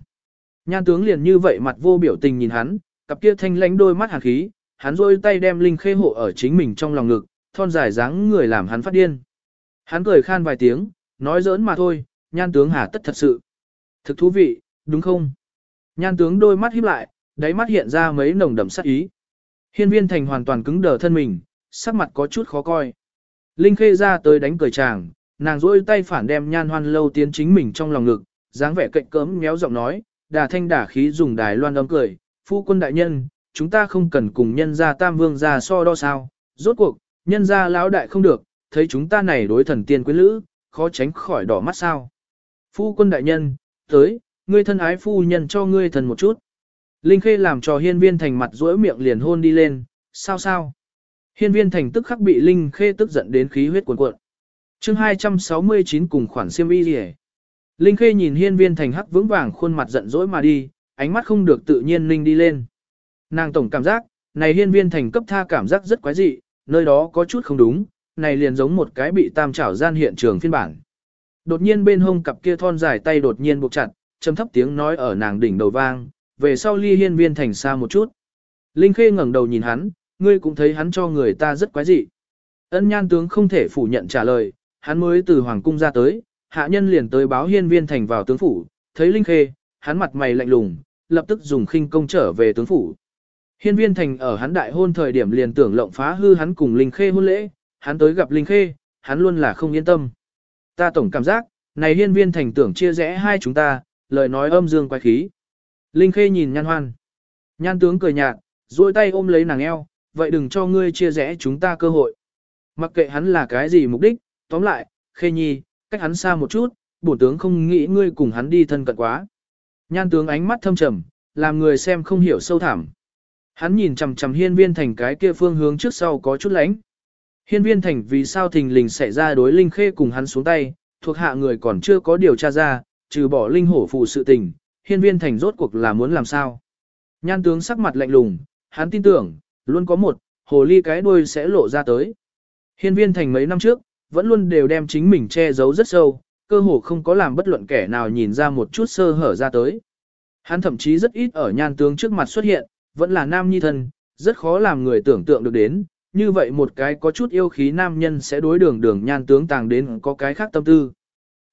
Nhan tướng liền như vậy mặt vô biểu tình nhìn hắn, cặp kia thanh lánh đôi mắt hàn khí, hắn rôi tay đem linh khê hộ ở chính mình trong lòng ngực, thon dài dáng người làm hắn phát điên. Hắn cười khan vài tiếng, nói giỡn mà thôi, nhan tướng hà tất thật sự. Thực thú vị, đúng không? Nhan tướng đôi mắt híp lại, đáy mắt hiện ra mấy nồng đậm sát ý. Hiên viên thành hoàn toàn cứng đờ thân mình, sắc mặt có chút khó coi. Linh khê ra tới đánh cười chàng, nàng rôi tay phản đem nhan hoan lâu tiến chính mình trong lòng ngực, dáng vẻ cạnh cớm méo giọng nói, đà thanh đà khí dùng đài loan âm cười, phu quân đại nhân, chúng ta không cần cùng nhân gia tam vương gia so đo sao, rốt cuộc, nhân gia lão đại không được, thấy chúng ta này đối thần tiên quyến lữ, khó tránh khỏi đỏ mắt sao. Phu quân đại nhân, tới, ngươi thân ái phu nhân cho ngươi thần một chút. Linh Khê làm cho hiên viên thành mặt rỗi miệng liền hôn đi lên, sao sao. Hiên viên thành tức khắc bị Linh Khê tức giận đến khí huyết cuồn cuộn. chương 269 cùng khoản siêm y gì Linh Khê nhìn hiên viên thành hắc vững vàng khuôn mặt giận dỗi mà đi, ánh mắt không được tự nhiên Linh đi lên. Nàng tổng cảm giác, này hiên viên thành cấp tha cảm giác rất quái dị, nơi đó có chút không đúng, này liền giống một cái bị tam trảo gian hiện trường phiên bản. Đột nhiên bên hông cặp kia thon dài tay đột nhiên buộc chặt, trầm thấp tiếng nói ở nàng đỉnh đầu vang, về sau ly hiên viên thành xa một chút. Linh Khê ngẩng đầu nhìn hắn, ngươi cũng thấy hắn cho người ta rất quái dị. Ân nhan tướng không thể phủ nhận trả lời, hắn mới từ hoàng cung ra tới, hạ nhân liền tới báo hiên viên thành vào tướng phủ, thấy Linh Khê, hắn mặt mày lạnh lùng, lập tức dùng khinh công trở về tướng phủ. Hiên viên thành ở hắn đại hôn thời điểm liền tưởng lộng phá hư hắn cùng Linh Khê hôn lễ, hắn tới gặp Linh Khê, hắn luôn là không yên tâm. Ta tổng cảm giác, này hiên viên thành tưởng chia rẽ hai chúng ta, lời nói âm dương quái khí. Linh Khê nhìn nhan hoan. Nhan tướng cười nhạt, duỗi tay ôm lấy nàng eo, vậy đừng cho ngươi chia rẽ chúng ta cơ hội. Mặc kệ hắn là cái gì mục đích, tóm lại, Khê Nhi, cách hắn xa một chút, bổn tướng không nghĩ ngươi cùng hắn đi thân cận quá. Nhan tướng ánh mắt thâm trầm, làm người xem không hiểu sâu thẳm. Hắn nhìn chằm chằm hiên viên thành cái kia phương hướng trước sau có chút lánh. Hiên viên thành vì sao thình lình xảy ra đối linh khê cùng hắn xuống tay, thuộc hạ người còn chưa có điều tra ra, trừ bỏ linh hổ phụ sự tình, hiên viên thành rốt cuộc là muốn làm sao. Nhan tướng sắc mặt lạnh lùng, hắn tin tưởng, luôn có một, hồ ly cái đuôi sẽ lộ ra tới. Hiên viên thành mấy năm trước, vẫn luôn đều đem chính mình che giấu rất sâu, cơ hồ không có làm bất luận kẻ nào nhìn ra một chút sơ hở ra tới. Hắn thậm chí rất ít ở nhan tướng trước mặt xuất hiện, vẫn là nam nhi thân, rất khó làm người tưởng tượng được đến, như vậy một cái có chút yêu khí nam nhân sẽ đối đường đường nhan tướng tàng đến có cái khác tâm tư.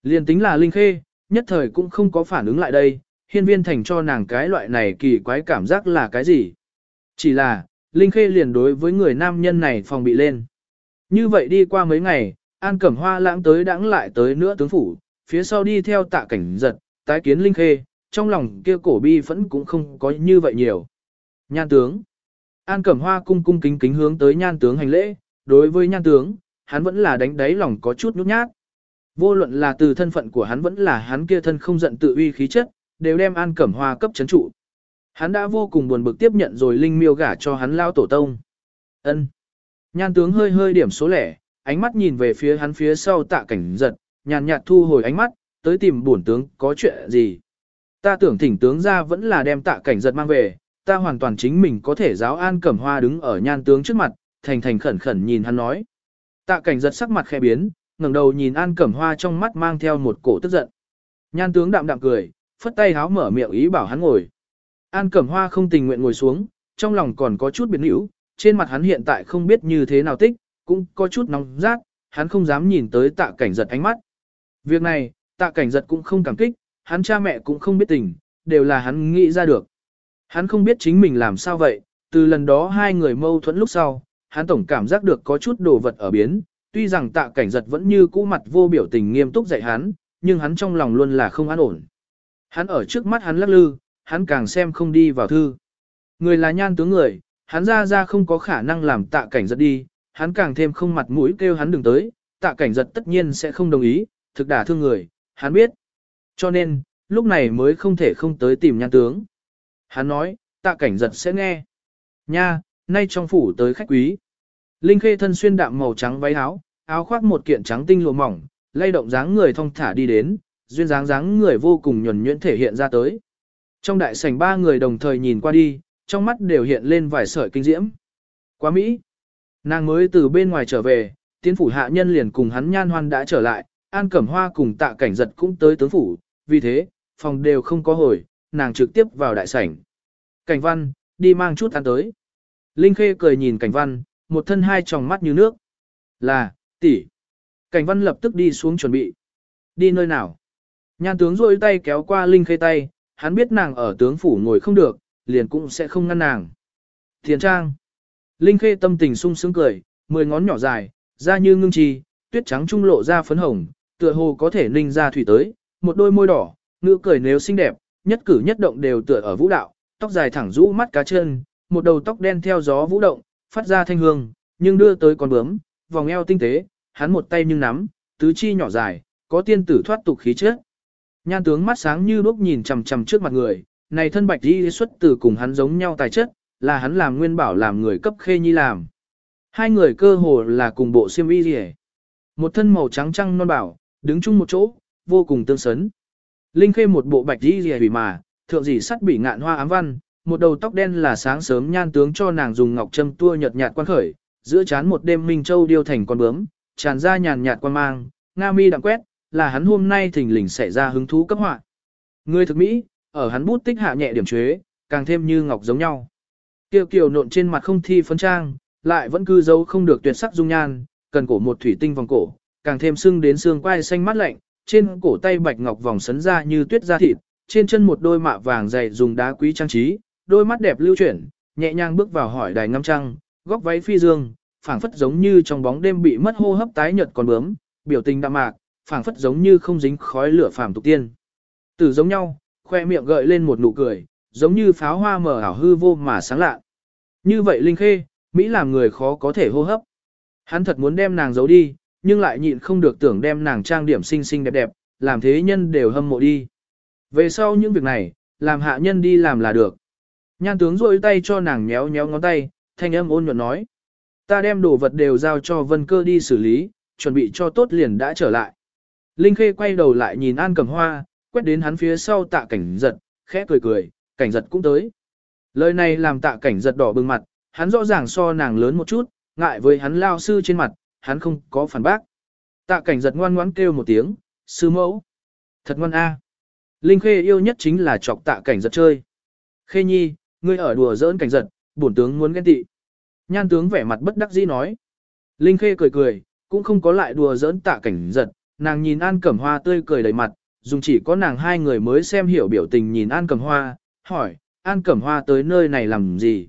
Liên tính là Linh Khê, nhất thời cũng không có phản ứng lại đây, hiên viên thành cho nàng cái loại này kỳ quái cảm giác là cái gì. Chỉ là, Linh Khê liền đối với người nam nhân này phòng bị lên. Như vậy đi qua mấy ngày, An Cẩm Hoa lãng tới đãng lại tới nữa tướng phủ, phía sau đi theo tạ cảnh giật, tái kiến Linh Khê, trong lòng kia cổ bi vẫn cũng không có như vậy nhiều. Nhan tướng. An Cẩm Hoa cung cung kính kính hướng tới nhan tướng hành lễ, đối với nhan tướng, hắn vẫn là đánh đáy lòng có chút nhút nhát. Vô luận là từ thân phận của hắn vẫn là hắn kia thân không giận tự uy khí chất, đều đem An Cẩm Hoa cấp chấn trụ. Hắn đã vô cùng buồn bực tiếp nhận rồi Linh Miêu gả cho hắn lao tổ tông. Ân. Nhan tướng hơi hơi điểm số lẻ, ánh mắt nhìn về phía hắn phía sau tạ cảnh giật, nhàn nhạt thu hồi ánh mắt, tới tìm bổn tướng có chuyện gì. Ta tưởng thỉnh tướng ra vẫn là đem tạ cảnh giật mang về, ta hoàn toàn chính mình có thể giáo an cẩm hoa đứng ở nhan tướng trước mặt, thành thành khẩn khẩn nhìn hắn nói. Tạ cảnh giật sắc mặt khẽ biến, ngẩng đầu nhìn an cẩm hoa trong mắt mang theo một cổ tức giận. Nhan tướng đạm đạm cười, phất tay háo mở miệng ý bảo hắn ngồi. An cẩm hoa không tình nguyện ngồi xuống, trong lòng còn có chút biến hữu, trên mặt hắn hiện tại không biết như thế nào tích, cũng có chút nóng rát, hắn không dám nhìn tới tạ cảnh giật ánh mắt. Việc này, tạ cảnh giật cũng không cảm kích, hắn cha mẹ cũng không biết tình, đều là hắn nghĩ ra được. Hắn không biết chính mình làm sao vậy, từ lần đó hai người mâu thuẫn lúc sau, hắn tổng cảm giác được có chút đồ vật ở biến, tuy rằng tạ cảnh giật vẫn như cũ mặt vô biểu tình nghiêm túc dạy hắn, nhưng hắn trong lòng luôn là không an ổn. Hắn ở trước mắt hắn lắc lư, hắn càng xem không đi vào thư. Người là nhan tướng người, hắn ra ra không có khả năng làm tạ cảnh giật đi, hắn càng thêm không mặt mũi kêu hắn đừng tới, tạ cảnh giật tất nhiên sẽ không đồng ý, thực đả thương người, hắn biết. Cho nên, lúc này mới không thể không tới tìm nhan tướng. Hắn nói, tạ cảnh giật sẽ nghe. Nha, nay trong phủ tới khách quý. Linh khê thân xuyên đạm màu trắng váy áo, áo khoác một kiện trắng tinh lụa mỏng, lay động dáng người thong thả đi đến, duyên dáng dáng người vô cùng nhuần nhuyễn thể hiện ra tới. Trong đại sảnh ba người đồng thời nhìn qua đi, trong mắt đều hiện lên vài sợi kinh diễm. Quá Mỹ! Nàng mới từ bên ngoài trở về, tiến phủ hạ nhân liền cùng hắn nhan hoan đã trở lại, An Cẩm Hoa cùng tạ cảnh giật cũng tới tướng phủ, vì thế, phòng đều không có hồi, nàng trực tiếp vào đại sảnh. Cảnh văn, đi mang chút ăn tới. Linh Khê cười nhìn cảnh văn, một thân hai tròng mắt như nước. Là, tỷ. Cảnh văn lập tức đi xuống chuẩn bị. Đi nơi nào? Nhan tướng rôi tay kéo qua Linh Khê tay, hắn biết nàng ở tướng phủ ngồi không được, liền cũng sẽ không ngăn nàng. Thiền trang. Linh Khê tâm tình sung sướng cười, mười ngón nhỏ dài, da như ngưng trì, tuyết trắng trung lộ ra phấn hồng, tựa hồ có thể ninh ra thủy tới, một đôi môi đỏ, ngữ cười nếu xinh đẹp, nhất cử nhất động đều tựa ở vũ đạo, tóc dài thẳng rũ mắt cá chân, một đầu tóc đen theo gió vũ động, phát ra thanh hương, nhưng đưa tới con bướm, vòng eo tinh tế, hắn một tay nhưng nắm, tứ chi nhỏ dài, có tiên tử thoát tục khí chất. Nhan tướng mắt sáng như đuốc nhìn chằm chằm trước mặt người, này thân bạch y xuất từ cùng hắn giống nhau tài chất, là hắn làm nguyên bảo làm người cấp khê nhi làm. Hai người cơ hồ là cùng bộ xiêm y gì Một thân màu trắng trăng non bảo, đứng chung một chỗ, vô cùng tương sấn. Linh khê một bộ bạch y gì mà, thượng dì sắt bỉ ngạn hoa ám văn, một đầu tóc đen là sáng sớm nhan tướng cho nàng dùng ngọc châm tua nhợt nhạt quan khởi, giữa chán một đêm minh châu điêu thành con bướm, tràn ra nhàn nhạt quan mang, nga mi đặng quét, là hắn hôm nay thình lình xảy ra hứng thú cấp họa. Người thực mỹ, ở hắn bút tích hạ nhẹ điểm chế, càng thêm như ngọc giống nhau. Kiều kiều nộn trên mặt không thi phấn trang, lại vẫn cư giấu không được tuyệt sắc dung nhan, cần cổ một thủy tinh vòng cổ, càng thêm sưng đến xương quai xanh mắt lạnh, trên cổ tay bạch ngọc vòng sấn ra như tuyết da thịt, trên chân một đôi mạ vàng dày dùng đá quý trang trí, đôi mắt đẹp lưu chuyển, nhẹ nhàng bước vào hỏi đài ngâm trăng, góc váy phi dương, phảng phất giống như trong bóng đêm bị mất hô hấp tái nhợt còn bướm, biểu tình đạm mạc, phảng phất giống như không dính khói lửa phàm tục tiên. Từ giống nhau, khoe miệng gợi lên một nụ cười, giống như pháo hoa mở ảo hư vô mà sáng lạ. Như vậy Linh Khê, Mỹ làm người khó có thể hô hấp. Hắn thật muốn đem nàng giấu đi, nhưng lại nhịn không được tưởng đem nàng trang điểm xinh xinh đẹp đẹp, làm thế nhân đều hâm mộ đi. Về sau những việc này, làm hạ nhân đi làm là được. Nhan tướng rôi tay cho nàng nhéo nhéo ngón tay, thanh âm ôn nhuận nói. Ta đem đồ vật đều giao cho vân cơ đi xử lý, chuẩn bị cho tốt liền đã trở lại. Linh Khê quay đầu lại nhìn An Cẩm Hoa, quét đến hắn phía sau tạ cảnh giật, khẽ cười cười, cảnh giật cũng tới. Lời này làm tạ cảnh giật đỏ bừng mặt, hắn rõ ràng so nàng lớn một chút, ngại với hắn lao sư trên mặt, hắn không có phản bác. Tạ cảnh giật ngoan ngoãn kêu một tiếng, sư mẫu. Thật ngoan a. Linh Khê yêu nhất chính là chọc tạ cảnh giật chơi. Khê nhi, ngươi ở đùa giỡn cảnh giật, bổn tướng muốn ghen tị. Nhan tướng vẻ mặt bất đắc dĩ nói. Linh Khê cười cười, cũng không có lại đùa giỡn tạ cảnh giật, nàng nhìn An Cẩm Hoa tươi cười đầy mặt, dùng chỉ có nàng hai người mới xem hiểu biểu tình nhìn An Cẩm Hoa, hỏi, An Cẩm Hoa tới nơi này làm gì?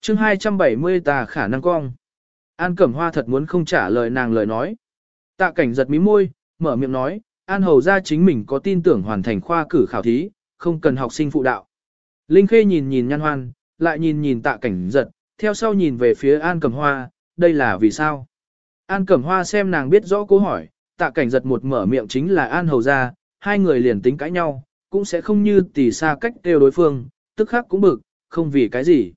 chương 270 ta khả năng cong. An Cẩm Hoa thật muốn không trả lời nàng lời nói. Tạ cảnh giật mí môi, mở miệng nói, An Hầu ra chính mình có tin tưởng hoàn thành khoa cử khảo thí, không cần học sinh phụ đạo. Linh Khê nhìn nhìn nhan hoan, lại nhìn nhìn tạ cảnh giật, theo sau nhìn về phía An Cẩm Hoa, đây là vì sao? An Cẩm Hoa xem nàng biết rõ câu hỏi, tạ cảnh giật một mở miệng chính là An Hầu ra, hai người liền tính cãi nhau, cũng sẽ không như tỉ xa cách đều đối phương, tức khắc cũng bực, không vì cái gì.